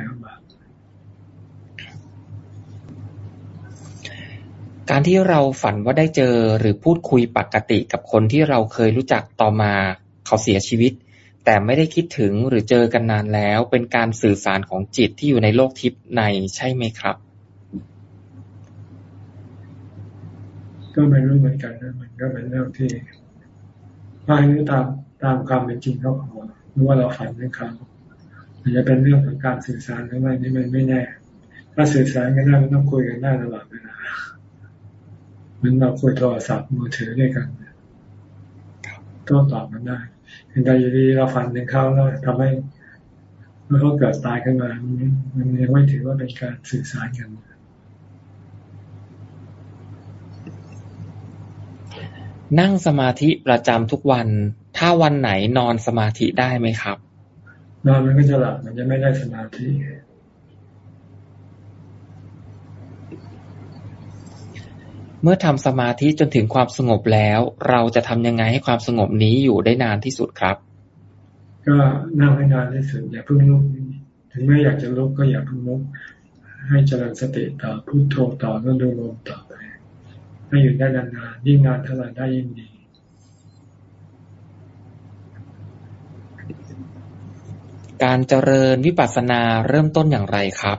Speaker 2: กา
Speaker 1: รที่เราฝันว่าได้เจอหรือพูดคุยปกติกับคนที่เราเคยรู้จักต่อมาเขาเสียชีวิต แต่ไม่ได้คิดถึงหรือเจอกันนานแล้ว เป็นการสื่อสารของจิตที่อยู่ในโลกทิพย์ในใช่ไหมครับ
Speaker 2: ก็ไม่รู้เหมือนกันนะมันก็เป็นเรื่องที่ให้รู้ตามตามความเป็นจริงเขาพอรู้ว่าเราฝันเรื่องเขาอาจจะเป็นเรื่องของการสื่อสารหรือไม่นี่มันไม่แน่ ถ้าสื่อสารกันได้มันต้องคุยกันได้ตลอดเวลา มือนเราคุยโทรศัพท์มือถือด้วยกันก็ตอบกันได้แต่อยู่ดีเราฝันถึงเขาแล้วทำให้เมื่อเขาเกิดตายขึ้นมา มันยังไม่ถือว่าเป็นการสื่อสารกัน
Speaker 1: นั่งสมาธิประจำทุกวัน ถ้าวันไหนนอนสมาธิได้ไหมครับ
Speaker 2: นอนมันก็จะหลับมันจะไม่ได้สมาธิ
Speaker 1: เมื่อทำสมาธิจนถึงความสงบแล้ว เราจะทำยังไงให้ความสงบนี้อยู่ได้นานที่สุดครับ
Speaker 2: ก็นั่งให้นานที่สุดอย่าเพิ่งลุกถึงแม้อยากจะลุกก็อย่าเพิ่งลุกให้เจริญสติต่อพุโทโธต่อแล้วดูลมต่อไปให้อยู่ได้นานๆยิ่งนานเท่าไหร่ได้ยิ่งดี
Speaker 1: การเจริญวิปัสสนาเริ่มต้นอย่างไรครับ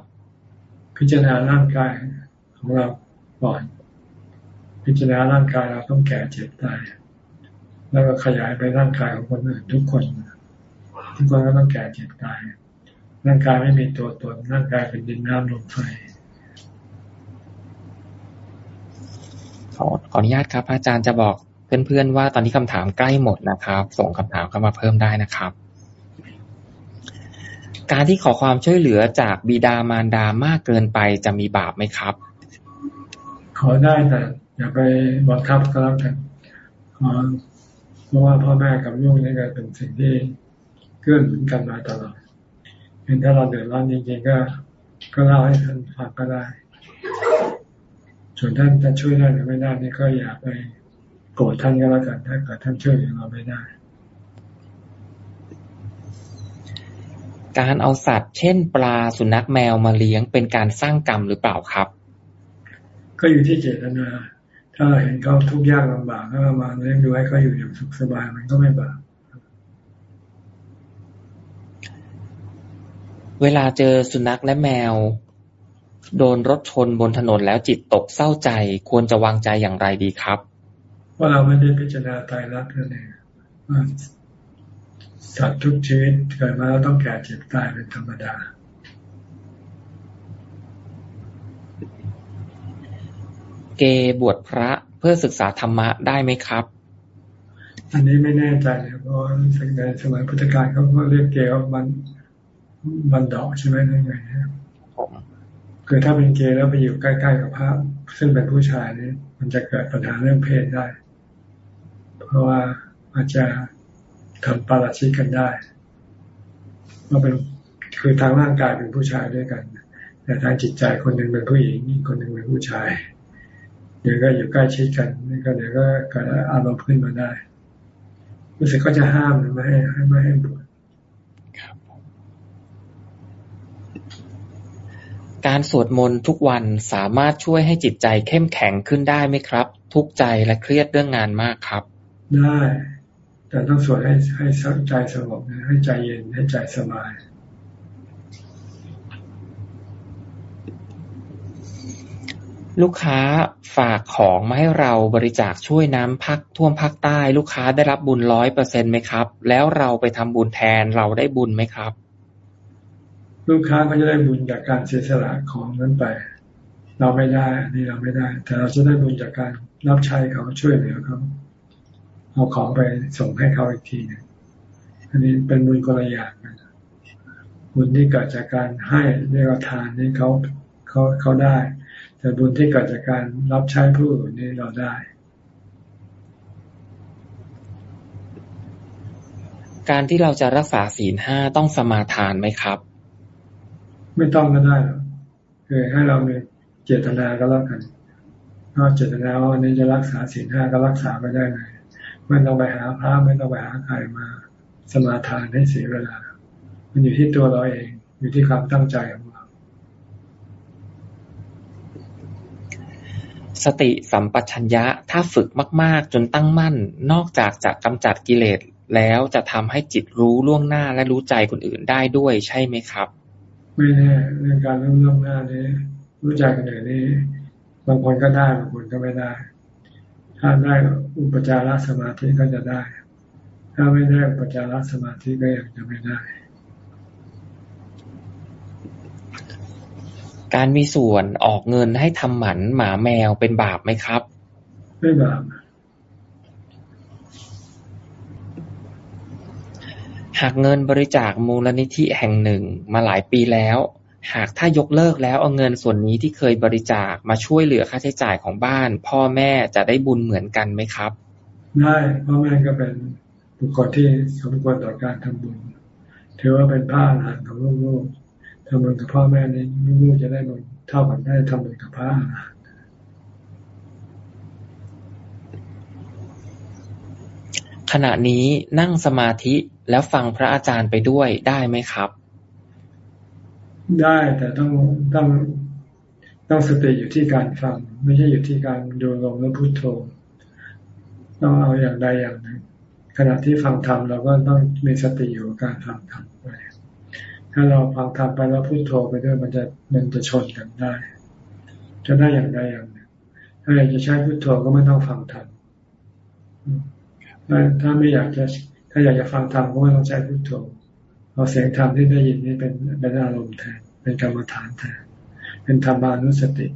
Speaker 2: พิจารณาร่างกายของเราก่อน พิจารณาร่างกายเราต้องแก่เจ็บตายแล้วก็ขยายไปร่างกายของคนอื่นทุกคน ทุกคนก็ต้องแก่เจ็บตายเร่างกายไม่มีตัวตนร่างกายเป็นดินน้ำลมไฟ
Speaker 1: ขอขออนุญาตครับ อาจารย์จะบอกเพื่อนๆว่าตอนนี้คำถามใกล้หมดนะครับ ส่งคำถามเข้ามาเพิ่มได้นะครับ การที่ขอความช่วยเหลือจากบิดามารดามากเกินไปจะมีบาปไหมครับ
Speaker 2: ขอได้แต่ อย่าไปบังคับก็แล้วกันขอเพราะว่าพ่อแม่กับลูกนี่ก็เป็นสิ่งที่เกื้อหนุนกันมาตลอดเห็นถ้าเราเดือดร้อนจริงๆก็ ก็เล่าให้ท่านฟังก็ได้ ส่วนท่านจะช่วยได้หรือไม่ได้นี่ก็อย่าไปโกรธท่านก็แล้วกันถ้าเกิดท่านช่วยเราไม่ได้
Speaker 1: การเอาสัตว์ เช่น ปลาสุนัขแมวมาเลี้ยงเป็นการสร้างกรรมหรือเปล่าครับ
Speaker 2: ก็อยู่ที่เจตนา ถ้าเห็นเขาทุกข์ยากลำบากก็มาเลี้ยงดูให้เขาอยู่อย่างสุขสบายมันก็ไม่บาป
Speaker 1: เวลาเจอสุนัขและแมว โดนรถชนบนถนนแล้วจิตตกเศร้าใจ ควรจะวางใจอย่างไรดีครับ
Speaker 2: ว่าเราไม่ได้พิจารณาตายรักนั่นเองว่าสัตว์ทุกชีวิตเกิดมาแล้วต้องแก่เจ็บตายเป็นธรรมดา
Speaker 1: เกบวชพระเพื่อศึกษาธรรมะได้ไหมครับ
Speaker 2: อันนี้ไม่แน่ใจเพราะในสมัยพุทธกาลเขาก็เรียกเกว่ามันบันดอกใช่ไหมนั่นไงคือถ้าเป็นเกย์แล้วไปอยู่ใกล้ๆกับพระซึ่งเป็นผู้ชายนี่มันจะเกิดปัญหาเรื่องเพศได้ เพราะว่าอาจจะทำปาราชิกกันได้ว่าเป็นคือทางร่างกายเป็นผู้ชายด้วยกัน แต่ทางจิตใจคนหนึ่งเป็นผู้หญิงอีกคนหนึ่งเป็นผู้ชาย เดี๋ยวก็อยู่ใกล้ชิดกันนี่ก็เดี๋ยวก็เกิดอารมณ์ขึ้นมาได้ รู้สึกก็จะห้ามไม่ให้ไม่ให้บวช
Speaker 1: การสวดมนต์ทุกวันสามารถช่วยให้จิตใจเข้มแข็งขึ้นได้ไหมครับ ทุกใจและเครียดเรื่องงานมากครับ
Speaker 2: ได้ แต่ต้องสวดให้ให้ใจสงบให้ใจเย็นให้ใจสบาย
Speaker 1: ลูกค้าฝากของมาให้เราบริจาคช่วยน้ำพักท่วมภาคใต้ ลูกค้าได้รับบุญร้อยเปอร์เซ็นไหมครับ แล้วเราไปทำบุญแทนเราได้บุญไหมครับ
Speaker 2: ลูกค้าก็จะได้บุญจากการเสียสละของนั้นไป เราไม่ได้อันนี้เราไม่ได้ แต่เราจะได้บุญจากการรับใช้เขาช่วยเหลือเขาเอาของไปส่งให้เขาอีกทีนึงอันนี้เป็นบุญกระยางกันบุญที่เกิดจากการให้เรียกว่าทานนี่เขาเขาเขาได้ แต่บุญที่เกิดจากการรับใช้ผู้อื่นนี่เราได้
Speaker 1: การที่เราจะรักษาศีลห้าต้องสมาทานไหมครับ
Speaker 2: ไม่ต้องก็ได้หรอกคือให้เรามีเจตนาก็แล้วกันถ้าเจตนาว่าวันนี้จะรักษาศีลห้าก็รักษาไปได้เลยไม่ต้องไปหาพระไม่ต้องไปหาใครมาสมาทานให้เสียเวลา มันอยู่ที่ตัวเราเอง อยู่ที่ความตั้งใจของเรา
Speaker 1: สติสัมปชัญญะถ้าฝึกมาก ๆ จนตั้งมั่น นอกจากจะกำจัดกิเลสแล้วจะทำให้จิตรู้ล่วงหน้าและรู้ใจคนอื่นได้ด้วยใช่ไหมครับ
Speaker 2: ไม่แน่เรื่องการรู้เรื่องหน้านี้ รู้ใจักกันอย่างนี้บางคนก็ได้บางคนก็ไม่ได้ ถ้าได้อุปจารสมาธิก็จะได้ ถ้าไม่ได้อุปจารสมาธิก็ยังจะไม่ได้
Speaker 1: การมีส่วนออกเงินให้ทำหมันหมาแมวเป็นบาปไหมครับ
Speaker 2: ไม่บาป
Speaker 1: หากเงินบริจาคมูลนิธิแห่งหนึ่งมาหลายปีแล้ว หากถ้ายกเลิกแล้วเอาเงินส่วนนี้ที่เคยบริจาคมาช่วยเหลือค่าใช้จ่ายของบ้าน พ่อแม่จะได้บุญเหมือนกันไหมครับ
Speaker 2: ได้พ่อแม่ก็เป็นบุคคลที่สมควรต่อการทำบุญถือว่าเป็นผ้าหลานของลูก ทำบุญกับพ่อแม่นี้ลูกจะได้บุญเท่ากับได้ทำบุญกับพระอาหาร
Speaker 1: ขณะนี้นั่งสมาธิแล้วฟังพระอาจารย์ไปด้วยได้ไหมครับ
Speaker 2: ได้แต่ต้องต้องต้องสติอยู่ที่การฟัง ไม่ใช่อยู่ที่การดูลมและพุโทโธต้องเอาอย่างใดอย่างหนึ่งขณะที่ฟังธรรมเราก็ต้องมีสติอยู่กับการฟังธรรมไป ถ้าเราฟังธรรมไปแล้วพุโทโธไปด้วยมันจะมันจะชนกันได้ จะได้อย่างใดอย่างหนึ่งถ้าอยากจะใช้พุโทโธก็ไม่ต้องฟังธรรมถ้าไม่อยากจะ ถ้าอยากจะฟังธรรมก็ไม่ต้องใช้พุทโธเอาเสียงธรรมที่ได้ยินนี่เป็นเป็นอารมณ์แทนเป็นกรรมฐานแทนเป็นธรรมานุสติ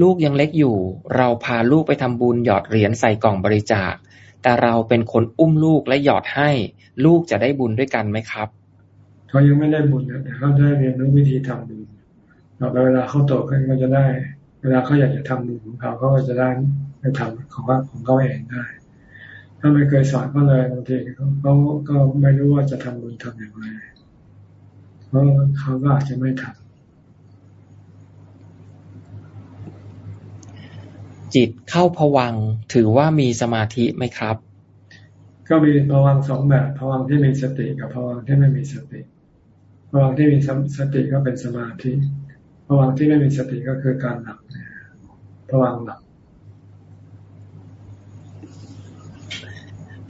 Speaker 1: ลูกยังเล็กอยู่ เราพาลูกไปทำบุญหยอดเหรียญใส่กล่องบริจาค แต่เราเป็นคนอุ้มลูกและหยอดให้ ลูกจะได้บุญด้วยกันไหมครับ
Speaker 2: เขายังไม่ได้บุญแต่เขาได้เรียนรู้วิธีทำบุญต่อไปเวลาเขาโตขึ้นก็จะได้ เวลาเขาอยากจะทำบุญของเขาเขาก็จะได้ไปทำของของเขาเองได้ ถ้าไม่เคยสอนก็เลยบางทีเขาก็ไม่รู้ว่าจะทำบุญทำอย่างไรเพราะเขาก็อาจจะไม่ทำ
Speaker 1: จิตเข้าผวังถือว่ามีสมาธิไหมครับ
Speaker 2: ก็มีผวังสองแบบผวังที่มีสติกับผวังที่ไม่มีสติผวังที่มีสติก็เป็นสมาธิผวังที่ไม่มีสติก็คือการหลับผวังหลับ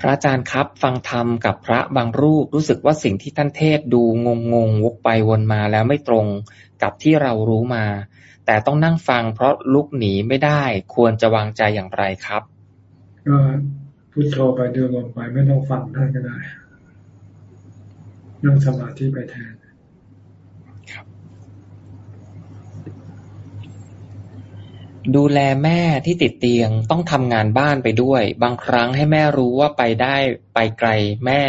Speaker 1: พระอาจารย์ครับ ฟังธรรมกับพระบางรูปรู้สึกว่าสิ่งที่ท่านเทศดูงงงวกไปวนมาแล้วไม่ตรงกับที่เรารู้มา แต่ต้องนั่งฟัง เพราะลุกหนีไม่ได้ ควรจะวางใจอย่างไรครับ
Speaker 2: ก็พุโทโธไปดูลมไปไม่ต้องฟังท่านก็ได้นั่งสมาธิไปแทน
Speaker 1: ดูแลแม่ที่ติดเตียงต้องทำงานบ้านไปด้วย บางครั้งให้แม่รู้ว่าไปได้ไปไกลแม่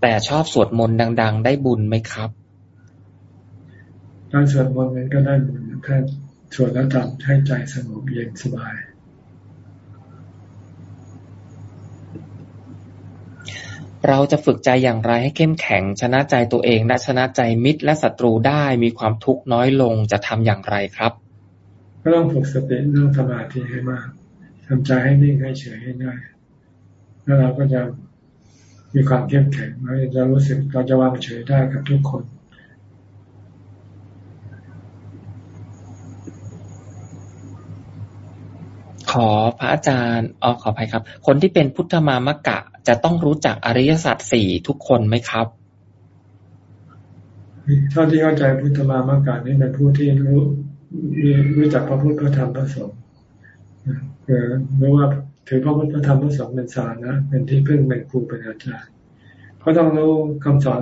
Speaker 1: แต่ชอบสวดมนต์ดัง ๆ ได้บุญไหมครับ
Speaker 2: การสวดมนต์นั้นก็ได้บุญแค่สวดแล้วทำให้ใจสงบเย็นสบาย
Speaker 1: เราจะฝึกใจอย่างไรให้เข้มแข็ง ชนะใจตัวเองและชนะใจมิตรและศัตรูได้มีความทุกข์น้อยลงจะทำอย่างไรครับ
Speaker 2: ก็ต้องฝึกสตินั่งสมาธิให้มากทำใจให้นิ่งให้เฉยให้ได้แล้วเราก็จะมีความเข้มแข็งเราจะรู้สึกเราจะวางเฉยได้กับทุกคน
Speaker 1: ขอพระอาจารย์อ๋อขออภัยครับ คนที่เป็นพุทธมามะกะ จะต้องรู้จักอริยสัจสี่ทุกคนไหมครับ
Speaker 2: เท่าที่เข้าใจพุทธมามะกะนี่เป็นผู้ที่รู้รู้จักพระพุทธพระธรรมพระสงฆ์คือรู้ว่าถือพระพุทธพระธรรมพระสงฆ์เป็นสารนะเป็นที่พึ่งเป็นครูเป็นอาจารย์เขาต้องรู้คำสอน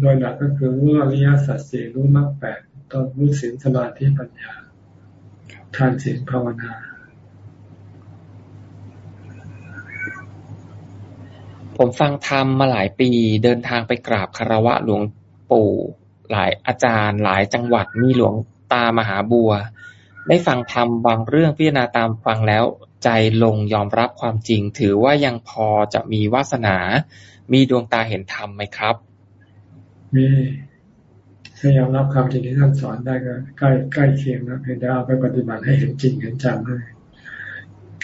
Speaker 2: โดยหลักก็คือรู้อริยสัจสี่รู้มรรคแปดต้องรู้ศีลสมาธิปัญญาทานศีลภาวนา
Speaker 1: ผมฟังธรรมมาหลายปี เดินทางไปกราบคารวะหลวงปู่ หลายอาจารย์ หลายจังหวัดมีหลวงตามหาบัว ได้ฟังธรรมบางเรื่องพิจารณาตามฟังแล้วใจลงยอมรับความจริง ถือว่ายังพอจะมีวาสนา มีดวงตาเห็นธรรมไหมครับ
Speaker 2: มีถ้ายอมรับความจริงที่ท่านสอนได้ก็ใกล้ใกล้เคียงนะเพียงแต่เอาไปปฏิบัติให้เห็นจริงเห็นจังเลย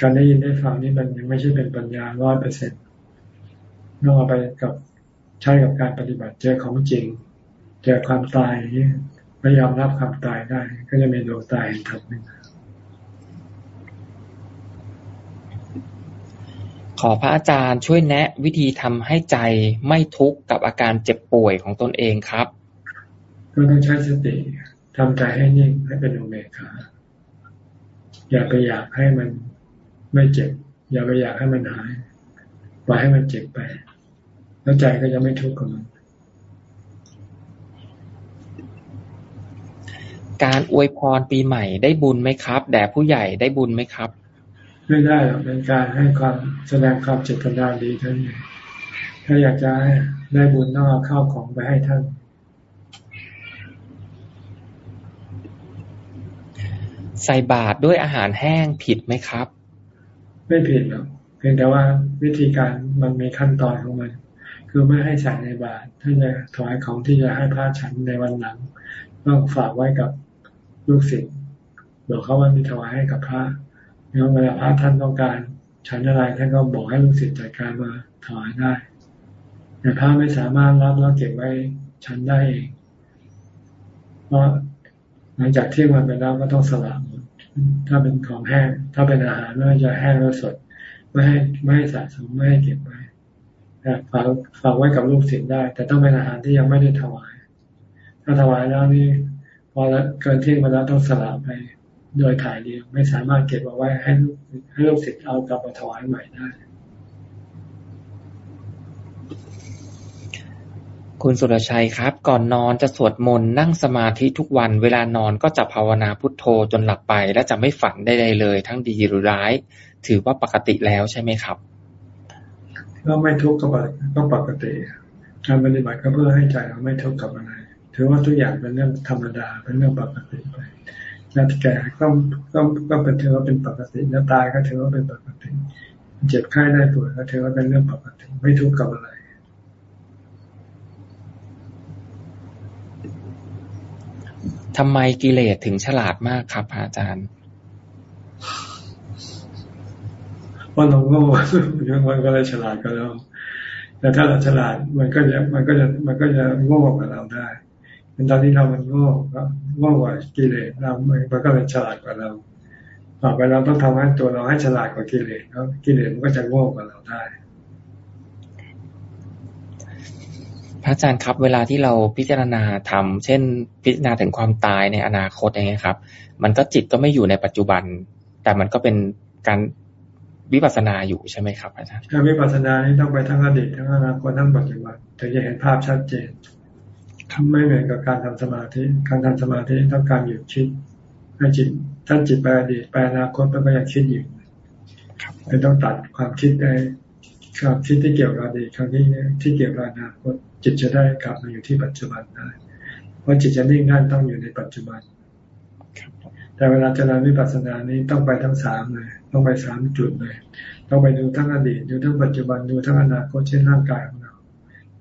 Speaker 2: การได้ยินได้ฟังนี่มันยังไม่ใช่เป็นปัญญาร้อยเปอร์เซ็นต์ ต้องเอาไปกับใช้กับการปฏิบัติเจอของจริง เจอความตายอย่างนี้ไม่ยอมรับความตายได้ ก็จะมีดวงตายทับหนึ่ง
Speaker 1: ขอพระอาจารย์ช่วยแนะวิธีทำให้ใจไม่ทุกข์กับอาการเจ็บป่วยของตนเองครับ
Speaker 2: ก็ต้องใช้สติทำใจให้นิ่งให้เป็นอุเบกขาอย่าไปอยากให้มันไม่เจ็บ อย่าไปอยากให้มันหายปล่อยให้มันเจ็บไป แล้วใจก็จะไม่ทุกข์กับมัน
Speaker 1: การอวยพรปีใหม่ได้บุญไหมครับ แด่ผู้ใหญ่ได้บุญไหมครับ
Speaker 2: ไม่ได้หรอกเป็นการให้ความแสดงความเจตนาดีท่านถ้าอยากจะให้ได้บุญต้องเอาข้าวของไปให้ท่าน
Speaker 1: ใส่บาตรด้วยอาหารแห้งผิดไหมครับ
Speaker 2: ไม่ผิดหรอกเพียงแต่ว่าวิธีการมันมีขั้นตอนของมัน คือไม่ให้ใส่ในบาตรถ้าจะถวายของที่จะให้พระฉันในวันหลังต้องฝากไว้กับลูกศิษย์บอกเขาว่ามีถวายให้กับพระแล้วเวลาพระท่านต้องการ ฉันอะไรท่านก็บอกให้ลูกศิษย์จัดการมาถวายได้ แต่พระไม่สามารถรับแล้วเก็บไว้ฉันได้เองเพราะหลังจากเที่ยงวันไปแล้วก็ต้องสละหมดถ้าเป็นของแห้ง ถ้าเป็นอาหารไม่จะแห้งแล้วสด ไม่ให้ไม่ให้สะสมไม่ให้เก็บ ฝากฝากไว้กับลูกศิษย์ได้ แต่ต้องเป็นอาหารที่ยังไม่ได้ถวาย ถ้าถวายแล้วนี่พอเกินเที่ยงมาแล้วต้องสละไปโดยถ่ายเดียวไม่สามารถเก็บเอาไว้ให้ให้ลูกศิษย์เอากลับมาถวายใหม่ได้
Speaker 1: คุณสุรชัยครับ ก่อนนอนจะสวดมนต์นั่งสมาธิทุกวัน เวลานอนก็จะภาวนาพุทโธจนหลับไป และจะไม่ฝันใดๆเลย ทั้งดีหรือร้าย ถือว่าปกติแล้วใช่ไหมครับ
Speaker 2: ก็ไม่ทุกข์ก็ปกติการปฏิบัติก็เพื่อให้ใจเราไม่ทุกข์กับอะไร ถือว่าทุกอย่างเป็นเรื่องธรรมดาเป็นเรื่องปกติไปแล้วแก่ก็ก็ก็เป็นถือว่าเป็นปกติแล้วตายก็ถือว่าเป็นปกติ เจ็บไข้ได้ป่วยก็ถือว่าเป็นเรื่องปกติ ไม่ทุกข์กับอะไร
Speaker 1: ทำไมกิเลสถึงฉลาดมากครับอาจารย์
Speaker 2: ว่าเราโง่มันก็เลยฉลาดกับเราแต่ถ้าเราฉลาดมันก็จะมันก็จะมันก็จะโง่กับเราได้เป็นตอนที่เรามันโง่ก็โง่กว่ากิเลสเรามันก็เลยฉลาดกว่าเราต่อไปเราต้องทำให้ตัวเราให้ฉลาดกว่ากิเลสแล้วกิเลสมันก็จะโง่กว่าเราได้
Speaker 1: พระอาจารย์ครับ เวลาที่เราพิจารณาทำเช่น พิจารณาถึงความตายในอนาคตอย่างเงี้ยครับ มันก็จิตก็ไม่อยู่ในปัจจุบัน แต่มันก็เป็นการ วิปัสสนาอยู่ใช่ไหมครับอาจารย์
Speaker 2: การวิปัสสนานี้ต้องไปทั้งอดีตทั้งอนาคตทั้งปัจจุบันถึงจะเห็นภาพชัดเจนไม่เหมือนกับการทำสมาธิ การทำสมาธิต้องการหยุดคิดให้จิตท่านจิตไปอดีตไปอนาคตมันก็ยังคิดอยู่ไม่ต้องตัดความคิดได้ความคิดที่เกี่ยวกับอดีตครั้งที่ที่เกี่ยวกับอนาคตจิตจะได้กลับมาอยู่ที่ปัจจุบันได้เพราะจิตจะนิ่งนั่นต้องอยู่ในปัจจุบันแต่เวลาเจริญวิปัสสนานี้ต้องไปทั้งสามเลย ต้องไปสามจุดเลย ต้องไปดูทั้งอดีตดูทั้งปัจจุบันดูทั้งอนาคตเช่นร่างกายของเรา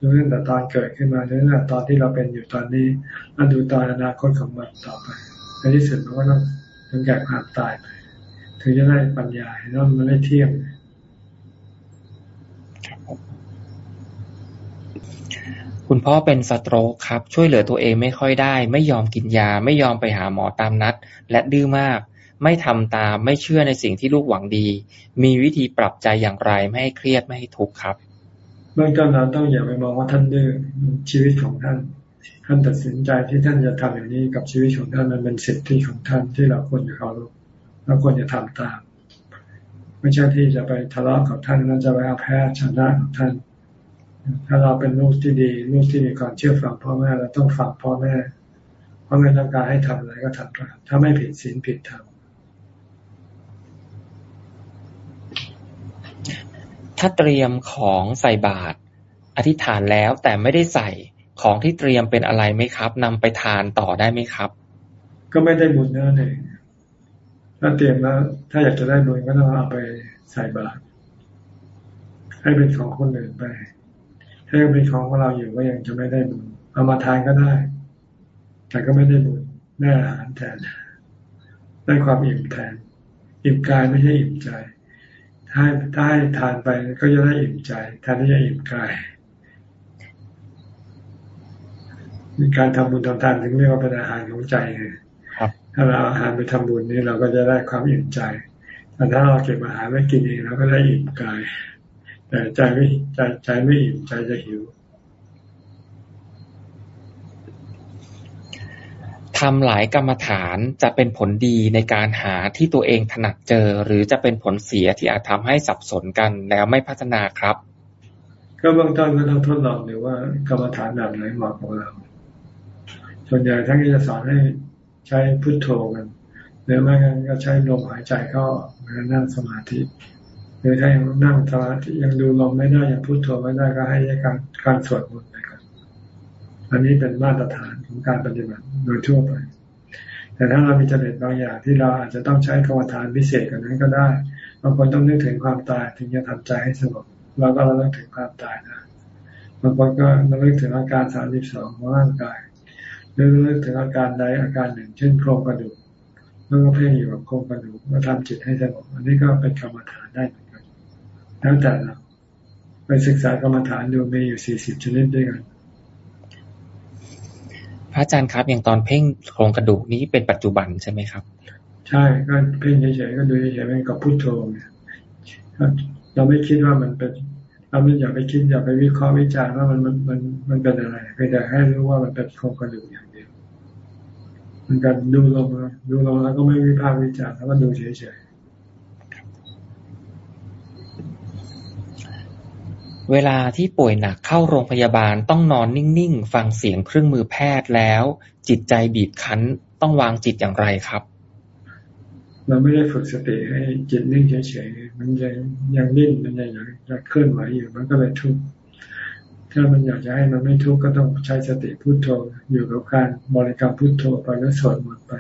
Speaker 2: ดูตั้งแต่ตอนเกิดขึ้นมาดูตั้งแต่ตอนที่เราเป็นอยู่ตอนนี้แล้วดูตอนอนาคตของมันต่อไปในที่สุดมันก็ต้องถึงแก่ความตายไปถึงจะได้ปัญญาเห็นว่ามันไม่เที่ยง
Speaker 1: คุณพ่อเป็นสโตรกครับ ช่วยเหลือตัวเองไม่ค่อยได้ ไม่ยอมกินยา ไม่ยอมไปหาหมอตามนัด และดื้อมาก ไม่ทำตาม ไม่เชื่อในสิ่งที่ลูกหวังดี มีวิธีปรับใจอย่างไรไม่ให้เครียดไม่ให้ทุกข์ครับ
Speaker 2: เบื้องต้นเราต้องอย่าไปมองว่าท่านดื้อชีวิตของท่าน ท่านตัดสินใจที่ท่านจะทำอย่างนี้กับชีวิตของท่านมันเป็นสิทธิของท่านที่เราควรจะเคารพเราควรจะทำตาม ไม่ใช่ที่จะไปทะเลาะกับท่านแล้วจะไปเอาแพ้ชนะของท่าน ถ้าเราเป็นลูกที่ดีลูกที่มีความเชื่อฟังพ่อแม่เราต้องฟังพ่อแม่พ่อแม่ต้องการให้ทำอะไรก็ทำตามถ้าไม่ผิดศีลผิดธรรม
Speaker 1: ถ้าเตรียมของใส่บาตรอธิษฐานแล้วแต่ไม่ได้ใส่ของที่เตรียมเป็นอะไรไหมครับนำไปทานต่อได้ไหมครับ
Speaker 2: ก็ไม่ได้บุญนั่นเองถ้าเตรียมแล้วถ้าอยากจะได้บุญก็ต้องเอาไปใส่บาตรให้เป็นของคนอื่นไป ถ้ายังเป็นของของเราอยู่ก็ยังจะไม่ได้บุญเอามาทานก็ได้ แต่ก็ไม่ได้บุญได้อาหารแทนได้ความอิ่มแทนอิ่มกายไม่ใช่อิ่มใจ ถ้าถ้าให้ทานไปก็จะได้อิ่มใจแทนที่จะอิ่มกายมีการทำบุญทำทานถึงเรียกว่าเป็นอาหารของใจไงถ้าเราอาหารไปทำบุญนี่เราก็จะได้ความอิ่มใจแต่ถ้าเราเก็บอาหารไม่กินเองเราก็ได้อิ่มกาย แต่ใจไม่ใจใจไม่อิ่มใจจะหิว
Speaker 1: ทำหลายกรรมฐานจะเป็นผลดีในการหาที่ตัวเองถนัดเจอ หรือจะเป็นผลเสียที่อาจทำให้สับสนกันแล้วไม่พัฒนาครับ
Speaker 2: ก็เบื้องต้นก็ต้องทดลองดูว่ากรรมฐานแบบไหนเหมาะกับเรา ส่วนใหญ่ท่านก็จะสอนให้ใช้พุทโธกันหรือไม่งั้นก็ใช้ลมหายใจเข้านั่งสมาธิหรือถ้ายังนั่งสมาธิยังดูลมไม่ได้ยังพูดโธไม่ได้ก็ให้การการสวดมนต์ไป อันนี้เป็นมาตรฐานของการปฏิบัติโดยทั่วไป แต่ถ้าเรามีจริตบางอย่างที่เราอาจจะต้องใช้กรรมฐานพิเศษกันนั้นก็ได้บางคนต้องนึกถึงความตายถึงจะทำใจให้สงบเราก็เราเลิกถึงความตายนะบางคนก็ราเลิกถึงอาการสามสิบสองของร่างกายหรือเลิกถึงอาการใดอาการหนึ่ง เช่นโครงกระดูกแล้วก็เพ่งอยู่กับโครงกระดูกแล้วทำจิตให้สงบอันนี้ก็เป็นกรรมฐานได้เหมือนกันแล้วแต่เราไปศึกษากรรมฐานดูมีอยู่สี่สิบชนิดด้วยกัน
Speaker 1: ระอาจารย์ครับ อย่างตอนเพ่งโครงกระดูกนี้เป็นปัจจุบันใช่ไหมครับ
Speaker 2: ใช่ก็เพ่งเฉยๆก็ดูเฉยๆเป็นกับพุทโธเนี่ยเราไม่คิดว่ามันเป็นเราไม่อย่าไปคิดอย่าไปวิเคราะห์วิจารณ์ว่ามันมันมันมันเป็นอะไรเพียงแต่ให้รู้ว่ามันเป็นโครงกระดูกอย่างเดียวมันการดูลงดูลงแล้วก็ไม่วิพากษ์วิจารณ์แล้วก็ดูเฉยๆ
Speaker 1: เวลาที่ป่วยหนักเข้าโรงพยาบาลต้องนอนนิ่งๆ ฟังเสียงเครื่องมือแพทย์แล้ว จิตใจบีบคั้นต้องวางจิตอย่างไรครับ
Speaker 2: เราไม่ได้ฝึกสติให้จิตนิ่งเฉยๆมันยังยังนิ่งมันยังอยากเคลื่อนไหวอยู่มันก็เลยทุกข์ถ้ามันอยากจะให้มันไม่ทุกข์ก็ต้องใช้สติพุโทโธอยู่กับการบริกรรมพุโทโธไปแล้วสวดมนต์ไป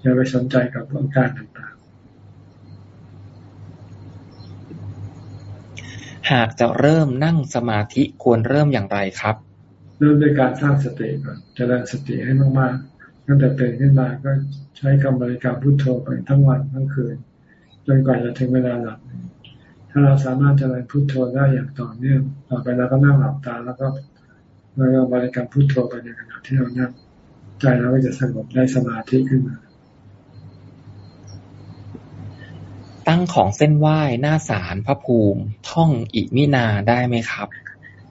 Speaker 2: อย่าไปสนใจกับอาการต่าง
Speaker 1: หากจะเริ่มนั่งสมาธิควรเริ่มอย่างไรครับ
Speaker 2: เริ่มด้วยการสร้างสติก่อนจะเริ่มสติให้มากๆตั้งแต่ตื่นขึ้นมาก็ใช้คำบริกรรมพุทโธไปทั้งวันทั้งคืนจนกว่าจะถึงเวลาหลับถ้าเราสามารถเจริญพุทโธได้อย่างต่อเนื่องต่อไปเราก็นั่งหลับตาแล้วก็แล้วก็บริกรรมพุทโธไปในขณะที่เรานั่งใจเราก็จะสงบได้สมาธิขึ้นมา
Speaker 1: ตั้งของเส้นไหว้หน้าศาลพระภูมิ ท่องอิมินาได้ไหมครับ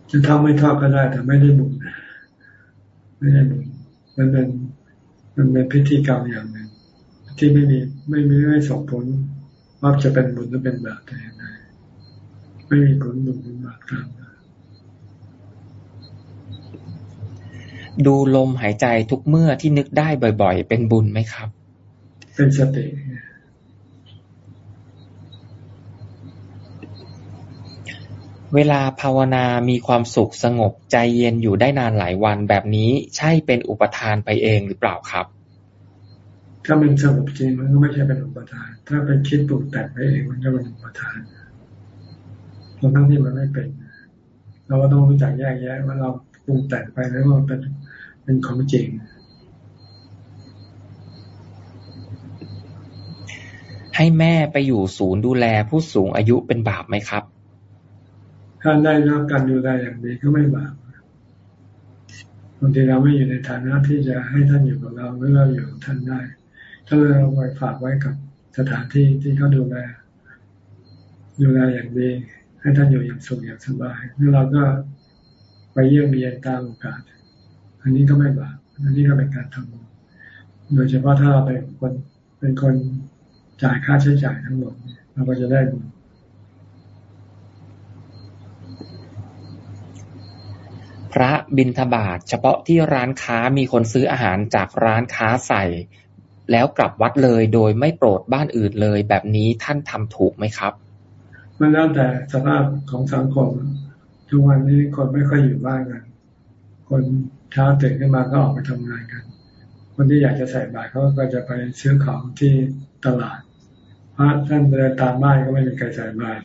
Speaker 2: จะท่องไม่ท่องก็ได้แต่ไม่ได้บุญไม่ได้บุญมันเป็นมันเป็นพิธีกรรมอย่างหนึ่งที่ไม่มีไม่มีไม่ส่งผลว่าจะเป็นบุญหรือเป็นบาปแต่อย่างใดไม่มีผลบุญเป็นบาปตาม
Speaker 1: ดูลมหายใจทุกเมื่อที่นึกได้บ่อย ๆ เป็นบุญไหมครับ
Speaker 2: เป็นสติ
Speaker 1: เวลาภาวนามีความสุขสงบใจเย็นอยู่ได้นานหลายวันแบบนี้ใช่เป็นอุปทานไปเองหรือเปล่าครับ
Speaker 2: ถ้ามันสงบจริงมันก็ไม่ใช่เป็นอุปทาน ถ้าเป็นคิดปรุงแต่งไปเองมันก็เป็นอุปทานทั้งที่มันไม่เป็น เราก็ต้องรู้จักแยกแยะว่าเราปรุงแต่งไปแล้วว่าเป็นเป็นของจริง
Speaker 1: ให้แม่ไปอยู่ศูนย์ดูแลผู้สูงอายุเป็นบาปไหมครับ
Speaker 2: ถ้าได้รับการดูแลอย่างดีก็ไม่บาปบางทีเราไม่อยู่ในฐานะที่จะให้ท่านอยู่กับเราหรือเราอยู่กับท่านได้ ถ้าเราไว้ฝากไว้กับสถานที่ที่เขาดูแล ดูแลอย่างดี ให้ท่านอยู่อย่างสุขอย่างสบายแล้วเราก็ไปเยี่ยมเยียนตามโอกาส อันนี้ก็ไม่บาปอันนี้ก็เป็นการทำบุญโดยเฉพาะถ้าเราเป็นคนเป็นคนจ่ายค่าใช้จ่ายทั้งหมดเราก็จะได้บุญ
Speaker 1: พระบิณฑบาตเฉพาะที่ร้านค้ามีคนซื้ออาหารจากร้านค้าใส่ แล้วกลับวัดเลยโดยไม่โปรดบ้านอื่นเลย แบบนี้ท่านทำถูกไหมครับ
Speaker 2: มันแล้วแต่สภาพของสังคม ทุกวันนี้คนไม่ค่อยอยู่บ้านกัน คนเช้าตื่นขึ้นมาก็ออกไปทำงานกัน คนที่อยากจะใส่บาตรเขาก็จะไปซื้อของที่ตลาดพระท่านเดินตามบ้านก็ไม่มีใครใส่บาตร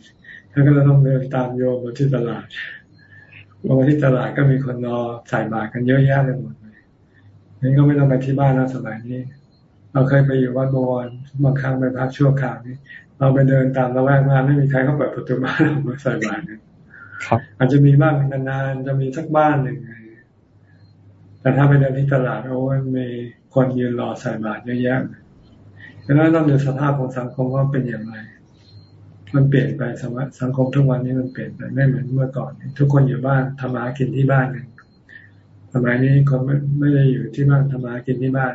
Speaker 2: ท่านก็ต้องเดินตามโยมมาที่ตลาด พอไปที่ตลาดก็มีคนรอใส่บาตรกันเยอะแยะไปหมดเลยนี่ก็ไม่ต้องไปที่บ้านแล้วสมัยนี้ เราเคยไปอยู่วัดบวรบางครั้งไปพักชั่วคราวนี้เราไปเดินตามละแวกบ้านไม่มีใครเขาเปิดประตูบ้านออกมาใส่บาตรกันอาจจะมีบ้างนานๆจะมีสักบ้านหนึ่งแต่ถ้าไปเดินที่ตลาดโอ้ยมีคนยืนรอใส่บาตรเยอะแยะดังนั้นต้องดูสภาพของสังคมว่าเป็นอย่างไร มันเปลี่ยนไปสมัยสังคมทุกวันนี้มันเปลี่ยนไปไม่เหมือนเมื่อก่อน ทุกคนอยู่บ้านทำมากินที่บ้านกันสมัยนี้คนไม่ไม่ได้อยู่ที่บ้านทำมากินที่บ้าน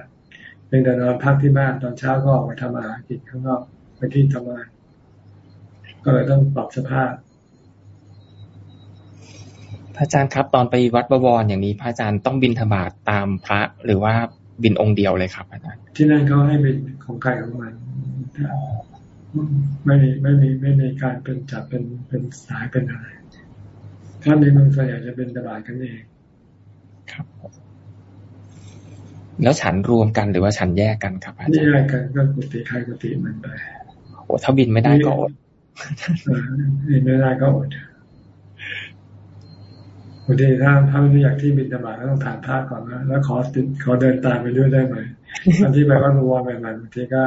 Speaker 2: เพียงแต่นอนพักที่บ้านตอนเช้าก็ออกไปทำมากินข้างนอกไปที่ทำงาน ก็เลยต้องปรับสภาพ
Speaker 1: พระอาจารย์ครับ ตอนไปวัดบวรอย่างนี้ พระอาจารย์ต้องบินธบาตตามพระหรือว่าบินองค์เดียวเลยครับอาจารย์
Speaker 2: ที่นั่นเขาให้บินของใครของมัน ไม่มีไม่มีไม่มีการเป็นจับเป็นเป็นสายเป็นอะไร ถ้าในเมืองส่วนใหญ่จะเป็นตลาดกันเอง
Speaker 1: ครับ แล้วฉันรวมกันหรือว่าฉันแยกกันครับอาจารย์
Speaker 2: แยกกันก็กุฏิใครกุฏิมันไป
Speaker 1: โอ้ถ้าบินไม่ได้ก็อด
Speaker 2: บินไม่ได้ก็อดบางทีถ้าถ้าไม่อยากที่บินตบาก็ต้องถามพระก่อนนะแล้วขอติดขอเดินตามไปด้วยได้ไหมตอนที่ไปว่ารัวใหม่ๆบางทีก็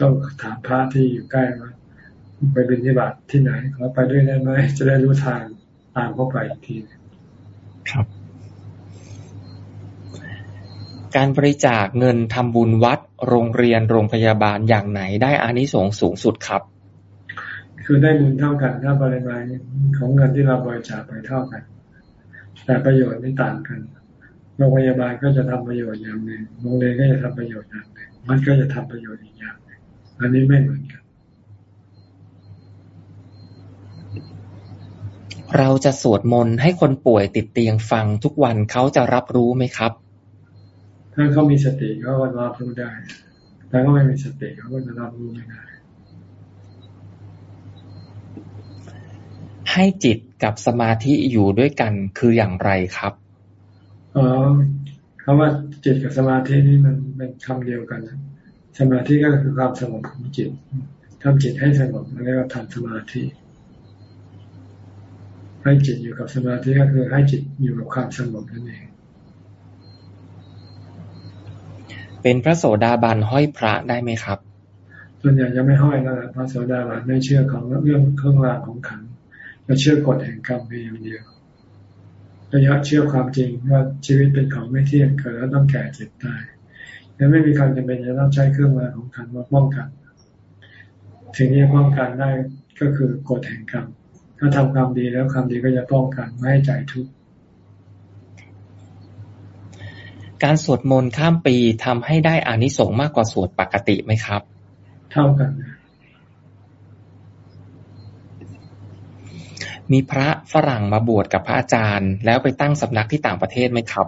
Speaker 2: ต้องถามพระที่อยู่ใกล้ว่าไปบินที่บาตที่ไหนขอไปด้วยได้ไหมจะได้รู้ทางตามเข้าไปอีกที
Speaker 1: ครับ การบริจาคเงินทำบุญวัด โรงเรียนโรงพยาบาลอย่างไหนได้อานิสงส์สูงสุดครับ
Speaker 2: คือได้บุญเท่ากันถ้าปริมาณของเงินที่เราบริจาคไปเท่ากัน แต่ประโยชน์ไม่ต่างกันโรงพยาบาลก็จะทำประโยชน์อย่างหนึ่งโรงเรียนก็จะทำประโยชน์อย่างหนึ่งมันก็จะทำประโยชน์อีกอย่าง อันนี้ไม่เหมือนกัน
Speaker 1: เราจะสวดมนต์ให้คนป่วยติดเตียงฟังทุกวันเขาจะรับรู้ไหมครับ
Speaker 2: ถ้าเขามีสติเขาก็รับรู้ได้ แต่ก็ไม่มีสติเขาก็จะรับรู้ไม่ได้
Speaker 1: ให้จิตกับสมาธิอยู่ด้วยกันคืออย่างไรครับ
Speaker 2: อ๋อคำว่าจิตกับสมาธินี่มันเป็นคำเดียวกัน สมาธิก็คือความสงบของจิตทำจิตให้สงบแล้วก็ทำสมาธิ ให้จิตอยู่กับสมาธิก็คือให้จิตอยู่กับความสงบนั่นเอง
Speaker 1: เป็นพระโสดาบันห้อยพระได้ไหมครับ
Speaker 2: ส่วนใหญ่จะไม่ห้อยแล้วพระโสดาบันไม่เชื่อของเรื่องเครื่องรางของขังจะเชื่อกฎแห่งกรรมเพียงเดียวระยะเชื่อความจริงว่าชีวิตเป็นของไม่เที่ยงเกิดแล้วต้องแก่เจ็บตาย ยังไม่มีการจำเป็นจะต้องใช้เครื่องมือของขันมาป้องกัน สิ่งที่ป้องกันได้ก็คือกฎแห่งกรรม ถ้าทำความดีแล้วความดีก็จะป้องกันไม่ให้ใจทุกข์
Speaker 1: การสวดมนต์ข้ามปีทำให้ได้อานิสงส์มากกว่าสวดปกติไหมครับ
Speaker 2: เท่ากันนะ
Speaker 1: มีพระฝรั่งมาบวชกับพระอาจารย์ แล้วไปตั้งสำนักที่ต่างประเทศไหมครับ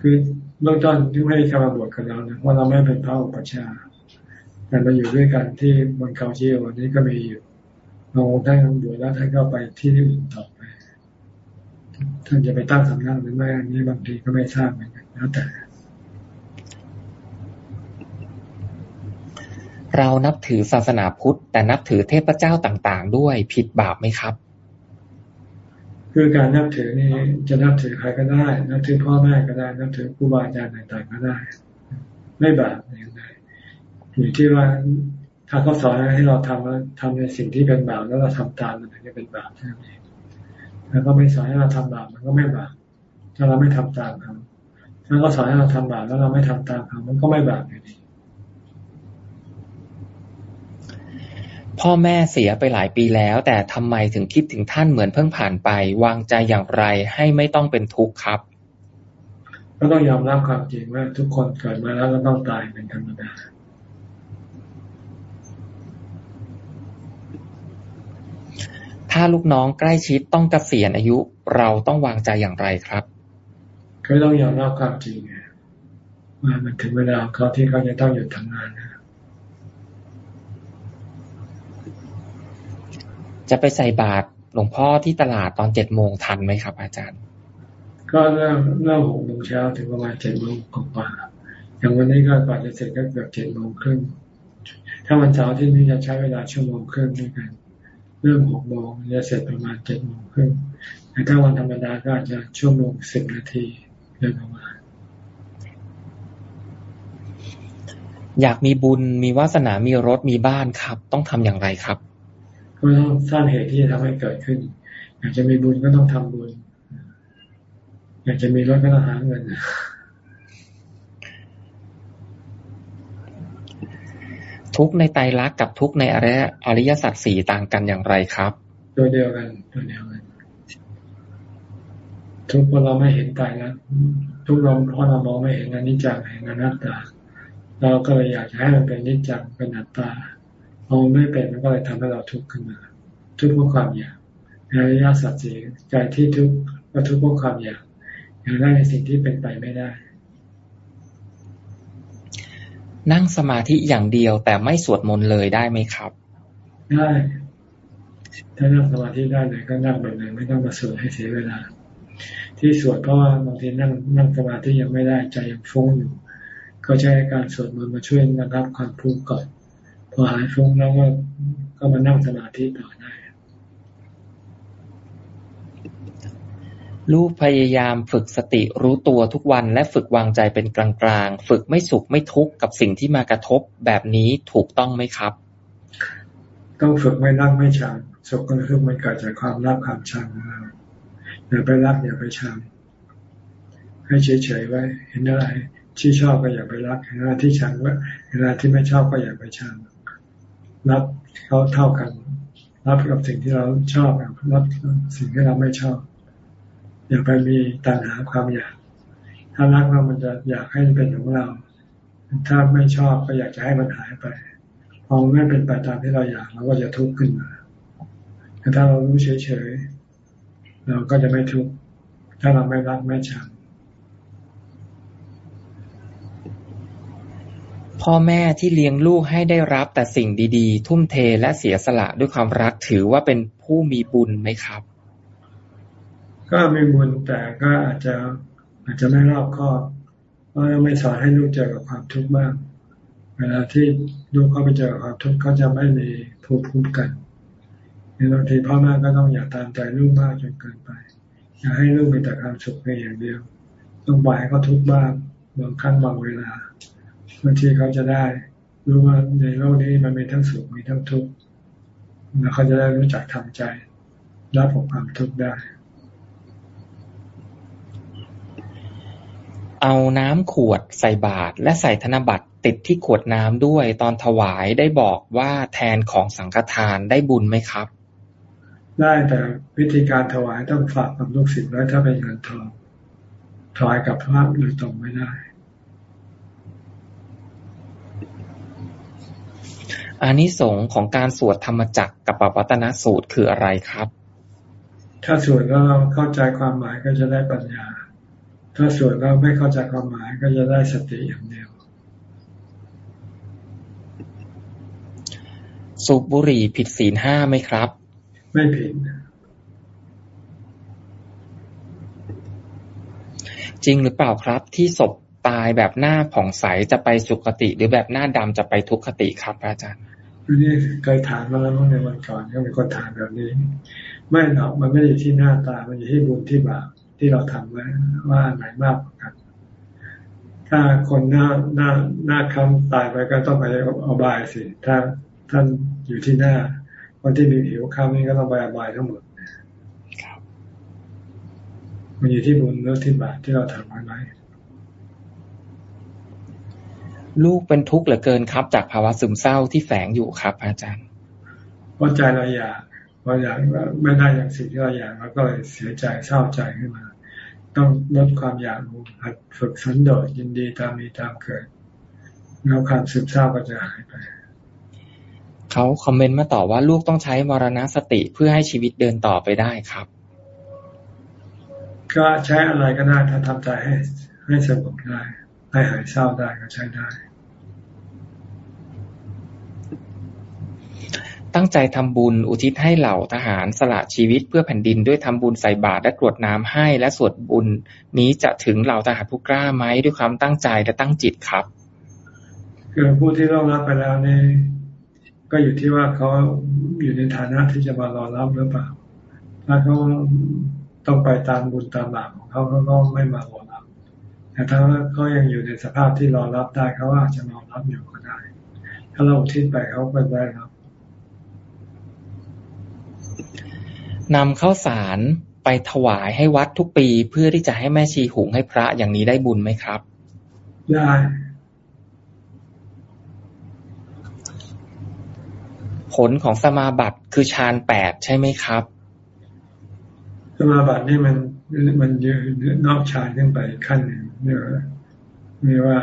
Speaker 2: คือเบื้องต้นที่ไม่เข้ามาบวชกับเราเนะว่าเราไม่เป็นพระอุปชาแต่มาอยู่ด้วยกันที่บนเขาเชียววันนี้ก็มีอยู่บางองค์ท่านบวชแล้วท่านก็ไปที่ที่อื่นต่อไป ท่านจะไปตั้งสำนักหรือไม่อันนี้บางทีก็ไม่ทราบเหมือนกันแล้วแต่
Speaker 1: เรานับถือศาสนาพุทธ แต่นับถือเทพเจ้าต่าง ๆ ด้วยผิดบาปไหมครับ
Speaker 2: คือการนับถือนี่จะนับถือใครก็ได้ นับถือพ่อแม่ก็ได้ นับถือครูบาอาจารย์ต่างๆก็ได้ ไม่บาปอย่างไรอยู่ที่ว่าถ้าเขาสอนให้เราทำแล้วทำในสิ่งที่เป็นบาปแล้วเราทำตามมันถึงจะเป็นบาปใช่ไหมแล้วก็ไม่สอนให้เราทำบาปมันก็ไม่บาปถ้าเราไม่ทำตามเขาถ้าเขาสอนให้เราทำบาปแล้วเราไม่ทำตามเขามันก็ไม่บาปอยู่ดี
Speaker 1: พ่อแม่เสียไปหลายปีแล้ว แต่ทำไมถึงคิดถึงท่านเหมือนเพิ่งผ่านไป วางใจอย่างไรให้ไม่ต้องเป็นทุกข์ครับ
Speaker 2: ก็ต้องยอมรับความจริงว่าทุกคนเกิดมาแล้วก็ต้องตายเป็นธรรมดา
Speaker 1: ถ้าลูกน้องใกล้ชิดต้องกเกษียณอายุ เราต้องวางใจอย่างไรครับ
Speaker 2: ก็ต้องยอมรับความจริงว่ามันถึงเวลาเขาที่เขาจะต้องหยุดทำงานนะ
Speaker 1: จะไปใส่บาตรหลวงพ่อที่ตลาดตอนเจ็ดโมงทันไหมครับ อาจารย์
Speaker 2: ก็เริ่มเริ่มหกโมงเช้าถึงประมาณเจ็ดโมงกว่าอย่างวันนี้ก็กว่าจะเสร็จก็เกือบเจ็ดโมงครึ่งถ้าวันเสาร์ที่นี้จะใช้เวลาชั่วโมงครึ่งด้วยกัน เริ่มหกโมงจะเสร็จประมาณเจ็ดโมงครึ่งแต่ถ้าวันธรรมดาก็อาจจะชั่วโมงสิบนาทีเดินประมาณ
Speaker 1: อยากมีบุญมีวาสนามีรถมีบ้านครับ ต้องทำอย่างไรครับ
Speaker 2: ก็ต้องสร้างเหตุที่จะทำให้เกิดขึ้น อยากจะมีบุญก็ต้องทำบุญ อยากจะมีรถก็ต้องหาเงิน
Speaker 1: ทุกในไตรลักษณ์กับทุกในอริยอริยสัจสี่ต่างกันอย่างไรครับ
Speaker 2: ตัวเดียวกันตัวเดียวกัน ทุกคนเราไม่เห็นตายแล้วทุกเราเพราะเรามองไม่เห็นอนิจจังเห็นอนัตตา เราก็เลยอยากจะให้มันเป็นนิจจังเป็นอัตตา พอไม่เป็นมันก็เลยทำให้เราทุกข์ขึ้นมา ทุกข์เพราะความอยากในระยะสัจจใจที่ทุกข์ก็ทุกข์เพราะความอยากอยากได้ในสิ่งที่เป็นไปไม่ได้
Speaker 1: นั่งสมาธิอย่างเดียวแต่ไม่สวดมนต์เลยได้ไหมครับ
Speaker 2: ได้ถ้านั่งสมาธิได้เลยก็นั่งแบบไหนไม่ต้องมาสวดให้เสียเวลา ที่สวดเพราะว่าบางทีนั่งนั่งสมาธิยังไม่ได้ใจยังฟุ้งอยู่ ก็ใช้การสวดมนต์มาช่วยระงับความฟุ้งก่อน พอหายฟุ้งแล้วก็ก็มานั่งสมาธิต่อได้
Speaker 1: ลูกพยายามฝึกสติรู้ตัวทุกวันและฝึกวางใจเป็นกลางๆ ฝึกไม่สุขไม่ทุกข์กับสิ่งที่มากระทบแบบนี้ถูกต้องไหมครับ
Speaker 2: ต้องฝึกไม่รักไม่ชังสุขก็คือมันเกิดจากความรักความชังอย่าไปรักอย่าไปชังให้เฉยๆไว้ เห็นอะไรที่ชอบก็อย่าไปรักเห็นอะไรที่ชังว่าเห็นอะไรที่ไม่ชอบก็อย่าไปชัง รับเขาเท่ากัน รับกับสิ่งที่เราชอบรับสิ่งที่เราไม่ชอบ อย่าไปมีตัณหาความอยากถ้ารักเรามันจะอยากให้เป็นของเรา ถ้าไม่ชอบก็อยากจะให้มันหายไปพอไม่เป็นไปตามที่เราอยากเราก็จะทุกข์ขึ้นมาแต่ถ้าเรารู้เฉยๆเราก็จะไม่ทุกข์ถ้าเราไม่รักไม่ชัง
Speaker 1: พ่อแม่ที่เลี้ยงลูกให้ได้รับแต่สิ่งดีๆ ทุ่มเทและเสียสละด้วยความรักถือว่าเป็นผู้มีบุญไหมครับ
Speaker 2: ก็มีบุญแต่ก็อาจจะอาจจะไม่รอบคอบเพราะไม่สอนให้ลูกเจอกับความทุกข์บ้างเวลาที่ลูกเขาไปเจอความทุกข์เขาจะไม่มีภูมิคุ้มกันในบางทีพ่อแม่ก็ต้องอย่าตามใจลูกมากจนเกินไปอย่าให้ลูกมีแต่ความสุขเพียงอย่างเดียว ต้องปล่อยให้เขาทุกข์บ้างบางครั้งบางเวลา บางทีเขาจะได้รู้ว่าในโลกนี้มันมีทั้งสุขมีทั้งทุกข์แล้วเขาจะได้รู้จักทำใจรับกับความทุกข์ได้
Speaker 1: เอาน้ำขวดใส่บาตรและใส่ธนบัตรติดที่ขวดน้ำด้วย ตอนถวายได้บอกว่าแทนของสังฆทานได้บุญไหมครับ
Speaker 2: ได้แต่วิธีการถวายต้องฝากกับลูกศิษย์ไว้ถ้าเป็นเงินทองถวายกับพระโดยตรงไม่ได้
Speaker 1: อานิสงส์ของการสวดธรรมจักรกับปวัตนสูตรคืออะไรครับ
Speaker 2: ถ้าสวดแล้วเข้าใจความหมายก็จะได้ปัญญา ถ้าสวดแล้วไม่เข้าใจความหมายก็จะได้สติอย่างเดียว
Speaker 1: สูบบุหรี่ผิดศีลห้าไหมครับ
Speaker 2: ไม่ผิด
Speaker 1: จริงหรือเปล่าครับ ที่ศพตายแบบหน้าผ่องใสจะไปสุคติ หรือแบบหน้าดำจะไปทุกขติครับอาจารย์
Speaker 2: นี่เคยถามมาแล้วเมื่อในวันก่อนก็มีคนถามแบบนี้ ไม่หรอกมันไม่ได้ที่หน้าตา มันอยู่ที่บุญที่บาปที่เราทำไว้ว่าไหนมากกว่ากันถ้าคนหน้าหน้าหน้าคำตายไปก็ต้องไปเอาบายสิ ถ้าท่านอยู่ที่หน้าคนที่มีผิวคำนี่ก็ต้องไปอบายทั้งหมดมันอยู่ที่บุญแล้วที่บาปที่เราทำไว้ไหม
Speaker 1: ลูกเป็นทุกข์เหลือเกินครับ จากภาวะซึมเศร้าที่แฝงอยู่ครับ อาจารย์
Speaker 2: เพราะใจเราอยากพออยากไม่ได้อย่างสิ่งที่เราอยากเราก็เลยเสียใจเศร้าใจขึ้นมา ต้องลดความอยากหัดฝึกสันโดษยินดีตามมีตามเกิดแล้วความซึมเศร้าก็จะหายไป
Speaker 1: เขาคอมเมนต์มาต่อว่าลูกต้องใช้มรณสติเพื่อให้ชีวิตเดินต่อไปได้ครับ
Speaker 2: ก็ใช้อะไรก็ได้ถ้าทำใจให้ให้สงบได้ให้หายเศร้าได้ก็ใช้ได้
Speaker 1: ตั้งใจทำบุญอุทิศให้เหล่าทหารสละชีวิตเพื่อแผ่นดินด้วยทำบุญใส่บาตรและกรวดน้ำให้ และสวดบุญนี้จะถึงเหล่าทหารผู้กล้าไหมด้วยความตั้งใจและตั้งจิตครับ
Speaker 2: คือผู้ที่ร่วงรับไปแล้วเนี่ก็อยู่ที่ว่าเขาอยู่ในฐานะที่จะมารอรับหรือเปล่า ถ้าเขาต้องไปตามบุญตามบาปของเขาเขาก็ไม่มารอรับ แต่ถ้าเขายังอยู่ในสภาพที่รอรับได้เขาอาจจะรอรับอยู่ก็ได้ ถ้าเราทิ้งไปเขาก็ได้ครับ
Speaker 1: นำข้าวสารไปถวายให้วัดทุกปี เพื่อที่จะให้แม่ชีหุงให้พระอย่างนี้ได้บุญไหมครับ
Speaker 2: ได้
Speaker 1: ผลของสมาบัติคือฌานแปดใช่ไหมครับ
Speaker 2: สมาบัตินี่มันมันยืนนอกฌานขึ้นไปขั้นหนึ่งเรียกว่ามีว่า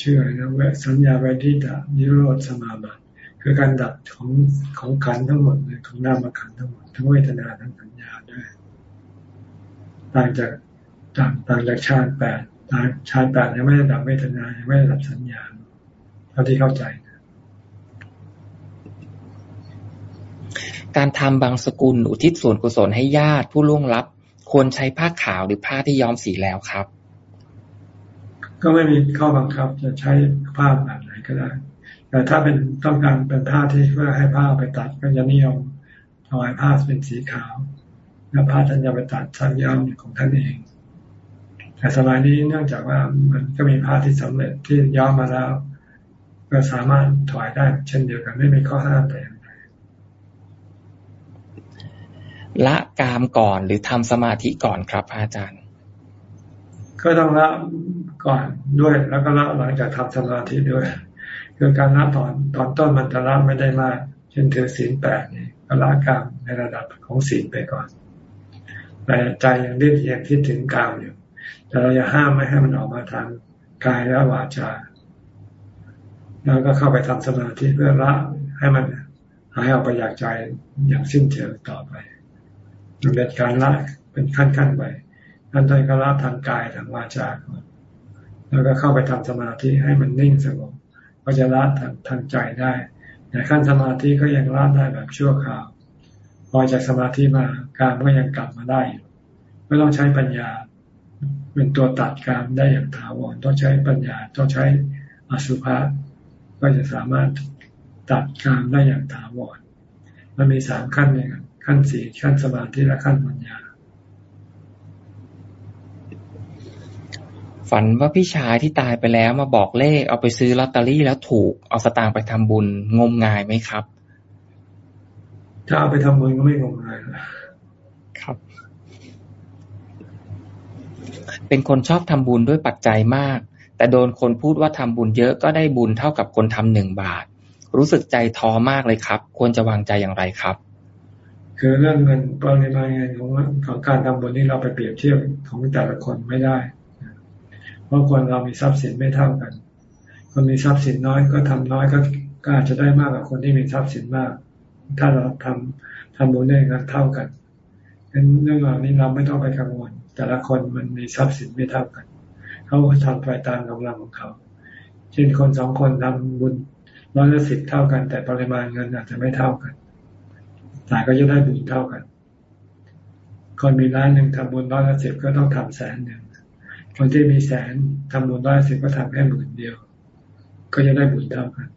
Speaker 2: ชื่อนะเวสัญญาไวทิตานิโรธสมาบัติ คือการดับของของขันทั้งหมดเลยของนามขันทั้งหมดทั้งเวทนาทั้งสัญญาด้วยต่างจากต่างต่างจากชาติแปดต่างชาติแปดยังไม่ได้ดับเวทนายังไม่ได้ดับสัญญาเท่าที่เข้าใจ
Speaker 1: การทำบางสกุลอุทิศส่วนกุศลให้ญาติผู้ล่วงลับ ควรใช้ผ้าขาวหรือผ้าที่ย้อมสีแล้วครับ
Speaker 2: ก็ไม่มีข้อบังคับจะใช้ผ้าแบบไหนก็ได้ แต่ถ้าเป็นต้องการเป็นผ้าที่เพื่อให้ผ้าไปตัดก็จะนิยมถวายผ้าเป็นสีขาว แล้วผ้าท่านจะไปตัดชั้นย้อมของท่านเอง แต่สมัยนี้เนื่องจากว่ามันก็มีผ้าที่สำเร็จที่ย้อมมาแล้ว ก็สามารถถวายได้เช่นเดียวกันไม่มีข้อห้ามแต่อย่างใด
Speaker 1: ละกามก่อนหรือทำสมาธิก่อนครับอาจารย์
Speaker 2: ก็ต้องละก่อนด้วยแล้วก็ละหลังจากทำสมาธิด้วย คือการละตอนตอนต้นมันจะละไม่ได้มาก เช่นถือศีลแปดนี่ก็ละกามในระดับของศีลไปก่อนแต่ใจยังดิ้นยังคิดถึงกามอยู่ แต่เราอย่าห้ามไม่ให้มันออกมาทางกายและวาจา แล้วก็เข้าไปทำสมาธิเพื่อละให้มันหายออกไปจากใจอย่างสิ้นเชิงต่อไปมันเป็นการละเป็นขั้นขั้นไปขั้นตอนก็ละทางกายทางวาจาก่อนแล้วก็เข้าไปทำสมาธิให้มันนิ่งสงบ ก็จะละทางทางใจได้แต่ขั้นสมาธิก็ยังละได้แบบชั่วคราวพอจากสมาธิมาการก็ยังกลับมาได้อยู่ไม่ต้องใช้ปัญญา เป็นตัวตัดการได้อย่างถาวรต้องใช้ปัญญาต้องใช้อสุภะก็จะสามารถตัดการได้อย่างถาวรมันมีสามขั้นเนี่ยขั้นสี่ขั้นสมาธิและขั้นปัญญา
Speaker 1: ฝันว่าพี่ชายที่ตายไปแล้วมาบอกเลข เอาไปซื้อลอตเตอรี่แล้วถูก เอาสตางค์ไปทำบุญงมงายไหมครับ
Speaker 2: ถ้าเอาไปทำบุญก็ไม่งมงาย
Speaker 1: ครับ เป็นคนชอบทำบุญด้วยปัจจัยมาก แต่โดนคนพูดว่าทำบุญเยอะก็ได้บุญเท่ากับคนทำหนึ่งบาท รู้สึกใจท้อมากเลยครับ ควรจะวางใจอย่างไรครับ
Speaker 2: คือเรื่องเงินปริมาณเงินของของการทำบุญนี่เราไปเปรียบเทียบของแต่ละคนไม่ได้เพ ราะคนเรามีทรัพย์สินไม่เท่ากัน คนมีทรัพย์สินน้อยก็ทำน้อยก็ก็อาจจะได้มากกว่าคนที่มีทรัพย์สินมาก ถ้าเราทำทำบุญได้กันเท่ากันงั้นเรื่องเหล่านี้เราไม่ต้องไปกังวล แต่ละคนมันมีทรัพย์สินไม่เท่ากัน เขาทำไปตามกำลังของเขาเช่นคนสองคนทำบุญร้อยละสิบเท่ากัน แต่ปริมาณเงินอาจจะไม่เท่ากันแต่ก็จะได้บุญเท่ากัน คนมีล้านหนึ่งทำบุญร้อยละสิบก็ต้องทำแสนหนึ่ง คนที่มีแสนทำบุญร้อยสิบก็ทำแค่หมื่นเดียว ก็จะได้บุญเท่ากัน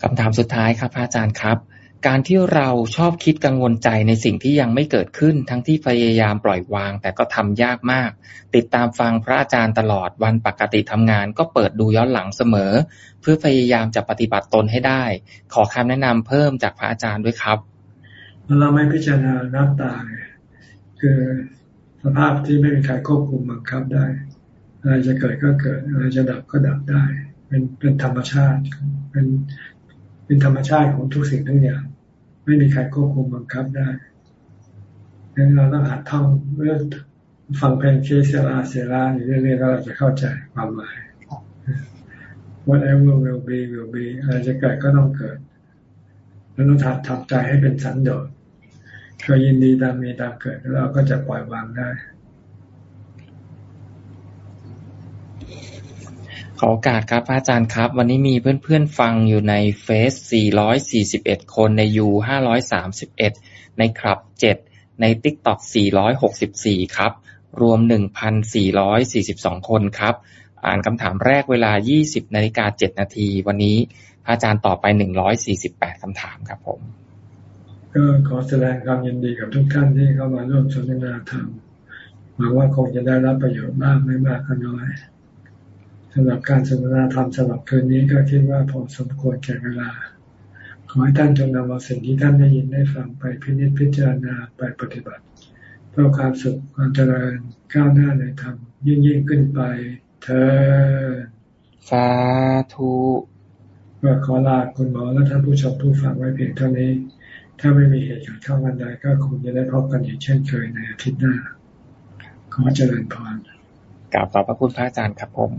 Speaker 1: คำถามสุดท้ายครับอาจารย์ครับ การที่เราชอบคิดกังวลใจในสิ่งที่ยังไม่เกิดขึ้น ทั้งที่พยายามปล่อยวาง แต่ก็ทำยากมาก ติดตามฟังพระอาจารย์ตลอดวันปกติทำงาน ก็เปิดดูย้อนหลังเสมอ เพื่อพยายามจะปฏิบัติตนให้ได้ ขอคำแนะนำเพิ่มจากพระอาจารย์ด้วยครับ
Speaker 2: เราไม่พิจารณาน้ำตาคือ สภาพที่ไม่มีใครควบคุมบังคับได้ อะไรจะเกิดก็เกิด อะไรจะดับก็ดับได้ เป็นเป็นธรรมชาติ เป็นเป็นธรรมชาติของทุกสิ่งทุกอย่าง ไม่มีใครควบคุมบังคับได้งั้นเราต้องหัดท่องเรื่องฟังเพลงเคเซลาเซลาอยู่เรื่อยๆแล้วเราจะเข้าใจความหมาย whatever will be will be อะไรจะเกิดก็ต้องเกิด แล้วต้องทำใจให้เป็นสันโดษ ก็ยินดีตามมีตามเกิดแล้วเราก็จะปล่อยวางได้
Speaker 1: ขอโอกาสครับอาจารย์ครับ วันนี้มีเพื่อนๆฟังอยู่ในเฟส 441 คนในยู531 ในคลับ7ในติ๊กต็อก464 ครับ รวม 1,442 คนครับ อ่านคำถามแรกเวลา 20นาฬิกา7นาที วันนี้อาจารย์ต่อไป 148คำถามครับผม
Speaker 2: ก็ขอแสดงความยินดีกับทุกท่านที่เข้ามาร่วมสนทนาธรรมหวังว่าคงจะได้รับประโยชน์มากไม่มากก็น้อยสำหรับการสนทนาธรรมสำหรับคืนนี้ก็คิดว่าพอสมควรแก่เวลา ขอให้ท่านจงนำเอาสิ่งที่ท่านได้ยินได้ฟังไปพิจิตพิจารณาไปปฏิบัติ เพื่อความสุขความเจริญก้าวหน้าในธรรมยิ่งยิ่งขึ้นไป เธอ
Speaker 1: สาธุ
Speaker 2: ก็ขอลาคุณหมอและท่านผู้ชมผู้ฟังไว้เพียงเท่านี้ ถ้าไม่มีเหตุการณ์เข้าวันใดก็คงจะได้พบกันอย่างเช่นเคยในอาทิตย์หน้า ขอเจริญพร
Speaker 1: กราบขอบพระคุณพระอาจารย์ครับผม